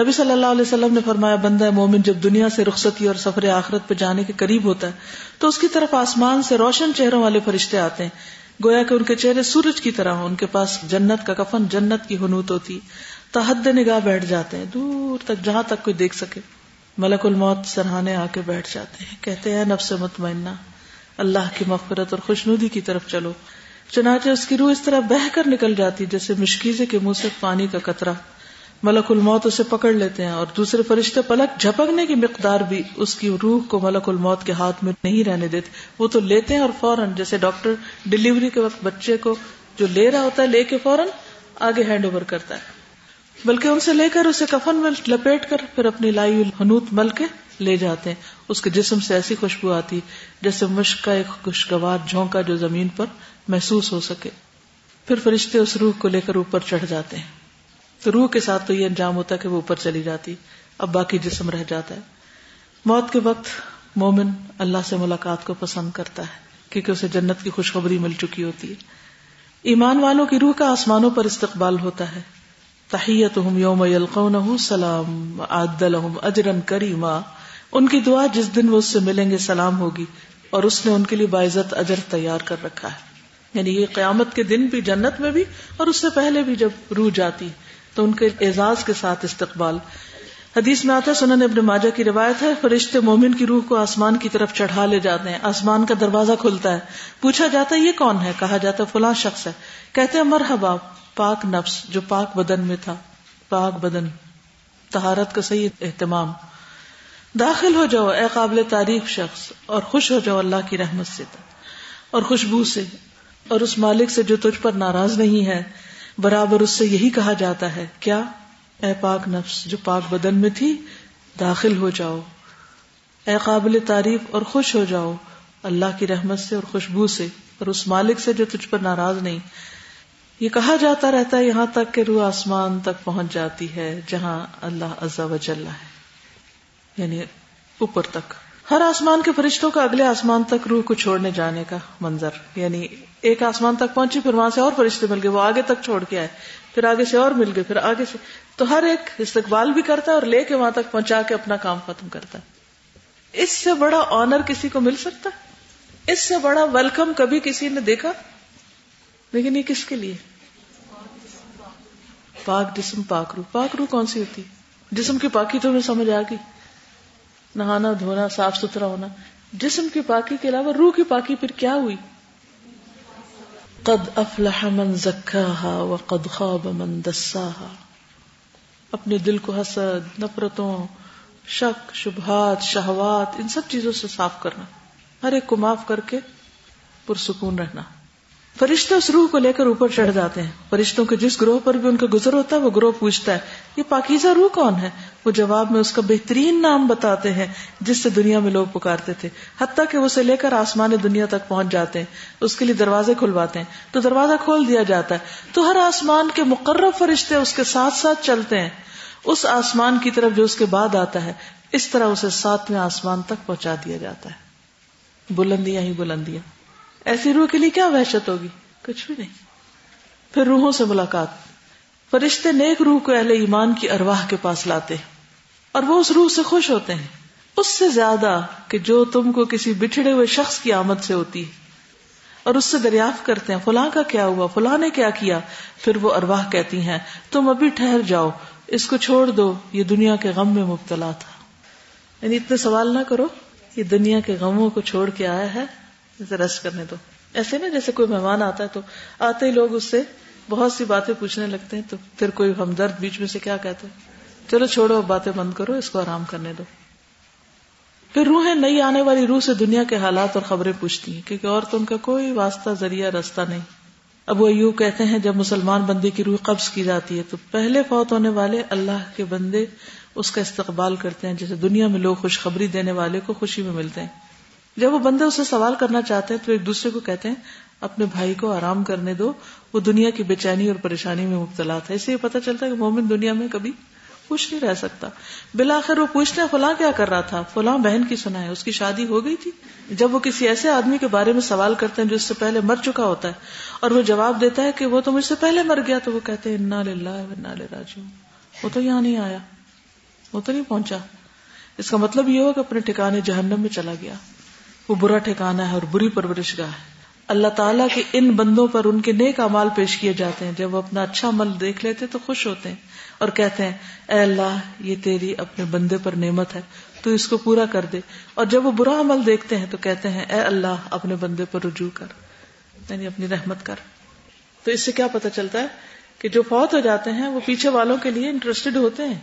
نبی صلی اللہ علیہ وسلم نے فرمایا، بندہ مومن جب دنیا سے رخصتی اور سفر آخرت پہ جانے کے قریب ہوتا ہے، تو اس کی طرف آسمان سے روشن چہروں والے فرشتے آتے ہیں۔ گویا کہ ان کے چہرے سورج کی طرح ہوں، ان کے پاس جنت کا کفن، جنت کی حنوت ہوتی تحد نگاہ بیٹھ جاتے ہیں۔ دور تک، جہاں تک کوئی دیکھ سکے، ملک الموت سرحانے آ کے بیٹھ جاتے ہیں۔ کہتے ہیں، نفس مطمئنہ، اللہ کی مغفرت اور خوشنودی کی طرف چلو۔ چنانچہ اس کی روح اس طرح بہ کر نکل جاتی جیسے مشکیزے کے منہ سے پانی کا قطرہ۔ ملک الموت اسے پکڑ لیتے ہیں اور دوسرے فرشتے پلک جھپکنے کی مقدار بھی اس کی روح کو ملک الموت کے ہاتھ میں نہیں رہنے دیتے۔ وہ تو لیتے ہیں اور فوراً جیسے ڈاکٹر ڈلیوری کے وقت بچے کو جو لے رہا ہوتا ہے لے کے فوراً آگے ہینڈ اوور کرتا ہے۔ بلکہ ان سے لے کر اسے کفن میں لپیٹ کر پھر اپنی لائی ہنوت مل کے لے جاتے ہیں۔ اس کے جسم سے ایسی خوشبو آتی جیسے مشق کا ایک خوشگوار جھونکا جو زمین پر محسوس ہو سکے۔ پھر فرشتے اس روح کو لے کر اوپر چڑھ جاتے ہیں۔ تو روح کے ساتھ تو یہ انجام ہوتا ہے کہ وہ اوپر چلی جاتی۔ اب باقی جسم رہ جاتا ہے۔ موت کے وقت مومن اللہ سے ملاقات کو پسند کرتا ہے، کیونکہ اسے جنت کی خوشخبری مل چکی ہوتی ہے۔ ایمان والوں کی روح کا آسمانوں پر استقبال ہوتا ہے۔ تحیت یوم یلقونہ سلام عدلہم اجرن کریما۔ ان کی دعا جس دن وہ اس سے ملیں گے سلام ہوگی اور اس نے ان کے لیے باعزت اجر تیار کر رکھا ہے۔ یعنی یہ قیامت کے دن بھی جنت میں بھی اور اس سے پہلے بھی جب روح جاتی تو ان کے اعزاز کے ساتھ استقبال۔ حدیث میں آتا ہے، سنن ابن ماجہ کی روایت ہے، فرشتے مومن کی روح کو آسمان کی طرف چڑھا لے جاتے ہیں، آسمان کا دروازہ کھلتا ہے۔ پوچھا جاتا ہے، یہ کون ہے؟ کہا جاتا ہے، فلاں شخص ہے۔ کہتے ہیں، مرحبا، پاک نفس جو پاک بدن میں تھا۔ پاک بدن تہارت کا صحیح اہتمام۔ داخل ہو جاؤ، اے قابل تعریف شخص، اور خوش ہو جاؤ، اللہ کی رحمت سے۔ اور خوشبو سے۔ اور اس مالک سے جو تجھ پر ناراض نہیں ہے، برابر اس سے یہی کہا جاتا ہے، کیا؟ اے پاک نفس، جو پاک بدن میں تھی، داخل ہو جاؤ۔ اے قابل تعریف اور خوش ہو جاؤ۔ اللہ کی رحمت سے اور خوشبو سے۔ اور اس مالک سے جو تجھ پر ناراض نہیں۔ یہ کہا جاتا رہتا ہے یہاں تک کہ روح آسمان تک پہنچ جاتی ہے، جہاں اللہ عزا وجل ہے۔ یعنی اوپر تک۔ ہر آسمان کے فرشتوں کا اگلے آسمان تک روح کو چھوڑنے جانے کا منظر یعنی ایک آسمان تک پہنچی، پھر وہاں سے اور فرشتے مل گئے، وہ آگے تک چھوڑ کے آئے، پھر آگے سے اور مل گئے، پھر آگے سے۔ تو ہر ایک استقبال بھی کرتا ہے اور لے کے وہاں تک پہنچا کے اپنا کام ختم کرتا ہے۔ اس سے بڑا آنر کسی کو مل سکتا ہے؟ اس سے بڑا ویلکم کبھی کسی نے دیکھا؟ لیکن یہ کس کے لیے؟ پاک جسم، پاک روح۔ پاک روح کون سی ہوتی؟ جسم کی پاکی تو ہمیں سمجھ آ گئی۔ نہانا، دھونا، صاف ستھرا ہونا۔ جسم کی پاکی کے علاوہ روح کی پاکی پھر کیا ہوئی؟ قد افلح من زکاها وقد خواب من دساہا۔ اپنے دل کو حسد، نفرتوں، شک، شبہات، شہوات، ان سب چیزوں سے صاف کرنا۔ ہر ایک کو معاف کر کے پرسکون رہنا۔ فرشتے اس روح کو لے کر اوپر چڑھ جاتے ہیں۔ فرشتوں کے جس گروہ پر بھی ان کا گزر ہوتا ہے، وہ گروہ پوچھتا ہے، یہ پاکیزہ روح کون ہے؟ وہ جواب میں اس کا بہترین نام بتاتے ہیں، جس سے دنیا میں لوگ پکارتے تھے۔ حتیٰ کہ اسے لے کر آسمان دنیا تک پہنچ جاتے ہیں، اس کے لیے دروازے کھلواتے ہیں۔ تو دروازہ کھول دیا جاتا ہے۔ تو ہر آسمان کے مقرر فرشتے اس کے ساتھ ساتھ چلتے ہیں۔ اس آسمان کی طرف جو اس کے بعد آتا ہے، اس طرح اسے ساتویں آسمان تک پہنچا دیا جاتا ہے۔ بلندیاں ہی بلندیاں۔ ایسی روح کے لیے کیا وحشت ہوگی؟ کچھ بھی نہیں۔ پھر روحوں سے ملاقات۔ فرشتے نیک روح کو اہل ایمان کی ارواح کے پاس لاتے اور وہ اس روح سے خوش ہوتے ہیں۔ اس سے زیادہ کہ جو تم کو کسی بچھڑے ہوئے شخص کی آمد سے ہوتی ہے۔ اور اس سے دریافت کرتے ہیں، فلاں کا کیا ہوا؟ فلاں نے کیا کیا؟ پھر وہ ارواح کہتی ہیں، تم ابھی ٹھہر جاؤ، اس کو چھوڑ دو، یہ دنیا کے غم میں مبتلا تھا۔ یعنی اتنے سوال نہ کرو، یہ دنیا کے غموں کو چھوڑ کے آیا ہے۔ اسے ریسٹ کرنے دو۔ ایسے نا جیسے کوئی مہمان آتا ہے تو آتے ہی لوگ اس سے بہت سی باتیں پوچھنے لگتے ہیں تو پھر کوئی ہمدرد بیچ میں سے کیا کہتے ہیں چلو چھوڑو، باتیں بند کرو، اس کو آرام کرنے دو۔ پھر روحیں نئی آنے والی روح سے دنیا کے حالات اور خبریں پوچھتی ہیں، کیونکہ اور تو ان کا کوئی واسطہ، ذریعہ، رستہ نہیں۔ اب وہ یو کہتے ہیں، جب مسلمان بندے کی روح قبض کی جاتی ہے تو پہلے فوت ہونے والے اللہ کے بندے اس کا استقبال کرتے ہیں، جیسے دنیا میں لوگ خوشخبری دینے والے کو خوشی میں ملتے ہیں۔ جب وہ بندے اسے سوال کرنا چاہتے ہیں تو ایک دوسرے کو کہتے ہیں، اپنے بھائی کو آرام کرنے دو، وہ دنیا کی بے چینی اور پریشانی میں مبتلا تھا۔ اسے یہ پتا چلتا ہے کہ مومن دنیا میں کبھی خوش نہیں رہ سکتا۔ بلاخر وہ پوچھتے ہیں، فلاں کیا کر رہا تھا؟ فلاں بہن کی سنا ہے، اس کی شادی ہو گئی تھی۔ جب وہ کسی ایسے آدمی کے بارے میں سوال کرتے ہیں جو اس سے پہلے مر چکا ہوتا ہے اور وہ جواب دیتا ہے کہ وہ تو مجھ سے پہلے مر گیا، تو وہ کہتے ہیں انا للہ راجو وہ تو یہاں نہیں آیا، وہ تو نہیں پہنچا۔ اس کا مطلب یہ ہو کہ اپنے ٹھکانے جہنم میں چلا گیا۔ وہ برا ٹھکانا ہے اور بری پرورش گاہ ہے۔ اللہ تعالیٰ کے ان بندوں پر ان کے نیک امال پیش کیے جاتے ہیں۔ جب وہ اپنا اچھا عمل دیکھ لیتے تو خوش ہوتے ہیں اور کہتے ہیں، اے اللہ، یہ تیری اپنے بندے پر نعمت ہے، تو اس کو پورا کر دے۔ اور جب وہ برا عمل دیکھتے ہیں تو کہتے ہیں، اے اللہ، اپنے بندے پر رجوع کر۔ یعنی اپنی رحمت کر۔ تو اس سے کیا پتا چلتا ہے کہ جو فوت ہو جاتے ہیں، وہ پیچھے والوں کے لیے انٹرسٹڈ ہوتے ہیں۔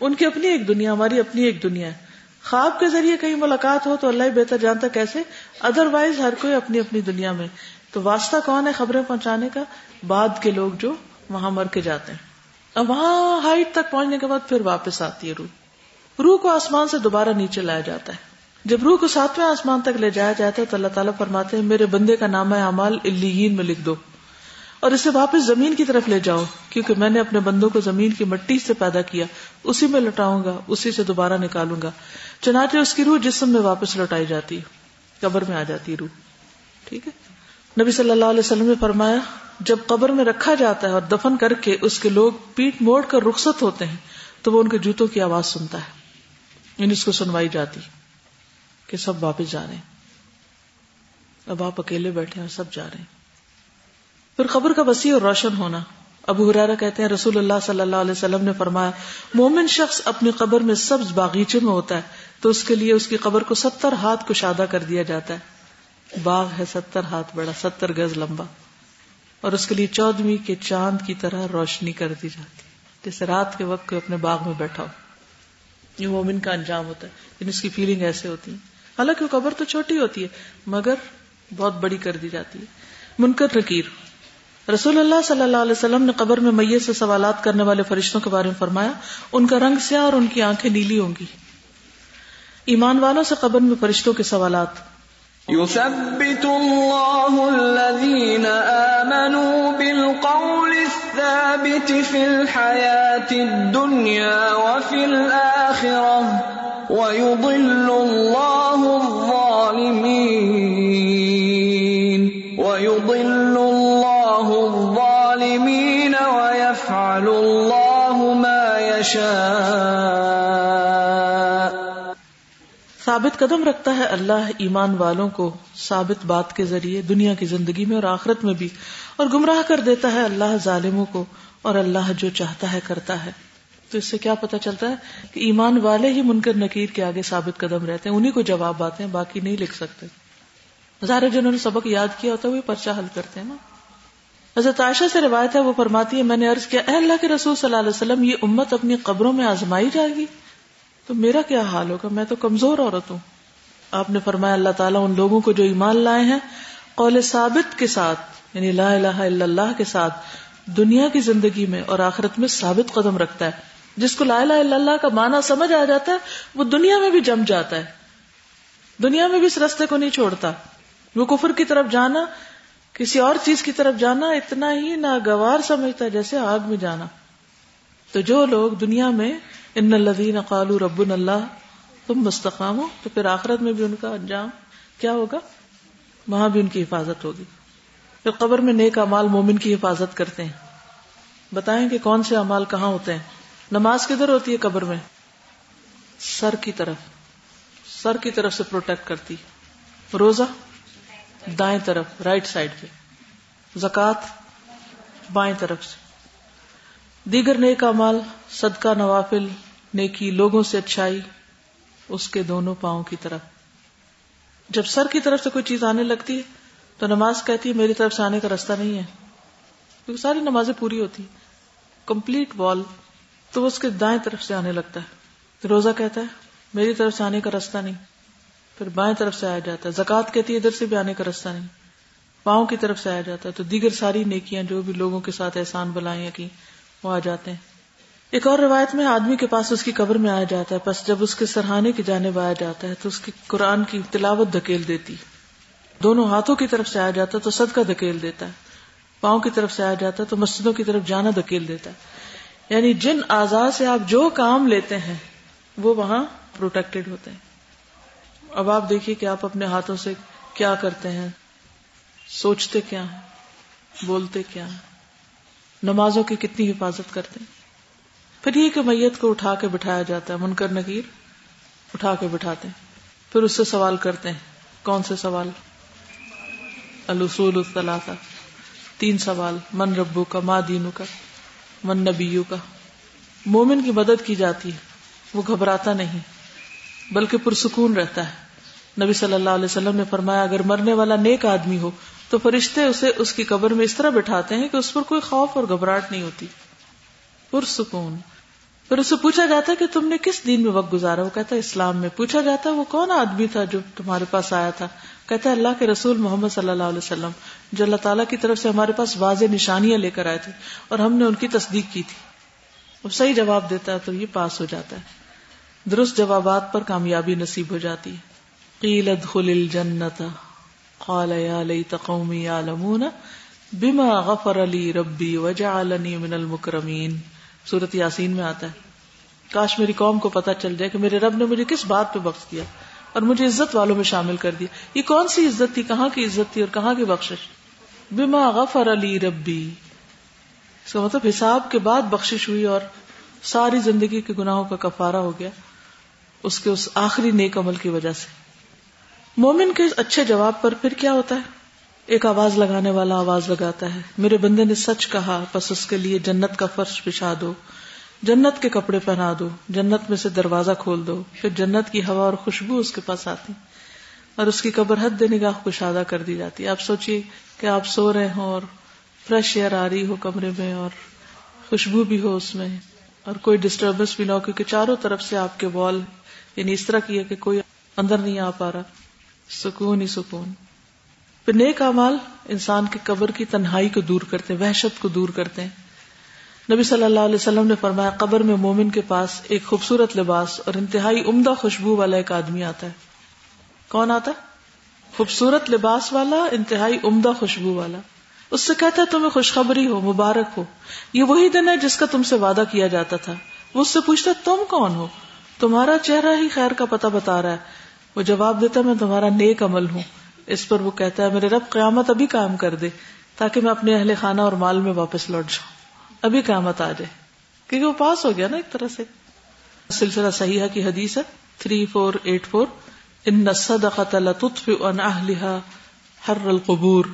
ان کی اپنی ایک دنیا، ہماری اپنی ایک دنیا ہے۔ خواب کے ذریعے کہیں ملاقات ہو تو اللہ ہی بہتر جانتا کیسے؟ ادر وائز ہر کوئی اپنی اپنی دنیا میں۔ تو واسطہ کون ہے خبریں پہنچانے کا؟ بعد کے لوگ جو وہاں مر کے جاتے ہیں۔ اب وہاں ہائٹ تک پہنچنے کے بعد پھر واپس آتی ہے روح۔ روح کو آسمان سے دوبارہ نیچے لایا جاتا ہے۔ جب روح کو ساتویں آسمان تک لے جایا جاتا ہے تو اللہ تعالیٰ فرماتے ہیں، میرے بندے کا نام ہے امال الین میں لکھ دو۔ اور اسے واپس زمین کی طرف لے جاؤ، کیونکہ میں نے اپنے بندوں کو زمین کی مٹی سے پیدا کیا، اسی میں لٹاؤں گا، اسی سے دوبارہ نکالوں گا۔ چنانچہ اس کی روح جسم میں واپس لوٹائی جاتی، قبر میں آ جاتی ہے روح، ٹھیک ہے؟ نبی صلی اللہ علیہ وسلم نے فرمایا، جب قبر میں رکھا جاتا ہے اور دفن کر کے اس کے لوگ پیٹ موڑ کر رخصت ہوتے ہیں، تو وہ ان کے جوتوں کی آواز سنتا ہے یعنی اس کو سنوائی جاتی کہ سب واپس جا رہے ہیں۔ اب آپ اکیلے بیٹھے اور سب جا رہے ہیں۔ پھر قبر کا وسیع اور روشن ہونا۔ ابو حرارا کہتے ہیں، رسول اللہ صلی اللہ علیہ وسلم نے فرمایا، مومن شخص اپنی قبر میں سبز باغیچے میں ہوتا ہے تو اس کے لیے اس کی قبر کو ستر ہاتھ کشادہ کر دیا جاتا ہے۔ باغ ہے ستر ہاتھ بڑا، ستر گز لمبا۔ اور اس کے لیے چودویں کے چاند کی طرح روشنی کر دی جاتی۔ جیسے رات کے وقت کوئی اپنے باغ میں بیٹھا ہو۔ یہ مومن کا انجام ہوتا ہے۔ لیکن اس کی فیلنگ ایسے ہوتی ہے۔ حالانکہ وہ قبر تو چھوٹی ہوتی ہے، مگر بہت بڑی کر دی جاتی ہے۔ منکر نکیر رسول اللہ صلی اللہ علیہ وسلم نے قبر میں میت سے سوالات کرنے والے فرشتوں کے بارے میں فرمایا، ان کا رنگ سیاہ اور ان کی آنکھیں نیلی ہوں گی۔ ایمان والوں سے قبر میں فرشتوں کے سوالات۔ يثبت الله الذين آمنوا بالقول الثابت في الحياة الدنيا وفي الآخرة ويضل الله الظالمين، ويضل الله الظالمين ويفعل الله ما يشاء۔ ثابت قدم رکھتا ہے اللہ ایمان والوں کو ثابت بات کے ذریعے دنیا کی زندگی میں اور آخرت میں بھی، اور گمراہ کر دیتا ہے اللہ ظالموں کو اور اللہ جو چاہتا ہے کرتا ہے۔ تو اس سے کیا پتا چلتا ہے کہ ایمان والے ہی منکر نکیر کے آگے ثابت قدم رہتے ہیں انہیں کو جواب آتے ہیں، باقی نہیں لکھ سکتے۔ ظاہر جنہوں نے سبق یاد کیا ہوتا ہے، وہ پرچہ حل کرتے ہیں نا۔ حضرت عائشہ سے روایت ہے، وہ فرماتی ہے، میں نے عرض کیا، اے اللہ کے رسول صلی اللہ علیہ وسلم، یہ امت اپنی قبروں میں آزمائی جائے گی۔ تو میرا کیا حال ہوگا؟ میں تو کمزور عورت ہوں۔ آپ نے فرمایا اللہ تعالیٰ ان لوگوں کو جو ایمان لائے ہیں، قول ثابت کے ساتھ یعنی لا الہ الا اللہ کے ساتھ، دنیا کی زندگی میں اور آخرت میں ثابت قدم رکھتا ہے۔ جس کو لا الہ الا اللہ کا معنی سمجھ آ جاتا ہے، وہ دنیا میں بھی جم جاتا ہے۔ دنیا میں بھی اس رستے کو نہیں چھوڑتا۔ وہ کفر کی طرف جانا، کسی اور چیز کی طرف جانا اتنا ہی ناگوار سمجھتا ہے جیسے آگ میں جانا۔ تو جو لوگ دنیا میں ان الذین قالوا ربنا اللہ تم مستقام ہو تو پھر آخرت میں بھی ان کا انجام کیا ہوگا؟ وہاں بھی ان کی حفاظت ہوگی۔ پھر قبر میں نیک امال مومن کی حفاظت کرتے ہیں۔ بتائیں کہ کون سے امال کہاں ہوتے ہیں؟ نماز کدھر ہوتی ہے قبر میں؟ سر کی طرف۔ سر کی طرف سے پروٹیکٹ کرتی۔ روزہ دائیں طرف، رائٹ سائڈ پہ۔ زکات بائیں طرف سے۔ دیگر نیک امال صدقہ، نوافل، نیکی، لوگوں سے اچھائی، اس کے دونوں پاؤں کی طرف۔ جب سر کی طرف سے کوئی چیز آنے لگتی ہے، تو نماز کہتی ہے، میری طرف سے آنے کا راستہ نہیں ہے۔ کیونکہ ساری نمازیں پوری ہوتی کمپلیٹ وال، تو اس کے دائیں طرف سے آنے لگتا ہے۔ روزہ کہتا ہے، میری طرف سے آنے کا راستہ نہیں۔ پھر بائیں طرف سے آیا جاتا ہے۔ زکات کہتی ہے، ادھر سے بھی آنے کا راستہ نہیں۔ پاؤں کی طرف سے آیا جاتا ہے۔ تو دیگر ساری نیکیاں جو بھی لوگوں کے ساتھ احسان بلائیں کی وہ آ جاتے ہیں۔ ایک اور روایت میں آدمی کے پاس اس کی قبر میں آیا جاتا ہے بس جب اس کے سرحانے کی جانب آیا جاتا ہے تو اس کی قرآن کی تلاوت دھکیل دیتی۔ دونوں ہاتھوں کی طرف سے آیا جاتا ہے تو صدقہ دھکیل دیتا ہے۔ پاؤں کی طرف سے آیا جاتا ہے تو مسجدوں کی طرف جانا دھکیل دیتا ہے۔ یعنی جن آزاد سے آپ جو کام لیتے ہیں، وہ وہاں پروٹیکٹڈ ہوتے ہیں۔ اب آپ دیکھیے کہ آپ اپنے ہاتھوں سے کیا کرتے ہیں۔ سوچتے کیا ہیں؟ بولتے کیا ہیں؟ نمازوں کی کتنی حفاظت کرتے ہیں۔ پھر یہ کہ میت کو اٹھا کے بٹھایا جاتا ہے، منکر نکیر اٹھا کے بٹھاتے ہیں۔ پھر اس سے سوال کرتے ہیں، کون سے سوال؟ الاصول الثلاثہ۔ تین سوال، من ربو کا ماں دینو کا من نبیو کا مومن کی مدد کی جاتی ہے، وہ گھبراتا نہیں، بلکہ پرسکون رہتا ہے۔ نبی صلی اللہ علیہ وسلم نے فرمایا، اگر مرنے والا نیک آدمی ہو تو فرشتے اسے اس کی قبر میں اس طرح بٹھاتے ہیں کہ اس پر کوئی خوف اور گھبراہٹ نہیں ہوتی۔ پرسکون۔ پھر اسے پوچھا جاتا ہے کہ تم نے کس دین میں وقت گزارا؟ وہ کہتا ہے، اسلام میں۔ پوچھا جاتا ہے، وہ کون آدمی تھا جو تمہارے پاس آیا تھا؟ کہتا ہے، اللہ کے رسول محمد صلی اللہ علیہ وسلم، جو اللہ تعالیٰ کی طرف سے ہمارے پاس واضح نشانیاں لے کر آئے تھے اور ہم نے ان کی تصدیق کی تھی۔ وہ صحیح جواب دیتا ہے تو یہ پاس ہو جاتا ہے۔ درست جوابات پر کامیابی نصیب ہو جاتی ہے۔ قیل ادخل الجنت قال یا لیت قومی یعلمون بما غفر لی ربی وجعلنی من المکرمین سورت یاسین میں آتا ہے۔ کاش میری قوم کو پتا چل جائے کہ میرے رب نے مجھے کس بات پہ بخش دیا اور مجھے عزت والوں میں شامل کر دیا۔ یہ کون سی عزت تھی؟ کہاں کی عزت تھی اور کہاں کی بخشش؟ بما غفر علی ربی اس کا مطلب حساب کے بعد بخشش ہوئی اور ساری زندگی کے گناہوں کا کفارہ ہو گیا۔ اس کے اس آخری نیک عمل کی وجہ سے۔ مومن کے اچھے جواب پر پھر کیا ہوتا ہے؟ ایک آواز لگانے والا آواز لگاتا ہے، میرے بندے نے سچ کہا، بس اس کے لیے جنت کا فرش بچھا دو، جنت کے کپڑے پہنا دو، جنت میں سے دروازہ کھول دو، پھر جنت کی ہوا اور خوشبو اس کے پاس آتی، اور اس کی قبر حد نگاہ کشادہ کر دی جاتی۔ ہے آپ سوچیے کہ آپ سو رہے ہوں اور فریش ایئر آ رہی ہو کمرے میں اور خوشبو بھی ہو اس میں، اور کوئی ڈسٹربنس بھی نہ ہو، کیونکہ چاروں طرف سے آپ کے وال یعنی اس طرح کی ہے کہ کوئی اندر نہیں آ پا رہا۔ سکون ہی سکون۔ پھر نیک امال انسان کی قبر کی تنہائی کو دور کرتے ہیں، وحشت کو دور کرتے ہیں۔ نبی صلی اللہ علیہ وسلم نے فرمایا، قبر میں مومن کے پاس ایک خوبصورت لباس اور انتہائی عمدہ خوشبو والا ایک آدمی آتا ہے۔ کون آتا؟ ہے خوبصورت لباس والا، انتہائی عمدہ خوشبو والا۔ اس سے کہتا ہے، تمہیں خوشخبری ہو، مبارک ہو۔ یہ وہی دن ہے جس کا تم سے وعدہ کیا جاتا تھا۔ وہ اس سے پوچھتا تم کون ہو؟ تمہارا چہرہ ہی خیر کا پتہ بتا رہا ہے۔ وہ جواب دیتا میں تمہارا نیک عمل ہوں۔ اس پر وہ کہتا ہے، میرے رب قیامت ابھی کام کر دے، تاکہ میں اپنے اہل خانہ اور مال میں واپس لوٹ جاؤں۔ ابھی قیامت آ جائے۔ کیونکہ وہ پاس ہو گیا نا ایک طرح سے۔ سلسلہ صحیح کی حدیث ہے، تھری فور ایٹ فور۔ ان ہر القبور۔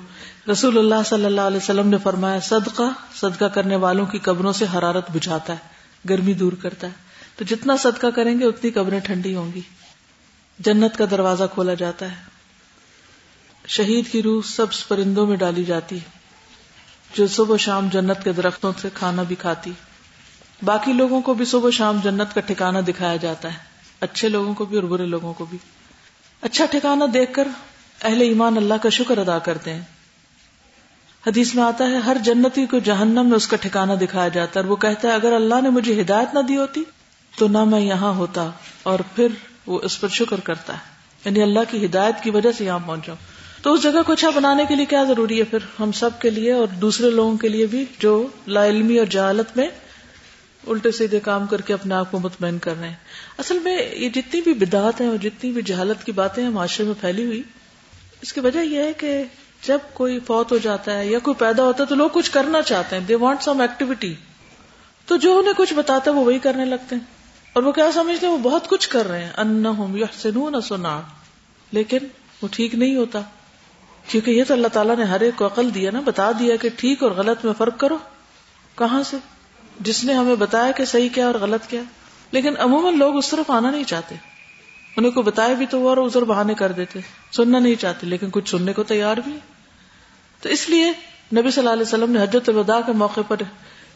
رسول اللہ صلی اللہ علیہ وسلم نے فرمایا، صدقہ صدقہ کرنے والوں کی قبروں سے حرارت بجھاتا ہے، گرمی دور کرتا ہے۔ تو جتنا صدقہ کریں گے، اتنی قبریں ٹھنڈی ہوں گی۔ جنت کا دروازہ کھولا جاتا ہے۔ شہید کی روح سبز پرندوں میں ڈالی جاتی ہے۔ جو صبح شام جنت کے درختوں سے کھانا بھی کھاتی باقی لوگوں کو بھی صبح شام جنت کا ٹھکانا دکھایا جاتا ہے۔ اچھے لوگوں کو بھی اور برے لوگوں کو بھی۔ اچھا ٹھکانا دیکھ کر اہل ایمان اللہ کا شکر ادا کرتے ہیں۔ حدیث میں آتا ہے، ہر جنتی کو جہنم میں اس کا ٹھکانا دکھایا جاتا ہے اور وہ کہتا ہے، اگر اللہ نے مجھے ہدایت نہ دی ہوتی تو نہ میں یہاں ہوتا اور پھر وہ اس پر شکر کرتا ہے۔ یعنی اللہ کی ہدایت کی وجہ سے یہاں پہنچا تو اس جگہ کو اچھا بنانے کے لیے کیا ضروری ہے پھر؟ ہم سب کے لیے اور دوسرے لوگوں کے لیے بھی جو لا علمی اور جہالت میں الٹے سیدھے کام کر کے اپنے آپ کو مطمئن کر رہے ہیں۔ اصل میں یہ جتنی بھی بدعت ہیں اور جتنی بھی جہالت کی باتیں ہیں، معاشرے میں پھیلی ہوئی، اس کی وجہ یہ ہے کہ جب کوئی فوت ہو جاتا ہے یا کوئی پیدا ہوتا ہے تو لوگ کچھ کرنا چاہتے ہیں۔ دے وانٹ سم ایکٹیویٹی تو جو انہیں کچھ بتاتا ہے وہ وہی کرنے لگتے ہیں۔ اور وہ کیا سمجھتے ہیں؟ وہ بہت کچھ کر رہے ہیں۔ ان ہوں یا سنا لیکن وہ ٹھیک نہیں ہوتا۔ کیونکہ یہ تو اللہ تعالیٰ نے ہر ایک کو عقل دیا نا، بتا دیا کہ ٹھیک اور غلط میں فرق کرو۔ کہاں سے؟ جس نے ہمیں بتایا کہ صحیح کیا اور غلط کیا۔ لیکن عموماً لوگ اس طرف آنا نہیں چاہتے۔ انہیں کو بتایا بھی تو وہ اور ازر بہانے کر دیتے۔ سننا نہیں چاہتے، لیکن کچھ سننے کو تیار بھی۔ تو اس لیے نبی صلی اللہ علیہ وسلم نے حجت الوداع کے موقع پر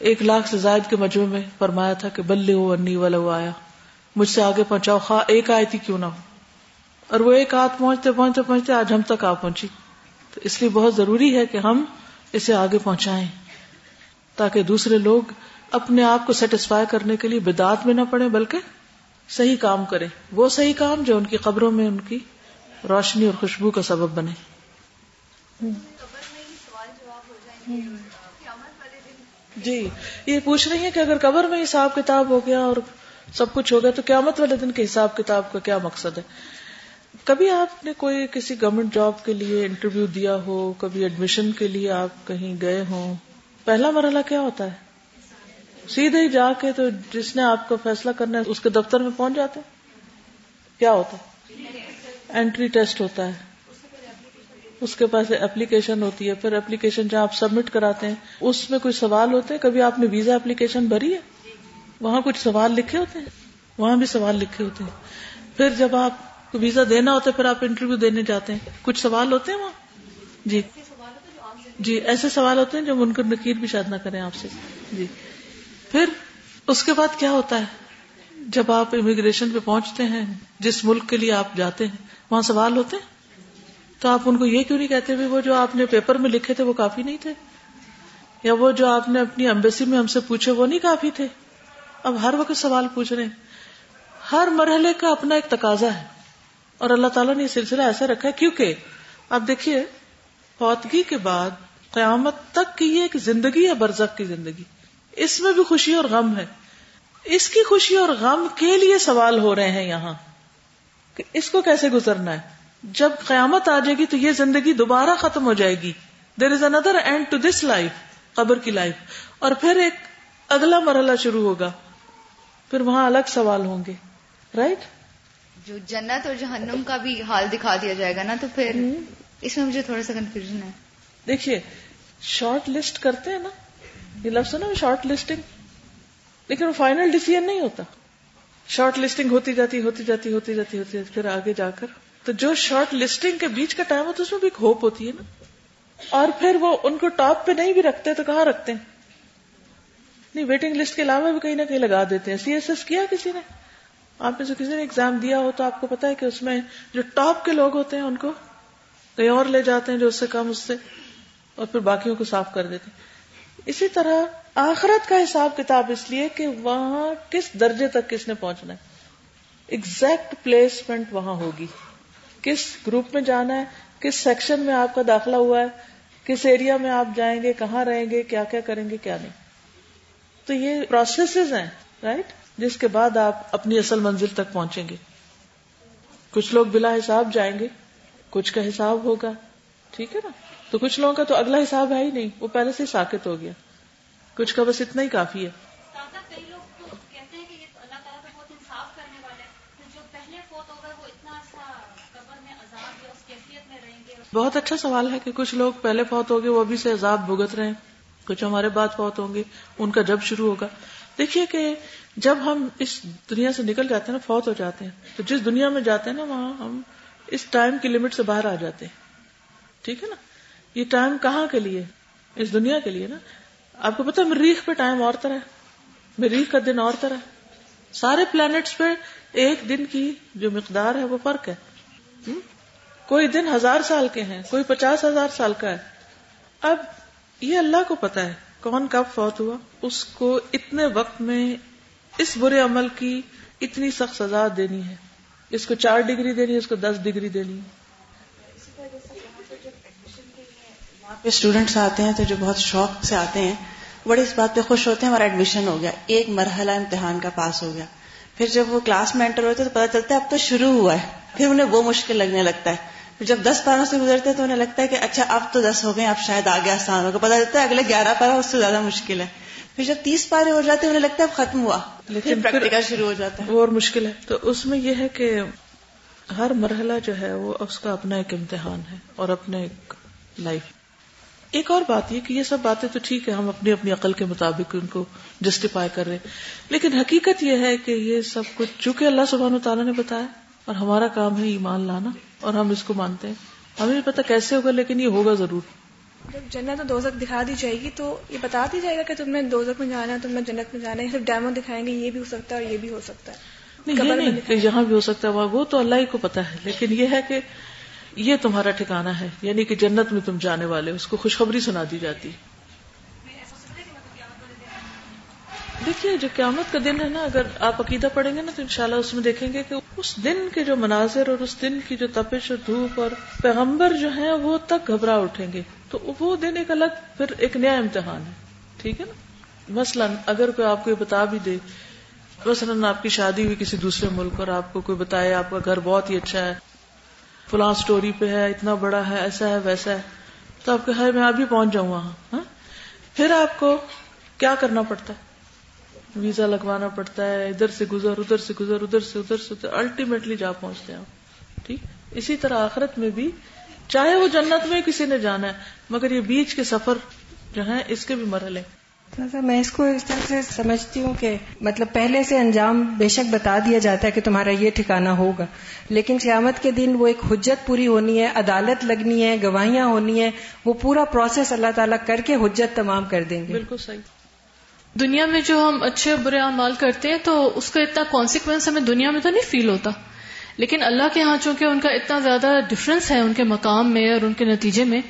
ایک لاکھ سے زائد کے مجموعے میں فرمایا تھا کہ بلے وہ انی والا وہ آیا۔ مجھ سے آگے پہنچاؤ، خواہ ایک آئی تھی کیوں نہ ہو۔ اور وہ ایک ہاتھ پہنچتے پہنچتے پہنچتے آج ہم تک آ پہنچی۔ تو اس لیے بہت ضروری ہے کہ ہم اسے آگے پہنچائیں۔ تاکہ دوسرے لوگ اپنے آپ کو سیٹسفائی کرنے کے لیے بدعت میں نہ پڑے بلکہ صحیح کام کریں۔ وہ صحیح کام جو ان کی قبروں میں ان کی روشنی اور خوشبو کا سبب بنے۔ جی یہ پوچھ رہی ہیں کہ اگر قبر میں حساب کتاب ہو گیا اور سب کچھ ہو گیا تو قیامت والے دن کے حساب کتاب کا کیا مقصد ہے؟ کبھی آپ نے کوئی کسی گورنمنٹ جاب کے لیے انٹرویو دیا ہو؟ کبھی ایڈمیشن کے لیے آپ کہیں گئے ہوں؟ پہلا مرحلہ کیا ہوتا ہے؟ سیدھے ہی جا کے تو جس نے آپ کا فیصلہ کرنا ہے، اس کے دفتر میں پہنچ جاتے کیا ہوتا ہے؟ اینٹری ٹیسٹ ہوتا ہے۔ اس کے پاس اپلیکیشن ہوتی ہے، پھر اپلیکیشن جہاں آپ سبمٹ کراتے ہیں، اس میں کوئی سوال ہوتے ہیں؟ کبھی آپ نے ویزا اپلیکیشن بھری ہے؟ وہاں کچھ سوال لکھے ہوتے ہیں؟ وہاں بھی سوال لکھے ہوتے ہیں۔ پھر جب آپ کو ویزا دینا ہوتا ہے، پھر آپ انٹرویو دینے جاتے ہیں۔ کچھ سوال ہوتے ہیں وہاں؟ جی۔ جی ایسے سوال ہوتے ہیں جو منکر نکیر بھی شاید نہ کریں آپ سے۔ جی۔ پھر اس کے بعد کیا ہوتا ہے؟ جب آپ امیگریشن پہ پہنچتے ہیں، جس ملک کے لیے آپ جاتے ہیں، وہاں سوال ہوتے ہیں؟ تو آپ ان کو یہ کیوں نہیں کہتے بھی وہ جو آپ نے پیپر میں لکھے تھے وہ کافی نہیں تھے؟ یا وہ جو آپ نے اپنی امبیسی میں ہم سے پوچھے وہ نہیں کافی تھے؟ اب ہر وقت سوال پوچھ رہے ہیں۔ ہر مرحلے کا اپنا ایک تقاضا ہے۔ اور اللہ تعالیٰ نے یہ سلسلہ ایسا رکھا ہے کیونکہ آپ دیکھیے، فوتگی کے بعد قیامت تک کی یہ ایک زندگی ہے، برزخ کی زندگی۔ اس میں بھی خوشی اور غم ہے۔ اس کی خوشی اور غم کے لیے سوال ہو رہے ہیں یہاں کہ اس کو کیسے گزرنا ہے؟ جب قیامت آ جائے گی تو یہ زندگی دوبارہ ختم ہو جائے گی. There is another end to this life قبر کی لائف اور پھر ایک اگلا مرحلہ شروع ہوگا. پھر وہاں الگ سوال ہوں گے. رائٹ جو جنت اور جہنم کا بھی حال دکھا دیا جائے گا نا تو پھر اس میں مجھے تھوڑا سا کنفیوژن ہے. دیکھیے شارٹ لسٹ کرتے ہیں نا. یہ لفظ نا شارٹ لسٹنگ لیکن وہ فائنل ڈیسیزن نہیں ہوتا. شارٹ لسٹنگ ہوتی جاتی ہوتی جاتی ہوتی جاتی ہوتی جاتی پھر آگے جا کر تو جو شارٹ لسٹنگ کے بیچ کا ٹائم ہوتا ہے، اس میں بھی ایک ہوپ ہوتی ہے نا۔ اور پھر وہ ان کو ٹاپ پہ نہیں بھی رکھتے تو کہاں رکھتے ہیں؟ نہیں ویٹنگ لسٹ کے علاوہ بھی کہیں نہ کہیں لگا دیتے ہیں۔ سی ایس ایس کیا کسی نے؟ آپ نے جو کسی نے ایگزام دیا ہو تو آپ کو پتا ہے کہ اس میں جو ٹاپ کے لوگ ہوتے ہیں، ان کو کہیں اور لے جاتے ہیں جو اس سے کم، اس سے، اور پھر باقیوں کو صاف کر دیتے ہیں۔ اسی طرح آخرت کا حساب کتاب اس لیے کہ وہاں کس درجے تک کس نے پہنچنا ہے۔ ایگزیکٹ پلیسمنٹ وہاں ہوگی۔ کس گروپ میں جانا ہے، کس سیکشن میں آپ کا داخلہ ہوا ہے، کس ایریا میں آپ جائیں گے، کہاں رہیں گے، کیا کیا کریں گے، کیا نہیں۔ تو یہ پروسیسز ہیں رائٹ جس کے بعد آپ اپنی اصل منزل تک پہنچیں گے۔ کچھ لوگ بلا حساب جائیں گے، کچھ کا حساب ہوگا، ٹھیک ہے نا؟ تو کچھ لوگوں کا تو اگلا حساب ہے ہی نہیں، وہ پہلے سے ساکت ہو گیا۔ کچھ کا بس اتنا ہی کافی ہے۔ بہت اچھا سوال ہے کہ کچھ لوگ پہلے فوت ہو گئے وہ ابھی سے عذاب بھگت رہے ہیں۔ کچھ ہمارے بعد فوت ہوں گے، ان کا جب شروع ہوگا۔ دیکھیے کہ جب ہم اس دنیا سے نکل جاتے ہیں نا، فوت ہو جاتے ہیں، تو جس دنیا میں جاتے ہیں نا، وہاں ہم اس ٹائم کی لمٹ سے باہر آ جاتے ہیں۔ ٹھیک ہے نا؟ یہ ٹائم کہاں کے لیے؟ اس دنیا کے لیے نا۔ آپ کو پتا مریخ پہ ٹائم اور طرح ہے۔ مریخ کا دن اور طرح سارے پلانٹس پہ ایک دن کی جو مقدار ہے، وہ فرق ہے۔ کوئی دن ہزار سال کے ہیں، کوئی پچاس ہزار سال کا ہے۔ اب یہ اللہ کو پتا ہے کون کب فوت ہوا۔ اس کو اتنے وقت میں اس برے عمل کی اتنی سخت سزا دینی ہے۔ اس کو چار ڈگری دینی ہے، اس کو دس ڈگری دینی ہے۔ وہاں پہ اسٹوڈینٹس آتے ہیں تو جو بہت شوق سے آتے ہیں بڑے اس بات پہ خوش ہوتے ہیں، ہمارا ایڈمیشن ہو گیا۔ ایک مرحلہ امتحان کا پاس ہو گیا۔ پھر جب وہ کلاس میں انٹر ہوتے تو پتا چلتا ہے اب تو شروع ہوا ہے۔ پھر انہیں وہ مشکل لگنے لگتا ہے۔ جب دس پاروں سے گزرتے ہیں تو انہیں لگتا ہے کہ اچھا اب تو دس ہو گئے اب شاید آگے آسان ہوگا۔ پتا چلتا ہے اگلے گیارہ پارا اس سے زیادہ مشکل ہے۔ پھر جب تیس پارے ہو جاتے ہیں انہیں لگتا ہے اب ختم ہوا۔ لیکن پریکٹیکل شروع ہو جاتا ہے۔ وہ اور مشکل ہے۔ تو اس میں یہ ہے کہ ہر مرحلہ جو ہے وہ اس کا اپنا ایک امتحان ہے اور اپنے ایک لائف ایک اور بات یہ کہ یہ سب باتیں تو ٹھیک ہے ہم اپنی اپنی عقل کے مطابق ان کو جسٹیفائی کر رہے لیکن حقیقت یہ ہے کہ یہ سب کچھ چونکہ اللہ سبحانہ تعالیٰ نے بتایا اور ہمارا کام ہے ایمان لانا اور ہم اس کو مانتے ہیں۔ ہمیں نہیں پتا کیسے ہوگا لیکن یہ ہوگا ضرور۔ جب جنت اور دوزک دکھا دی جائے گی تو یہ بتا دی جائے گا کہ تم نے دوزک میں جانا ہے تم نے جنت میں جانا ہے۔ صرف ڈیمو دکھائیں گے یہ بھی ہو سکتا ہے اور یہ بھی ہو سکتا ہے۔ کہ یہاں بھی ہو سکتا ہے وہ تو اللہ ہی کو پتا ہے۔ لیکن یہ ہے کہ یہ تمہارا ٹھکانا ہے یعنی کہ جنت میں تم جانے والے اس کو خوشخبری سنا دی جاتی۔ دیکھیے، جو قیامت کا دن ہے نا، اگر آپ عقیدہ پڑھیں گے نا، تو انشاءاللہ اس میں دیکھیں گے کہ اس دن کے جو مناظر اور اس دن کی جو تپش اور دھوپ اور پیغمبر جو ہیں، وہ تک گھبرا اٹھیں گے۔ تو وہ دن ایک الگ، پھر ایک نیا امتحان ہے۔ ٹھیک ہے نا؟ مثلاً اگر کوئی آپ کو یہ بتا بھی دے، مثلاً آپ کی شادی ہوئی کسی دوسرے ملک اور آپ کو کوئی بتائے، آپ کا گھر بہت ہی اچھا ہے، فلاں اسٹوری پہ ہے، اتنا بڑا ہے، ایسا ہے، ویسا ہے، تو آپ کہ میں ابھی پہنچ جاؤں وہاں ہاں؟ پھر آپ کو کیا کرنا پڑتا ہے؟ ویزا لگوانا پڑتا ہے ادھر سے گزر ادھر سے گزر ادھر سے ادھر سے الٹیمیٹلی جا پہنچتے ہیں ٹھیک؟ اسی طرح آخرت میں بھی چاہے وہ جنت میں کسی نے جانا ہے مگر یہ بیچ کے سفر جو ہے اس کے بھی مرحلے میں اس کو اس طرح سے سمجھتی ہوں کہ مطلب پہلے سے انجام بے شک بتا دیا جاتا ہے کہ تمہارا یہ ٹھکانا ہوگا۔ لیکن قیامت کے دن وہ ایک حجت پوری ہونی ہے عدالت لگنی ہے گواہیاں ہونی ہے وہ پورا پروسیس اللہ تعالیٰ کر کے حجت تمام کر دیں گے۔ بالکل صحیح۔ دنیا میں جو ہم اچھے برے اعمال کرتے ہیں تو اس کا اتنا کانسیکوینس ہمیں دنیا میں تو نہیں فیل ہوتا۔ لیکن اللہ کے ہاں چونکہ ان کا اتنا زیادہ ڈفرنس ہے ان کے مقام میں اور ان کے نتیجے میں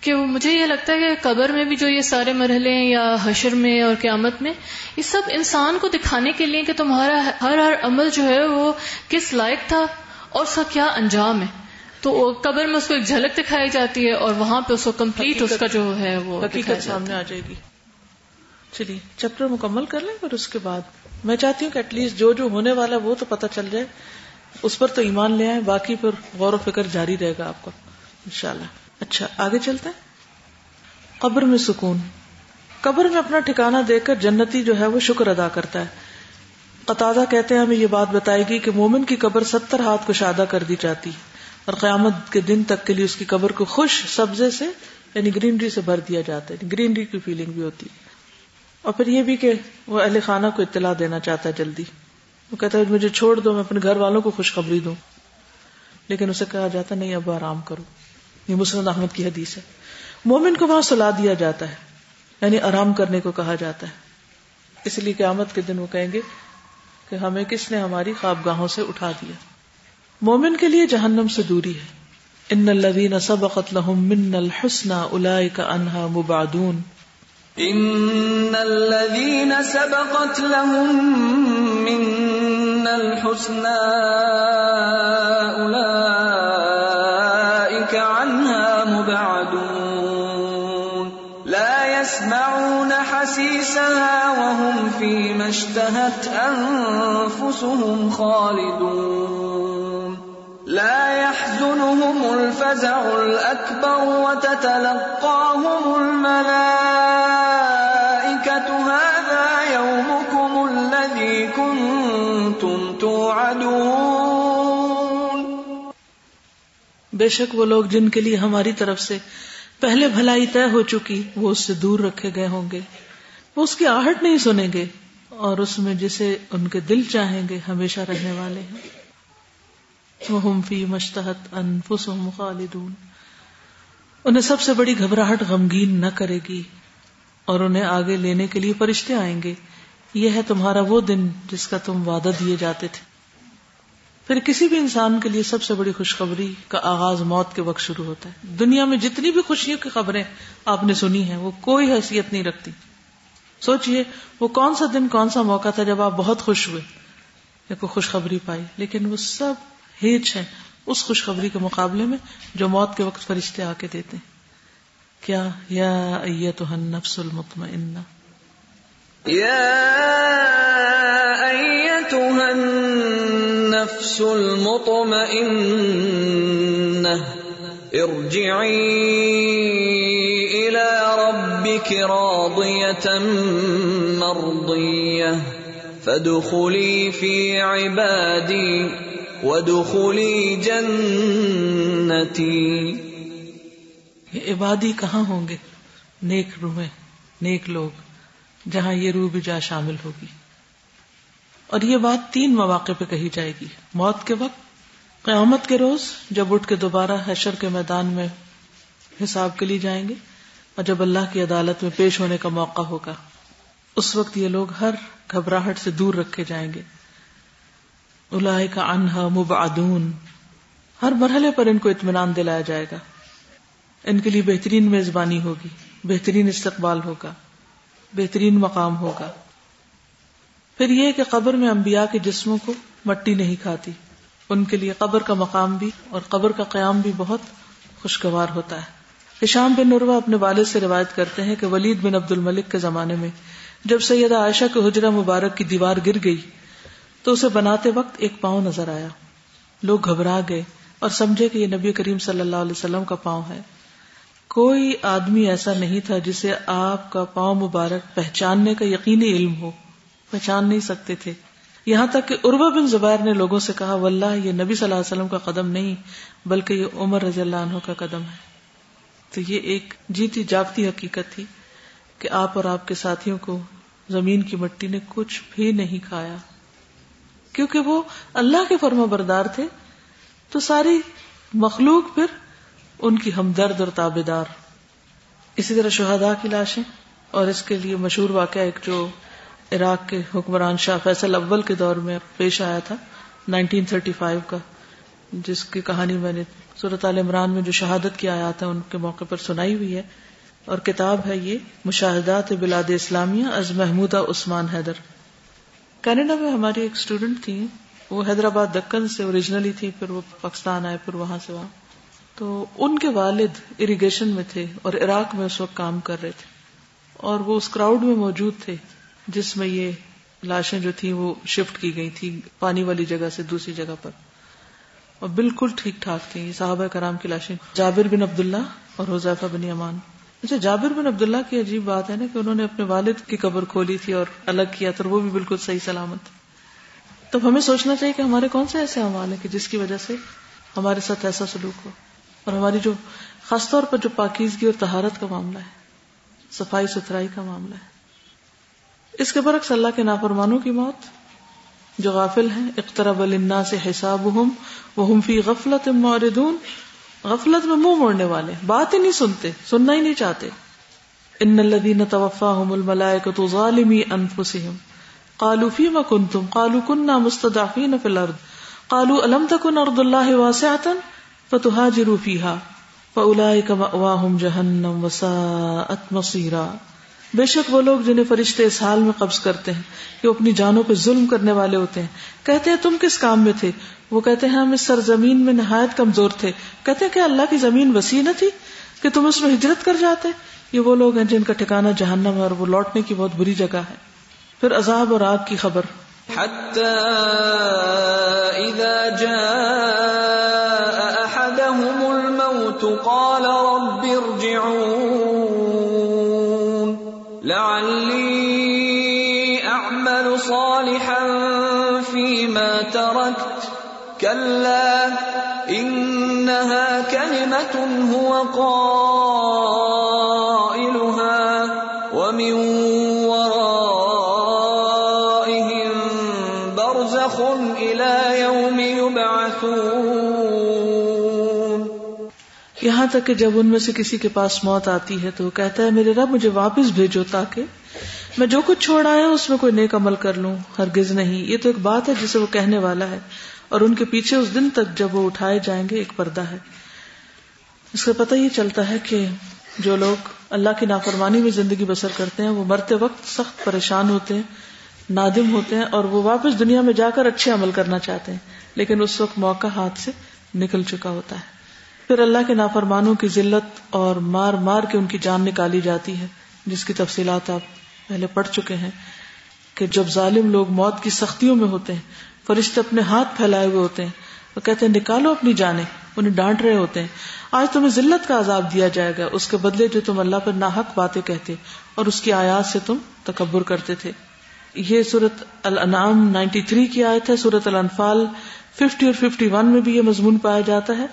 کہ مجھے یہ لگتا ہے کہ قبر میں بھی جو یہ سارے مرحلے ہیں یا حشر میں اور قیامت میں یہ سب انسان کو دکھانے کے لیے کہ تمہارا ہر ہر عمل جو ہے وہ کس لائق تھا اور اس کا کیا انجام ہے۔ تو قبر میں اس کو ایک جھلک دکھائی جاتی ہے اور وہاں پہ اس کو کمپلیٹ اس کا جو ہے وہ حقیقت سامنے آ جائے گی۔ چلیے، چیپٹر مکمل کر لیں، پھر اس کے بعد میں چاہتی ہوں کہ ایٹ لیسٹ جو جو ہونے والا وہ تو پتہ چل جائے۔ اس پر تو ایمان لے آئے باقی پھر غور و فکر جاری رہے گا آپ کا، انشاءاللہ۔ اچھا آگے چلتے ہیں۔ قبر میں سکون۔ قبر میں اپنا ٹھکانا دیکھ کر جنتی جو ہے وہ شکر ادا کرتا ہے۔ قطع کہتے ہیں، ہمیں یہ بات بتائے گی کہ مومن کی قبر ستر ہاتھ کو شادہ کر دی جاتی اور قیامت کے دن تک کے لیے اس کی قبر کو خوش سبزے سے یعنی گرینری سے بھر دیا جاتا ہے، گرینری کی فیلنگ بھی ہوتی ہے۔ اور پھر یہ بھی کہ وہ اہل خانہ کو اطلاع دینا چاہتا ہے جلدی۔ وہ کہتا ہے، مجھے چھوڑ دو، میں اپنے گھر والوں کو خوشخبری دوں۔ لیکن اسے کہا جاتا نہیں، اب آرام کرو۔ یہ مسلم احمد کی حدیث ہے۔ مومن کو وہاں سلا دیا جاتا ہے یعنی آرام کرنے کو کہا جاتا ہے۔ اس لیے قیامت کے دن وہ کہیں گے کہ ہمیں کس نے ہماری خواب گاہوں سے اٹھا دیا۔ مومن کے لیے جہنم سے دوری ہے۔ ان الذين سبقت لهم من الحسنى اولئك عنها مبعدون۔ ان الذين سبقت لهم من الحسنى اولئك عنها مبعدون لا يسمعون حسيسها وهم فيما اشتهت أنفسهم خالدون لا يحزنهم الفزع الأكبر وتتلقاهم بے شک وہ لوگ جن کے لیے ہماری طرف سے پہلے بھلائی طے ہو چکی، وہ اس سے دور رکھے گئے ہوں گے۔ وہ اس کی آہٹ نہیں سنیں گے اور اس میں جسے ان کے دل چاہیں گے ہمیشہ رہنے والے ہیں۔ مشتحت خالدون۔ انہیں سب سے بڑی گھبراہٹ غمگین نہ کرے گی اور انہیں آگے لینے کے لیے فرشتے آئیں گے۔ یہ ہے تمہارا وہ دن جس کا تم وعدہ دیے جاتے تھے۔ پھر کسی بھی انسان کے لیے سب سے بڑی خوشخبری کا آغاز موت کے وقت شروع ہوتا ہے۔ دنیا میں جتنی بھی خوشیوں کی خبریں آپ نے سنی ہیں، وہ کوئی حیثیت نہیں رکھتی۔ سوچئے، وہ کون سا دن، کون سا موقع تھا جب آپ بہت خوش ہوئے یا کوئی خوشخبری پائی، لیکن وہ سب ہیچ ہے اس خوشخبری کے مقابلے میں جو موت کے وقت فرشتے آ کے دیتے ہیں۔ کیا؟ یا تو نفس المطمئنہ۔ یا النفس المطمئنہ ارجعی ربك راضية مرضية. فادخلي في عبادي وادخلي جنتي. یہ عبادی کہاں ہوں گے؟ نیک روحیں، نیک لوگ، جہاں یہ روح بھی جا شامل ہوگی۔ اور یہ بات تین مواقع پہ کہی جائے گی۔ موت کے وقت، قیامت کے روز، جب اٹھ کے دوبارہ حشر کے میدان میں حساب کے لیے جائیں گے اور جب اللہ کی عدالت میں پیش ہونے کا موقع ہوگا، اس وقت یہ لوگ ہر گھبراہٹ سے دور رکھے جائیں گے۔ کا انہا مبعدون۔ ہر مرحلے پر ان کو اطمینان دلایا جائے گا۔ ان کے لیے بہترین میزبانی ہوگی، بہترین استقبال ہوگا، بہترین مقام ہوگا۔ پھر یہ کہ قبر میں انبیاء کے جسموں کو مٹی نہیں کھاتی۔ ان کے لیے قبر کا مقام بھی اور قبر کا قیام بھی بہت خوشگوار ہوتا ہے۔ ہشام بن نروا اپنے والد سے روایت کرتے ہیں کہ ولید بن عبد الملک کے زمانے میں جب سیدہ عائشہ کے حجرہ مبارک کی دیوار گر گئی تو اسے بناتے وقت ایک پاؤں نظر آیا۔ لوگ گھبرا گئے اور سمجھے کہ یہ نبی کریم صلی اللہ علیہ وسلم کا پاؤں ہے۔ کوئی آدمی ایسا نہیں تھا جسے آپ کا پاؤں مبارک پہچاننے کا یقینی علم ہو۔ پہچان نہیں سکتے تھے۔ یہاں تک کہ عربہ بن زبیر نے لوگوں سے کہا، واللہ یہ نبی صلی اللہ علیہ وسلم کا قدم نہیں، بلکہ یہ عمر رضی اللہ عنہ کا قدم ہے۔ تو یہ ایک جیتی جاگتی حقیقت تھی کہ آپ اور آپ کے ساتھیوں کو زمین کی مٹی نے کچھ بھی نہیں کھایا۔ کیونکہ وہ اللہ کے فرما بردار تھے، تو ساری مخلوق پھر ان کی ہمدرد اور تابے دار۔ اسی طرح شہدا کی لاشیں اور اس کے لیے مشہور واقعہ ایک جو عراق کے حکمران شاہ فیصل اول کے دور میں پیش آیا تھا 1935 کا، جس کی کہانی میں نے صورت عال عمران میں جو شہادت کی آیات ہے ان کے موقع پر سنائی ہوئی ہے۔ اور کتاب ہے یہ، مشاہدات بلاد اسلامیہ از محمودہ عثمان حیدر۔ کینیڈا میں ہماری ایک اسٹوڈینٹ تھی، وہ حیدرآباد دکن سے اوریجنلی تھی، پھر وہ پاکستان آئے، پھر وہاں سے وہاں۔ تو ان کے والد اریگیشن میں تھے اور عراق میں اس وقت کام کر رہے تھے۔ اور وہ اس کراؤڈ میں موجود تھے۔ جس میں یہ لاشیں جو تھیں وہ شفٹ کی گئی تھی پانی والی جگہ سے دوسری جگہ پر۔ اور بالکل ٹھیک ٹھاک تھی صحابہ کرام کی لاشیں۔ جابر بن عبداللہ اور حضیفہ بن امان اچھا جابر بن عبداللہ کی عجیب بات ہے نا کہ انہوں نے اپنے والد کی قبر کھولی تھی اور الگ کیا تھا وہ بھی بالکل صحیح سلامت۔ تو ہمیں سوچنا چاہیے کہ ہمارے کون سے ایسے امال ہیں کہ جس کی وجہ سے ہمارے ساتھ ایسا سلوک ہو۔ اور ہماری جو خاص طور پر جو پاکیزگی اور تہارت کا معاملہ ہے، صفائی ستھرائی کا معاملہ ہے۔ اس کے برعکس اللہ کے نافرمانوں کی موت، جو غافل ہیں، اقترب النا سے حساب ہم فی غفلت موردون غفلت میں منہ موڑنے والے، بات ہی نہیں سنتے، سننا ہی نہیں چاہتے۔ ان الذين توفاهم الملائكه ظالمي انفسهم قالوا فيما كنتم قالوا كنا مستضعفين في الارض۔ قالوا الم تكن ارض الله واسعه فتهاجروا فيها فاولئك مأواهم جهنم وساءت مصيرا بے شک وہ لوگ جنہیں فرشتے اس حال میں قبض کرتے ہیں کہ وہ اپنی جانوں پہ ظلم کرنے والے ہوتے ہیں۔ کہتے ہیں، تم کس کام میں تھے؟ وہ کہتے ہیں، ہم اس سرزمین میں نہایت کمزور تھے۔ کہتے ہیں کہ اللہ کی زمین وسیع نہ تھی کہ تم اس میں ہجرت کر جاتے۔ یہ وہ لوگ ہیں جن کا ٹھکانا جہنم ہے اور وہ لوٹنے کی بہت بری جگہ ہے۔ پھر عذاب اور آگ کی خبر۔ قال رب لعلي كلا انها كلمه هو قائلها ومن ورائهم برزخ الى يوم يبعثون. یہاں تک کہ جب ان میں سے کسی کے پاس موت آتی ہے تو وہ کہتا ہے، میرے رب، مجھے واپس بھیجو تاکہ میں جو کچھ چھوڑ آیا اس میں کوئی نیک عمل کر لوں۔ ہرگز نہیں۔ یہ تو ایک بات ہے جسے وہ کہنے والا ہے۔ اور ان کے پیچھے اس دن تک جب وہ اٹھائے جائیں گے، ایک پردہ ہے۔ اس کا پتہ یہ چلتا ہے کہ جو لوگ اللہ کی نافرمانی میں زندگی بسر کرتے ہیں، وہ مرتے وقت سخت پریشان ہوتے ہیں، نادم ہوتے ہیں اور وہ واپس دنیا میں جا کر اچھے عمل کرنا چاہتے ہیں۔ لیکن اس وقت موقع ہاتھ سے نکل چکا ہوتا ہے۔ پھر اللہ کے نافرمانوں کی ذلت اور مار مار کے ان کی جان نکالی جاتی ہے، جس کی تفصیلات آپ پہلے پڑھ چکے ہیں کہ جب ظالم لوگ موت کی سختیوں میں ہوتے ہیں فرشتے اپنے ہاتھ پھیلائے ہوئے ہوتے ہیں وہ کہتے ہیں نکالو اپنی جانیں، انہیں ڈانٹ رہے ہوتے ہیں۔ آج تمہیں ذلت کا عذاب دیا جائے گا، اس کے بدلے جو تم اللہ پر ناحق باتیں کہتے اور اس کی آیات سے تم تکبر کرتے تھے۔ یہ سورت الانعام 93 کی آیت ہے، سورت الانفال 50 اور 51 میں بھی یہ مضمون پایا جاتا ہے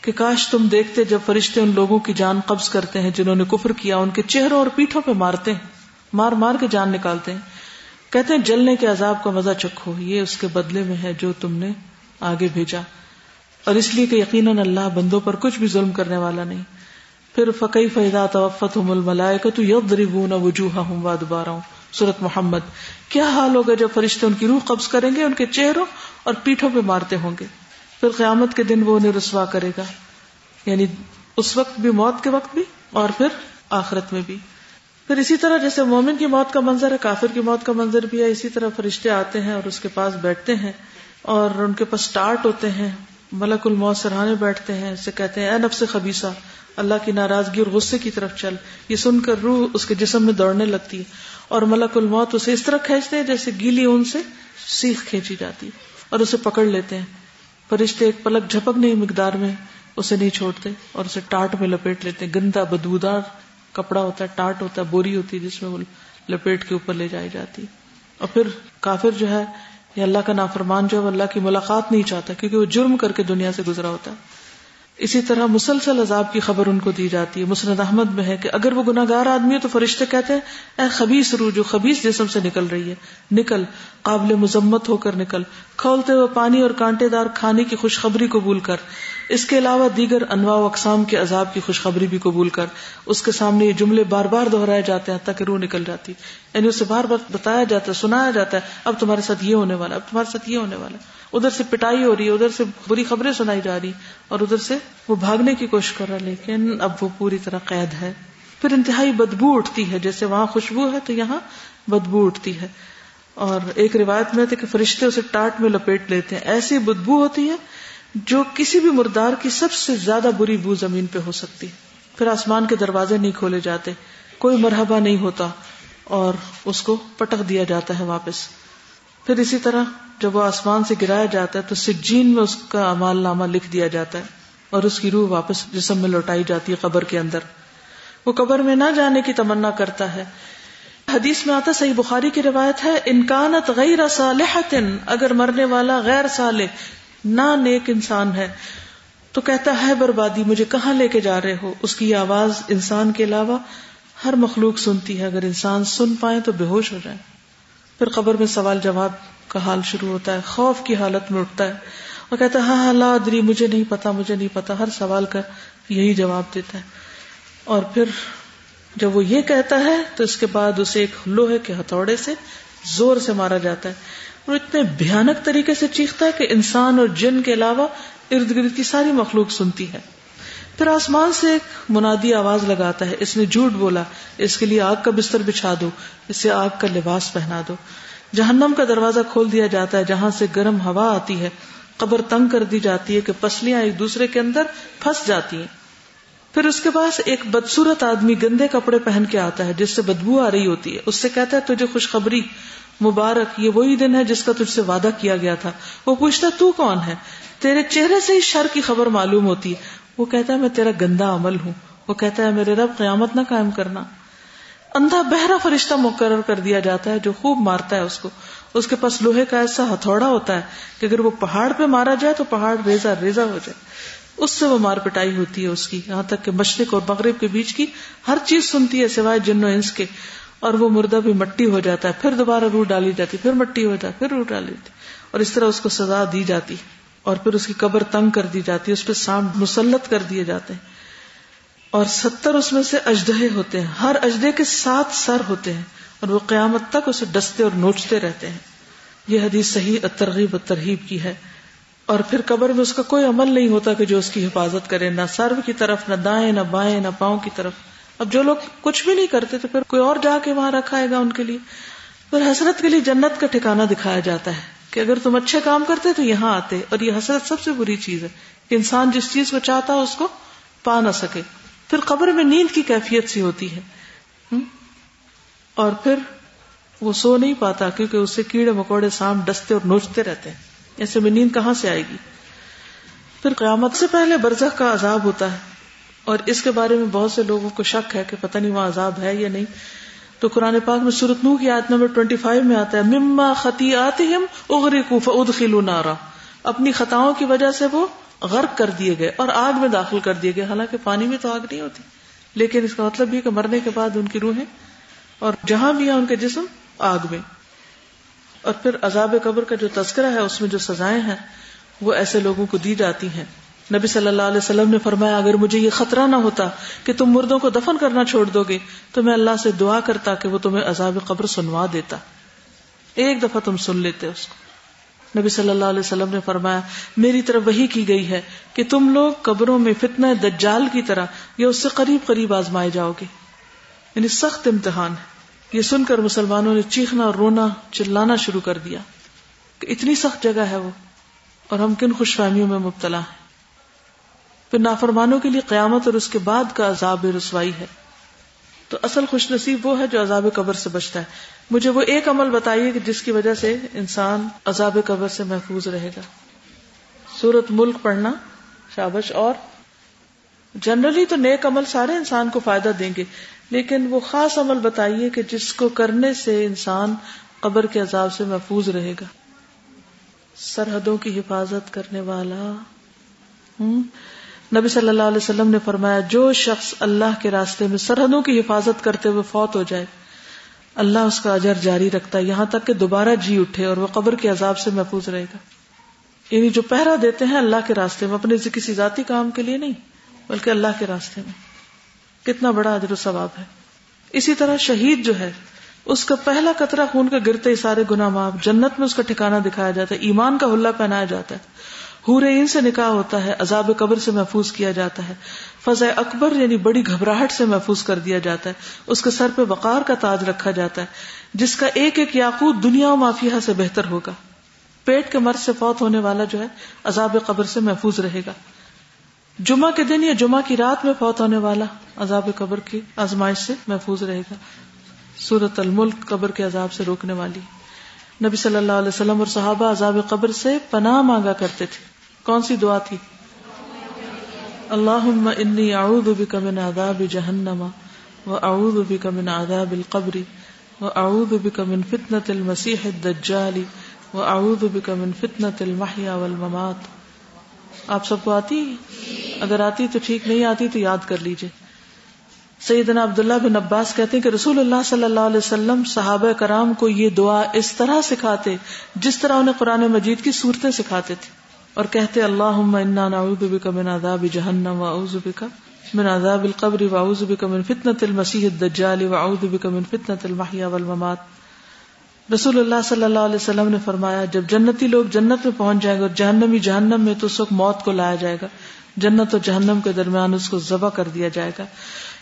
کہ کاش تم دیکھتے جب فرشتے ان لوگوں کی جان قبض کرتے ہیں جنہوں نے کفر کیا، ان کے چہروں اور پیٹھوں پہ مارتے ہیں، مار مار کے جان نکالتے ہیں۔ کہتے ہیں جلنے کے عذاب کا مزہ چکھو، یہ اس کے بدلے میں ہے جو تم نے آگے بھیجا۔ اور اس لیے کہ یقیناً اللہ بندوں پر کچھ بھی ظلم کرنے والا نہیں۔ پھر فقی فیدا توفت ہوں ملائے کا تو یب دریبوں وجوہ ہوں وا دوبارہ ہوں سورت محمد۔ کیا حال ہوگا جب فرشتے ان کی روح قبض کریں گے، ان کے چہروں اور پیٹھوں پہ مارتے ہوں گے؟ پھر قیامت کے دن وہ انہیں رسوا کرے گا۔ یعنی اس وقت بھی، موت کے وقت بھی اور پھر آخرت میں بھی۔ پھر اسی طرح جیسے مومن کی موت کا منظر ہے، کافر کی موت کا منظر بھی ہے، اسی طرح فرشتے آتے ہیں اور اس کے پاس بیٹھتے ہیں اور ان کے پاس اسٹارٹ ہوتے ہیں، ملک الموت سرحانے بیٹھتے ہیں، اسے کہتے ہیں، اے نفس خبیصہ اللہ کی ناراضگی اور غصے کی طرف چل، یہ سن کر روح اس کے جسم میں دوڑنے لگتی ہے اور ملک الموت اسے اس طرح کھینچتے ہیں جیسے گیلی اون سے سیخ کھینچی جاتی اور اسے پکڑ لیتے ہیں۔ فرشتے ایک پلک جھپک نہیں مقدار میں اسے نہیں چھوڑتے اور اسے ٹاٹ میں لپیٹ لیتے گندا بدبودار کپڑا ہوتا ہے، ٹاٹ ہوتا ہے، بوری ہوتی ہے، جس میں وہ لپیٹ کے اوپر لے جائی جاتی۔ اور پھر کافر جو ہے یا اللہ کا نافرمان جو ہے اللہ کی ملاقات نہیں چاہتا، کیونکہ وہ جرم کر کے دنیا سے گزرا ہوتا ہے۔ اسی طرح مسلسل عذاب کی خبر ان کو دی جاتی ہے۔ مسند احمد میں ہے کہ اگر وہ گناگار آدمی ہے تو فرشتے کہتے ہیں، اے خبیص روح، جو خبیص جسم سے نکل رہی ہے، نکل، قابل مذمت ہو کر نکل۔ کھولتے ہوئے پانی اور کانٹے دار کھانے کی خوشخبری قبول کر۔ اس کے علاوہ دیگر انواع و اقسام کے عذاب کی خوشخبری بھی قبول کر اس کے سامنے یہ جملے بار بار دہرائے جاتے ہیں تاکہ روح نکل جاتی یعنی اسے بار بار بتایا جاتا ہے، سنایا جاتا ہے، اب تمہارے ساتھ یہ ہونے والا، اب تمہارے ساتھ یہ ہونے والا۔ ادھر سے پٹائی ہو رہی ہے، ادھر سے بری خبریں سنائی جا رہی اور ادھر سے وہ بھاگنے کی کوشش کر رہا لیکن اب وہ پوری طرح قید ہے۔ پھر انتہائی بدبو اٹھتی ہے، جیسے وہاں خوشبو ہے تو یہاں بدبو اٹھتی ہے۔ اور ایک روایت میں تھے کہ فرشتے اسے ٹاٹ میں لپیٹ لیتے ہیں۔ ایسی بدبو ہوتی ہے جو کسی بھی مردار کی سب سے زیادہ بری بو زمین پہ ہو سکتی۔ پھر آسمان کے دروازے نہیں کھولے جاتے۔ کوئی مرحبا نہیں ہوتا اور اس کو پٹک دیا جاتا ہے واپس۔ پھر اسی طرح جب وہ آسمان سے گرایا جاتا ہے تو سجین میں اس کا امال نامہ لکھ دیا جاتا ہے اور اس کی روح واپس جسم میں لوٹائی جاتی ہے قبر کے اندر۔ وہ قبر میں نہ جانے کی تمنا کرتا ہے۔ حدیث میں آتا صحیح بخاری کی روایت ہے انکانت غیر صالحت اگر مرنے والا غیر صالح نہ نیک انسان ہے۔ تو کہتا ہے بربادی، مجھے کہاں لے کے جا رہے ہو؟ اس کی آواز انسان کے علاوہ ہر مخلوق سنتی ہے۔ اگر انسان سن پائے تو بے ہوش ہو جائے۔ پھر قبر میں سوال جواب کا حال شروع ہوتا ہے، خوف کی حالت میں اٹھتا ہے۔ اور کہتا ہے ہاں ہاں ادری، مجھے نہیں پتا، مجھے نہیں پتا۔ ہر سوال کا یہی جواب دیتا ہے۔ اور پھر جب وہ یہ کہتا ہے تو اس کے بعد اسے ایک لوہے کے ہتھوڑے سے زور سے مارا جاتا ہے۔ اور اتنے بھیانک طریقے سے چیختا ہے کہ انسان اور جن کے علاوہ ارد گرد کی ساری مخلوق سنتی ہے۔ پھر آسمان سے ایک منادی آواز لگاتا ہے، اس نے جھوٹ بولا، اس کے لیے آگ کا بستر بچھا دو اسے آگ کا لباس پہنا دو۔ جہنم کا دروازہ کھول دیا جاتا ہے، جہاں سے گرم ہوا آتی ہے۔ قبر تنگ کر دی جاتی ہے کہ پسلیاں ایک دوسرے کے اندر پھنس جاتی ہیں۔ پھر اس کے پاس ایک بدسورت آدمی گندے کپڑے پہن کے آتا ہے، جس سے بدبو آ رہی ہوتی ہے۔ اس سے کہتا ہے، تجھے خوشخبری مبارک، یہ وہی دن ہے جس کا تجھ سے وعدہ کیا گیا تھا۔ وہ پوچھتا، تو کون ہے؟ تیرے چہرے سے ہی شر کی خبر معلوم ہوتی ہے۔ وہ کہتا ہے، میں تیرا گندا عمل ہوں۔ وہ کہتا ہے، میرے رب، قیامت نہ قائم کرنا۔ اندھا بہرا فرشتہ مقرر کر دیا جاتا ہے، جو خوب مارتا ہے اس کو۔ اس کے پاس لوہے کا ایسا ہتھوڑا ہوتا ہے کہ اگر وہ پہاڑ پہ مارا جائے تو پہاڑ ریزا ریزا ہو جائے۔ اس سے وہ مار پٹائی ہوتی ہے اس کی۔ یہاں تک کہ مشرق اور مغرب کے بیچ کی ہر چیز سنتی ہے، سوائے جن و انس کے۔ اور وہ مردہ بھی مٹی ہو جاتا ہے، پھر دوبارہ روح ڈالی جاتی، پھر مٹی ہو جاتی پھر روح ڈالی جاتی۔ اور اس طرح اس کو سزا دی جاتی اور پھر اس کی قبر تنگ کر دی جاتی، اس پہ سانپ مسلط کر دیے جاتے۔ ہیں اور ستر اس میں سے اجدہے ہوتے ہیں۔ ہر اجدے کے سات سر ہوتے ہیں اور وہ قیامت تک اسے ڈستے اور نوچتے رہتے ہیں۔ یہ حدیث صحیح ترغیب ترغیب کی ہے۔ اور پھر قبر میں اس کا کوئی عمل نہیں ہوتا کہ جو اس کی حفاظت کرے، نہ سرو کی طرف، نہ دائیں، نہ بائیں، نہ پاؤں کی طرف۔ اب جو لوگ کچھ بھی نہیں کرتے تو پھر کوئی اور جا کے وہاں رکھا ہے گا ان کے لیے۔ پھر حسرت کے لیے جنت کا ٹھکانا دکھایا جاتا ہے کہ اگر تم اچھے کام کرتے تو یہاں آتے۔ اور یہ حسرت سب سے بری چیز ہے کہ انسان جس چیز کو چاہتا ہے اس کو پا نہ سکے۔ پھر قبر میں نیند کی کیفیت سی ہوتی ہے۔ اور پھر وہ سو نہیں پاتا کیونکہ اسے کیڑے مکوڑے سام ڈستے اور نوچتے رہتے ہیں۔ ایسے میں نیند کہاں سے آئے گی؟ پھر قیامت سے پہلے برزخ کا عذاب ہوتا ہے۔ اور اس کے بارے میں بہت سے لوگوں کو شک ہے کہ پتہ نہیں وہاں عذاب ہے یا نہیں۔ تو قرآن پاک میں سورت نو کی آیت نمبر 25 میں آتا ہے، مما خطی آتے نارا۔ اپنی خطاؤں کی وجہ سے وہ غرق کر دیے گئے اور آگ میں داخل کر دیے گئے۔ حالانکہ پانی میں تو آگ نہیں ہوتی، لیکن اس کا مطلب یہ کہ مرنے کے بعد ان کی روحیں اور جہاں بھی ہے ان کے جسم آگ میں۔ اور پھر عذاب قبر کا جو تذکرہ ہے، اس میں جو سزائیں ہیں، وہ ایسے لوگوں کو دی جاتی ہیں۔ نبی صلی اللہ علیہ وسلم نے فرمایا، اگر مجھے یہ خطرہ نہ ہوتا کہ تم مردوں کو دفن کرنا چھوڑ دو گے، تو میں اللہ سے دعا کرتا کہ وہ تمہیں عذاب قبر سنوا دیتا۔ ایک دفعہ تم سن لیتے اس کو۔ نبی صلی اللہ علیہ وسلم نے فرمایا، میری طرف وہی کی گئی ہے کہ تم لوگ قبروں میں فتنہ دجال کی طرح یا اس سے قریب قریب آزمائے جاؤ گے۔ یعنی سخت امتحان ہے۔ یہ سن کر مسلمانوں نے چیخنا رونا، چلانا شروع کر دیا کہ اتنی سخت جگہ ہے وہ، اور ہم کن خوش فہمیوں میں مبتلا ہیں؟ پھر نافرمانوں کے لیے قیامت اور اس کے بعد کا عذاب رسوائی ہے۔ تو اصل خوش نصیب وہ ہے جو عذاب قبر سے بچتا ہے۔ مجھے وہ ایک عمل بتائیے کہ جس کی وجہ سے انسان عذاب قبر سے محفوظ رہے گا۔ سورت ملک پڑھنا، شابش، اور جنرلی تو نیک عمل سارے انسان کو فائدہ دیں گے، لیکن وہ خاص عمل بتائیے کہ جس کو کرنے سے انسان قبر کے عذاب سے محفوظ رہے گا۔ سرحدوں کی حفاظت کرنے والا۔ ہوں۔ نبی صلی اللہ علیہ وسلم نے فرمایا، جو شخص اللہ کے راستے میں سرحدوں کی حفاظت کرتے ہوئے فوت ہو جائے، اللہ اس کا اجر جاری رکھتا ہے، یہاں تک کہ دوبارہ جی اٹھے اور وہ قبر کے عذاب سے محفوظ رہے گا۔ یعنی جو پہرا دیتے ہیں اللہ کے راستے میں، اپنے کسی ذاتی کام کے لیے نہیں، بلکہ اللہ کے راستے میں۔ کتنا بڑا اجر و ثواب ہے۔ اسی طرح شہید جو ہے، اس کا پہلا قطرہ خون کا گرتے ہی سارے گنا معاف، جنت میں اس کا ٹھکانا دکھایا جاتا ہے، ایمان کا حلہ پہنایا جاتا ہے۔ ان سے نکاح ہوتا ہے، عذاب قبر سے محفوظ کیا جاتا ہے۔ فضا اکبر یعنی بڑی گھبراہٹ سے محفوظ کر دیا جاتا ہے۔ اس کے سر پہ وقار کا تاج رکھا جاتا ہے، جس کا ایک ایک یاقوت دنیا و مافیہ سے بہتر ہوگا۔ پیٹ کے مرض سے فوت ہونے والا جو ہے، عذاب قبر سے محفوظ رہے گا۔ جمعہ کے دن یا جمعہ کی رات میں فوت ہونے والا عذاب قبر کی آزمائش سے محفوظ رہے گا۔ سورت الملک قبر کے عذاب سے روکنے والی۔ نبی صلی اللہ علیہ وسلم اور صحابہ عذاب قبر سے پناہ مانگا کرتے تھے۔ کون سی دعا تھی؟ اللہ انی اعوذ بک من عذاب جہنم و اعوذ بک من عذاب القبر و اعوذ بک من فتنة المسیح الدجال و اعوذ بک من فتنة المحیا والممات۔ آپ سب کو آتی؟ اگر آتی تو ٹھیک، نہیں آتی تو یاد کر لیجیے۔ سیدنا عبداللہ بن عباس کہتے ہیں کہ رسول اللہ صلی اللہ علیہ وسلم صحابہ کرام کو یہ دعا اس طرح سکھاتے جس طرح انہیں قرآن مجید کی صورتیں سکھاتے تھے۔ اور کہتے اللہ نعوذ بک من عذاب جہنم واعوذ بک من عذاب القبر واعوذ بک من فتنة المسیح الدجال واعوذ بک من فتنة المحیا والممات. رسول اللہ صلی اللہ علیہ وسلم نے فرمایا، جب جنتی لوگ جنت میں پہنچ جائیں گے اور جہنمی جہنم میں، تو اس وقت موت کو لایا جائے گا۔ جنت اور جہنم کے درمیان اس کو ذبح کر دیا جائے گا۔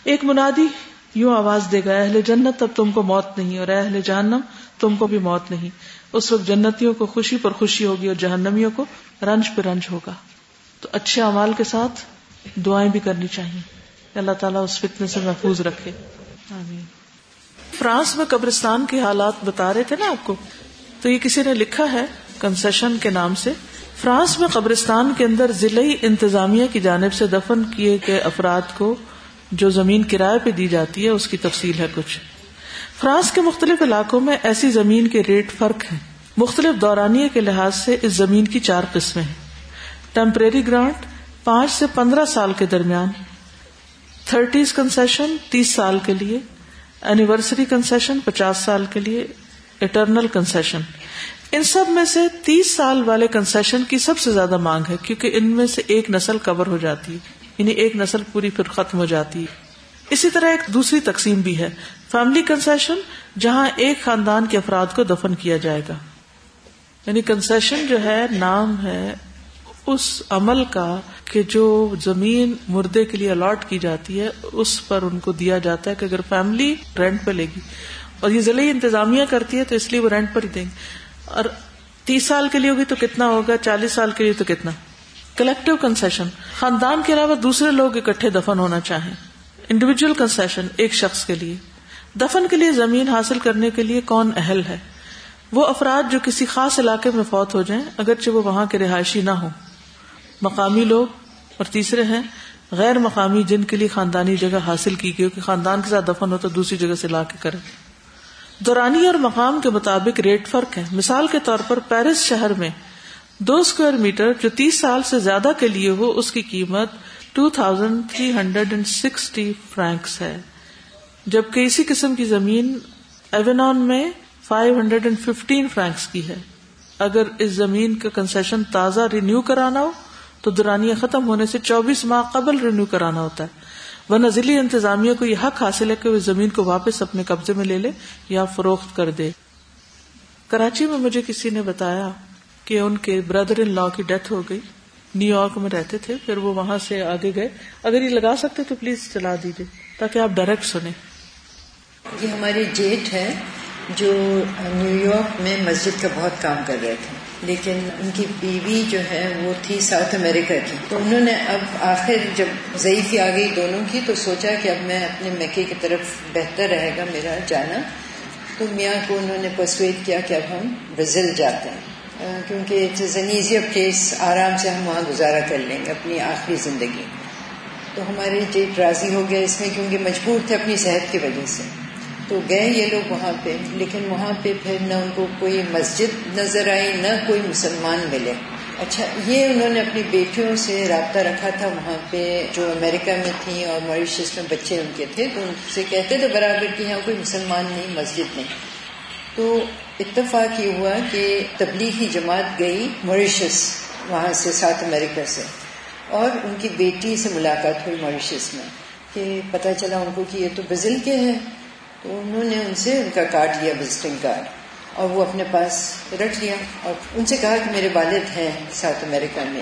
ایک منادی یوں آواز دے گا، اہل جنت، اب تم کو موت نہیں اور اہل جہنم، تم کو بھی موت نہیں۔ اس وقت جنتیوں کو خوشی پر خوشی ہوگی اور جہنمیوں کو رنج پہ رنج ہوگا۔ تو اچھے امال کے ساتھ دعائیں بھی کرنی چاہیے۔ اللہ تعالیٰ اس فتنے سے محفوظ رکھے۔ آمین۔ فرانس میں قبرستان کے حالات بتا رہے تھے نا آپ کو؟ تو یہ کسی نے لکھا ہے کنسیشن کے نام سے۔ فرانس میں قبرستان کے اندر ضلعی انتظامیہ کی جانب سے دفن کیے گئے افراد کو جو زمین کرائے پہ دی جاتی ہے، اس کی تفصیل ہے کچھ۔ فرانس کے مختلف علاقوں میں ایسی زمین کے ریٹ فرق ہیں۔ مختلف دورانیے کے لحاظ سے اس زمین کی چار قسمیں ہیں۔ ٹیمپریری گرانٹ پانچ سے پندرہ سال کے درمیان، تھرٹیز کنسیشن تیس سال کے لیے، اینیورسری کنسیشن پچاس سال کے لیے اٹرنل کنسیشن۔ ان سب میں سے تیس سال والے کنسیشن کی سب سے زیادہ مانگ ہے، کیونکہ ان میں سے ایک نسل کور ہو جاتی ہے یعنی ایک نسل پوری پھر ختم ہو جاتی ہے۔ اسی طرح ایک دوسری تقسیم بھی ہے۔ فیملی کنسیشن جہاں ایک خاندان کے افراد کو دفن کیا جائے گا۔ یعنی کنسیشن جو ہے، نام ہے، اس عمل کا کہ جو زمین مردے کے لیے الاٹ کی جاتی ہے، اس پر ان کو دیا جاتا ہے کہ اگر فیملی رینٹ پہ لے گی۔ اور یہ ضلعی انتظامیہ کرتی ہے، تو اس لیے وہ رینٹ پر ہی دیں گے۔ اور تیس سال کے لیے ہوگی تو کتنا ہوگا، چالیس سال کے لیے تو کتنا۔ کلیکٹو کنسیشن خاندان کے علاوہ دوسرے لوگ اکٹھے دفن ہونا چاہیں۔ انڈیویجل کنسیشن ایک شخص کے لیے۔ دفن کے لیے زمین حاصل کرنے کے لیے کون اہل ہے؟ وہ افراد جو کسی خاص علاقے میں فوت ہو جائیں، اگرچہ وہ وہاں کے رہائشی نہ ہو مقامی لوگ اور تیسرے ہیں، غیر مقامی جن کے لیے خاندانی جگہ حاصل کی گئی کہ خاندان کے ساتھ دفن ہو تو دوسری جگہ سے لا کے کرے دورانی اور مقام کے مطابق ریٹ فرق ہے۔ مثال کے طور پر پیرس شہر میں دو اسکوائر میٹر جو تیس سال سے زیادہ کے لیے ہو، اس کی قیمت two thousand three hundred and sixty francs ہے۔ جبکہ اسی قسم کی زمین ایونون میں five hundred and fifteen francs کی ہے۔ اگر اس زمین کا کنسیشن تازہ رینیو کرانا ہو، تو دورانیہ ختم ہونے سے چوبیس ماہ قبل رینیو کرانا ہوتا ہے۔ وہ نزلی انتظامیہ کو یہ حق حاصل ہے کہ وہ زمین کو واپس اپنے قبضے میں لے لے یا فروخت کر دے۔ کراچی میں مجھے کسی نے بتایا کہ ان کے بردر ان لا کی ڈیتھ ہو گئی۔ نیو یارک میں رہتے تھے، پھر وہ وہاں سے آگے گئے۔ اگر یہ لگا سکتے تو پلیز چلا دیجیے تاکہ آپ ڈائریکٹ سنیں۔ یہ ہماری جیٹ ہے جو نیو یارک میں مسجد کا بہت کام کر رہے تھے۔ لیکن ان کی بیوی جو ہے وہ تھی ساؤتھ امریکہ کی۔ تو انہوں نے اب آخر جب ضعیفی آ گئی دونوں کی تو سوچا کہ اب میں اپنے مکے کی طرف بہتر رہے گا میرا جانا۔ تو میاں کو انہوں نے پرسویٹ کیا کہ اب ہم برازیل جاتے ہیں۔ کیونکہ اٹس این ایزیئر پلیس آرام سے ہم وہاں گزارا کر لیں گے اپنی آخری زندگی۔ تو ہمارے جیٹ راضی ہو گیا اس میں کیونکہ مجبور تھے اپنی صحت کی وجہ سے۔ تو گئے یہ لوگ وہاں پہ، لیکن وہاں پہ پھر نہ ان کو کوئی مسجد نظر آئی، نہ کوئی مسلمان ملے۔ اچھا یہ انہوں نے اپنی بیٹیوں سے رابطہ رکھا تھا وہاں پہ، جو امریکہ میں تھیں اور موریشس میں بچے ان کے تھے، تو ان سے کہتے تھے برابر کہ یہاں کوئی مسلمان نہیں، مسجد نہیں۔ تو اتفاق یہ ہوا کہ تبلیغی جماعت گئی موریشس وہاں سے، ساؤتھ امریکہ سے۔ اور ان کی بیٹی سے ملاقات ہوئی موریشس میں، کہ پتہ چلا ان کو کہ یہ تو بزل کے ہیں۔ تو انہوں نے ان سے ان کا کارڈ لیا، وزٹنگ کارڈ، اور وہ اپنے پاس رکھ لیا، اور ان سے کہا کہ میرے والد ہیں ساؤتھ امریکہ میں۔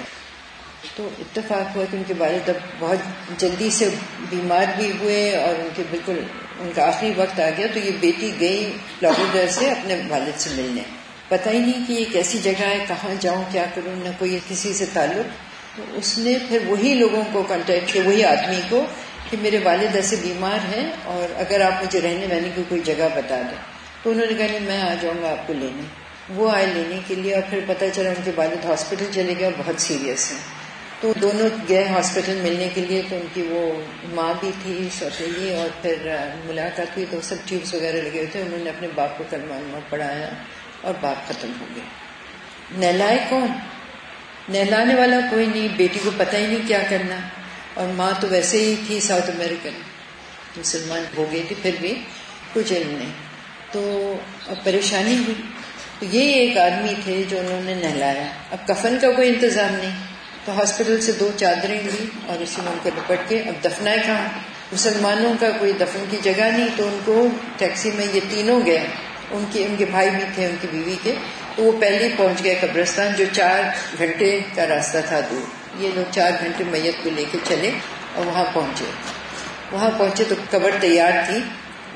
تو اتفاق ہوا کہ ان کے والد اب بہت جلدی سے بیمار بھی ہوئے، اور ان کے بالکل ان کا آخری وقت آ گیا، تو یہ بیٹی گئی فلوریڈا سے اپنے والد سے ملنے۔ پتہ ہی نہیں کہ یہ کیسی جگہ ہے، کہاں جاؤں، کیا کروں، نہ کوئی کسی سے تعلق۔ تو اس نے پھر وہی لوگوں کو کانٹیکٹ کیا، وہی آدمی کو کہ میرے والد ایسے بیمار ہیں اور اگر آپ مجھے رہنے وہنے کی کوئی جگہ بتا دیں۔ تو انہوں نے کہا، نہیں، میں آ جاؤں گا آپ کو لینے۔ وہ آئے لینے کے لیے اور پھر پتہ چلا ان کے والد ہاسپٹل چلے گئے اور بہت سیریس ہیں۔ تو دونوں گئے ہاسپٹل ملنے کے لیے تو ان کی وہ ماں بھی تھی سوتیلی اور پھر ملاقات ہوئی تو سب ٹیوبس وغیرہ لگے ہوئے تھے۔ انہوں نے اپنے باپ کو کلمہ پڑھایا اور باپ ختم ہو گئے۔ نہلائے کون؟ نہلانے والا کوئی نہیں، بیٹی کو پتہ ہی نہیں کیا کرنا۔ اور ماں تو ویسے ہی تھی ساؤتھ امریکن، مسلمان ہو گئی تھی، پھر بھی کچھ علم نہیں۔ تو اب پریشانی ہوئی۔ تو یہ ایک آدمی تھے جو انہوں نے نہلایا۔ اب کفن کا کوئی انتظام نہیں۔ تو ہاسپٹل سے دو چادریں لی اور اسی میں ان کو لپٹ کے اب دفنائے کہاں مسلمانوں کا کوئی دفن کی جگہ نہیں۔ تو ان کو ٹیکسی میں یہ تینوں گئے۔ ان کے ان کے بھائی بھی تھے، ان کی بیوی کے تو وہ پہلے پہنچ گئے قبرستان، جو چار گھنٹے کا راستہ تھا دور۔ یہ لوگ چار گھنٹے میت کو لے کے چلے اور وہاں پہنچے۔ وہاں پہنچے تو قبر تیار تھی۔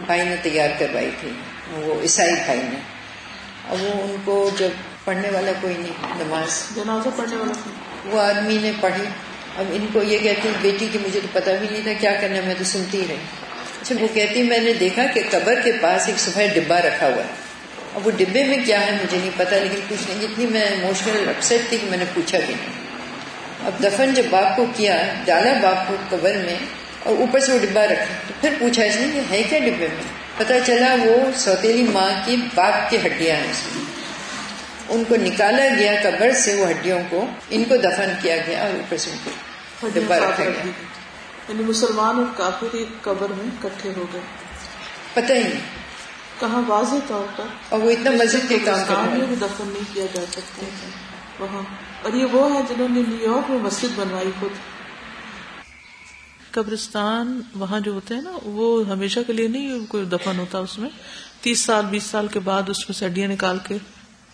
بھائی نے تیار کروائی تھی۔ وہ عیسائی بھائی نے۔ اب وہ ان کو جب پڑھنے والا کوئی نہیں نماز۔ جنازہ پڑھنے والا وہ آدمی نے پڑھی۔ اب ان کو یہ کہتی بیٹی کہ مجھے تو پتا بھی نہیں تھا کیا کرنا میں تو سنتی ہی رہی۔ اچھا وہ کہتی میں نے دیکھا کہ قبر کے پاس ایک صفحہ ڈبا رکھا ہوا ہے۔ اب وہ ڈبے میں کیا ہے مجھے نہیں پتا لیکن کچھ نہیں جتنی میں اموشنل اپسٹ تھی کہ میں نے پوچھا بھی نہیں۔ اب دفن جب باپ کو کیا ڈالا باپ کو قبر میں اور اوپر سے وہ ڈبا رکھا تو پھر پوچھا اس نے کہ ہے کیا ڈبے میں؟ پتا چلا وہ سوتیلی ماں کی باپ کی ہڈیاں ہیں اس میں۔ ان کو نکالا گیا قبر سے وہ ہڈیوں کو ان کو دفن کیا گیا اور اوپر سے ان کو ڈبا رکھا گیا۔ یعنی مسلمان اور کافر ایک قبر میں کٹھے ہو گئے۔ پتہ ہی نہیں۔ کہاں واضح طور پر اور وہ اتنا مسجد کے کام کر دفن نہیں کیا جا سکتا۔ وہاں۔ اور یہ وہ ہے جنہوں نے نیو یارک میں مسجد بنوائی خود۔ قبرستان وہاں جو ہوتے ہیں نا، وہ ہمیشہ کے لیے نہیں، کوئی دفن ہوتا اس میں۔ تیس سال، بیس سال کے بعد اس میں سڈیاں نکال کے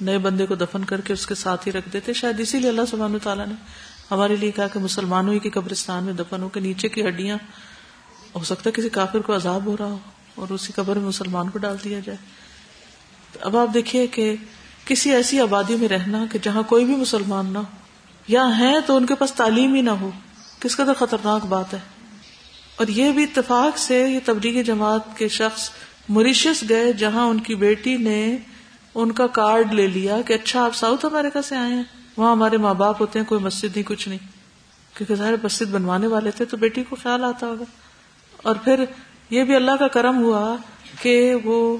نئے بندے کو دفن کر کے اس کے ساتھ ہی رکھ دیتے۔ شاید اسی لیے اللہ سبحانہ تعالیٰ نے ہمارے لیے کہا کہ مسلمانوں ہی کے قبرستان میں دفن ہو کے نیچے کی ہڈیاں۔ ہو سکتا ہے کسی کافر کو عذاب ہو رہا ہو اور اسی قبر میں مسلمان کو ڈال دیا جائے۔ اب آپ دیکھیے کہ کسی ایسی آبادی میں رہنا کہ جہاں کوئی بھی مسلمان نہ ہو۔ یا ہے تو ان کے پاس تعلیم ہی نہ ہو کس قدر خطرناک بات ہے۔ اور یہ بھی اتفاق سے یہ تبلیغی جماعت کے شخص موریشس گئے جہاں ان کی بیٹی نے ان کا کارڈ لے لیا کہ اچھا آپ ساؤتھ امریکہ سے آئے ہیں، وہاں ہمارے ماں باپ ہوتے ہیں، کوئی مسجد نہیں، کچھ نہیں۔ کیونکہ ظاہر مسجد بنوانے والے تھے تو بیٹی کو خیال آتا ہوگا۔ اور پھر یہ بھی اللہ کا کرم ہوا کہ وہ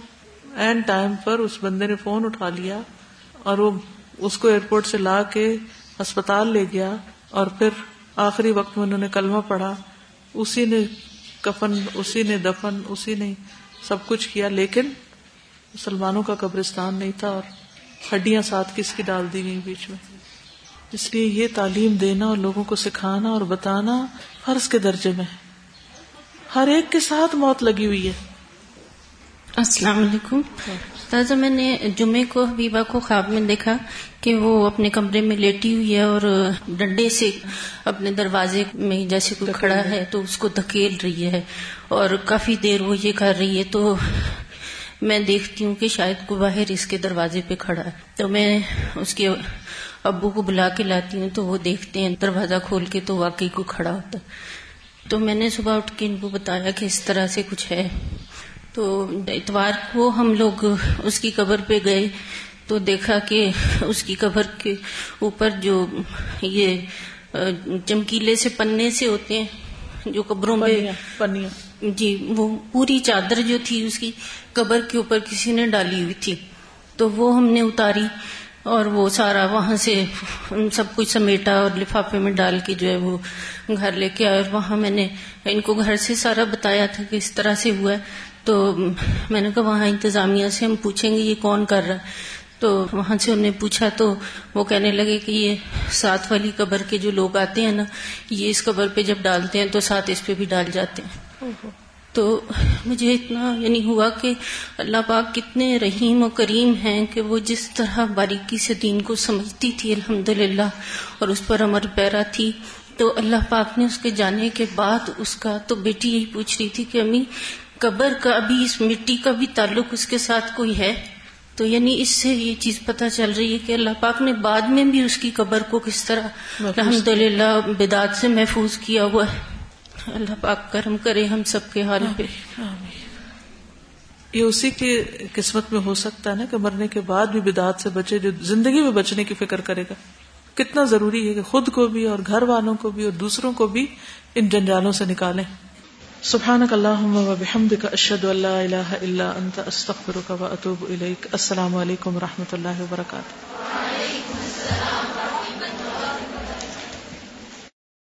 اینڈ ٹائم پر اس بندے نے فون اٹھا لیا اور وہ اس کو ایئرپورٹ سے لا کے اسپتال لے گیا اور پھر آخری وقت میں انہوں نے کلمہ پڑھا، اسی نے کفن، اسی نے دفن، اسی نے سب کچھ کیا، لیکن مسلمانوں کا قبرستان نہیں تھا اور ہڈیاں ساتھ کس کی ڈال دی گئی بیچ میں؟ اس لیے یہ تعلیم دینا اور لوگوں کو سکھانا اور بتانا فرض کے درجے میں ہے۔ ہر ایک کے ساتھ موت لگی ہوئی ہے۔ السلام علیکم۔ تازہ میں نے جمعے کو حبیبہ کو خواب میں دیکھا کہ وہ اپنے کمرے میں لیٹی ہوئی ہے اور ڈنڈے سے اپنے دروازے میں جیسے کوئی کھڑا ہے تو اس کو دھکیل رہی ہے اور کافی دیر وہ یہ کر رہی ہے تو میں دیکھتی ہوں کہ شاید کو باہر اس کے دروازے پہ کھڑا ہے۔ تو میں اس کے ابو کو بلا کے لاتی ہوں تو وہ دیکھتے ہیں دروازہ کھول کے تو واقعی کو کھڑا ہوتا تو میں نے صبح اٹھ کے ان کو بتایا کہ اس طرح سے کچھ ہے۔ تو اتوار کو ہم لوگ اس کی قبر پہ گئے تو دیکھا کہ اس کی قبر کے اوپر جو یہ چمکیلے سے پنے سے ہوتے ہیں جو قبروں پہ پنیا جی وہ پوری چادر جو تھی اس کی قبر کے اوپر کسی نے ڈالی ہوئی تھی۔ تو وہ ہم نے اتاری اور وہ سارا وہاں سے سب کچھ سمیٹا اور لفافے میں ڈال کے جو ہے وہ گھر لے کے آیا اور وہاں میں نے ان کو گھر سے سارا بتایا تھا کہ اس طرح سے ہوا ہے۔ تو میں نے کہا وہاں انتظامیہ سے ہم پوچھیں گے یہ کون کر رہا ہے۔ تو وہاں سے انہوں نے پوچھا تو وہ کہنے لگے کہ یہ ساتھ والی قبر کے جو لوگ آتے ہیں نا یہ اس قبر پہ جب ڈالتے ہیں تو ساتھ اس پہ بھی ڈال جاتے ہیں۔ تو مجھے اتنا یعنی ہوا کہ اللہ پاک کتنے رحیم و کریم ہیں کہ وہ جس طرح باریکی سے دین کو سمجھتی تھی الحمد اور اس پر امر پیرا تھی۔ تو اللہ پاک نے اس کے جانے کے بعد اس کا تو بیٹی یہی پوچھ رہی تھی کہ امی قبر کا ابھی اس مٹی کا بھی تعلق اس کے ساتھ کوئی ہے؟ تو یعنی اس سے یہ چیز پتہ چل رہی ہے کہ اللہ پاک نے بعد میں بھی اس کی قبر کو کس طرح الحمد للہ بدعت سے محفوظ کیا ہوا ہے۔ اللہ پاک کرم کرے ہم سب کے حال پہ۔ یہ اسی کی قسمت میں ہو سکتا ہے نا کہ مرنے کے بعد بھی بدعت سے بچے جو زندگی میں بچنے کی فکر کرے گا۔ کتنا ضروری ہے کہ خود کو بھی اور گھر والوں کو بھی اور دوسروں کو بھی ان جنجالوں سے نکالیں۔ سبحانک اللہم و بحمدک ان لا الہ الا انت، استغفرک و اتوب السلام علیکم ورحمۃ اللہ وبرکاتہ۔ وعلیکم السلام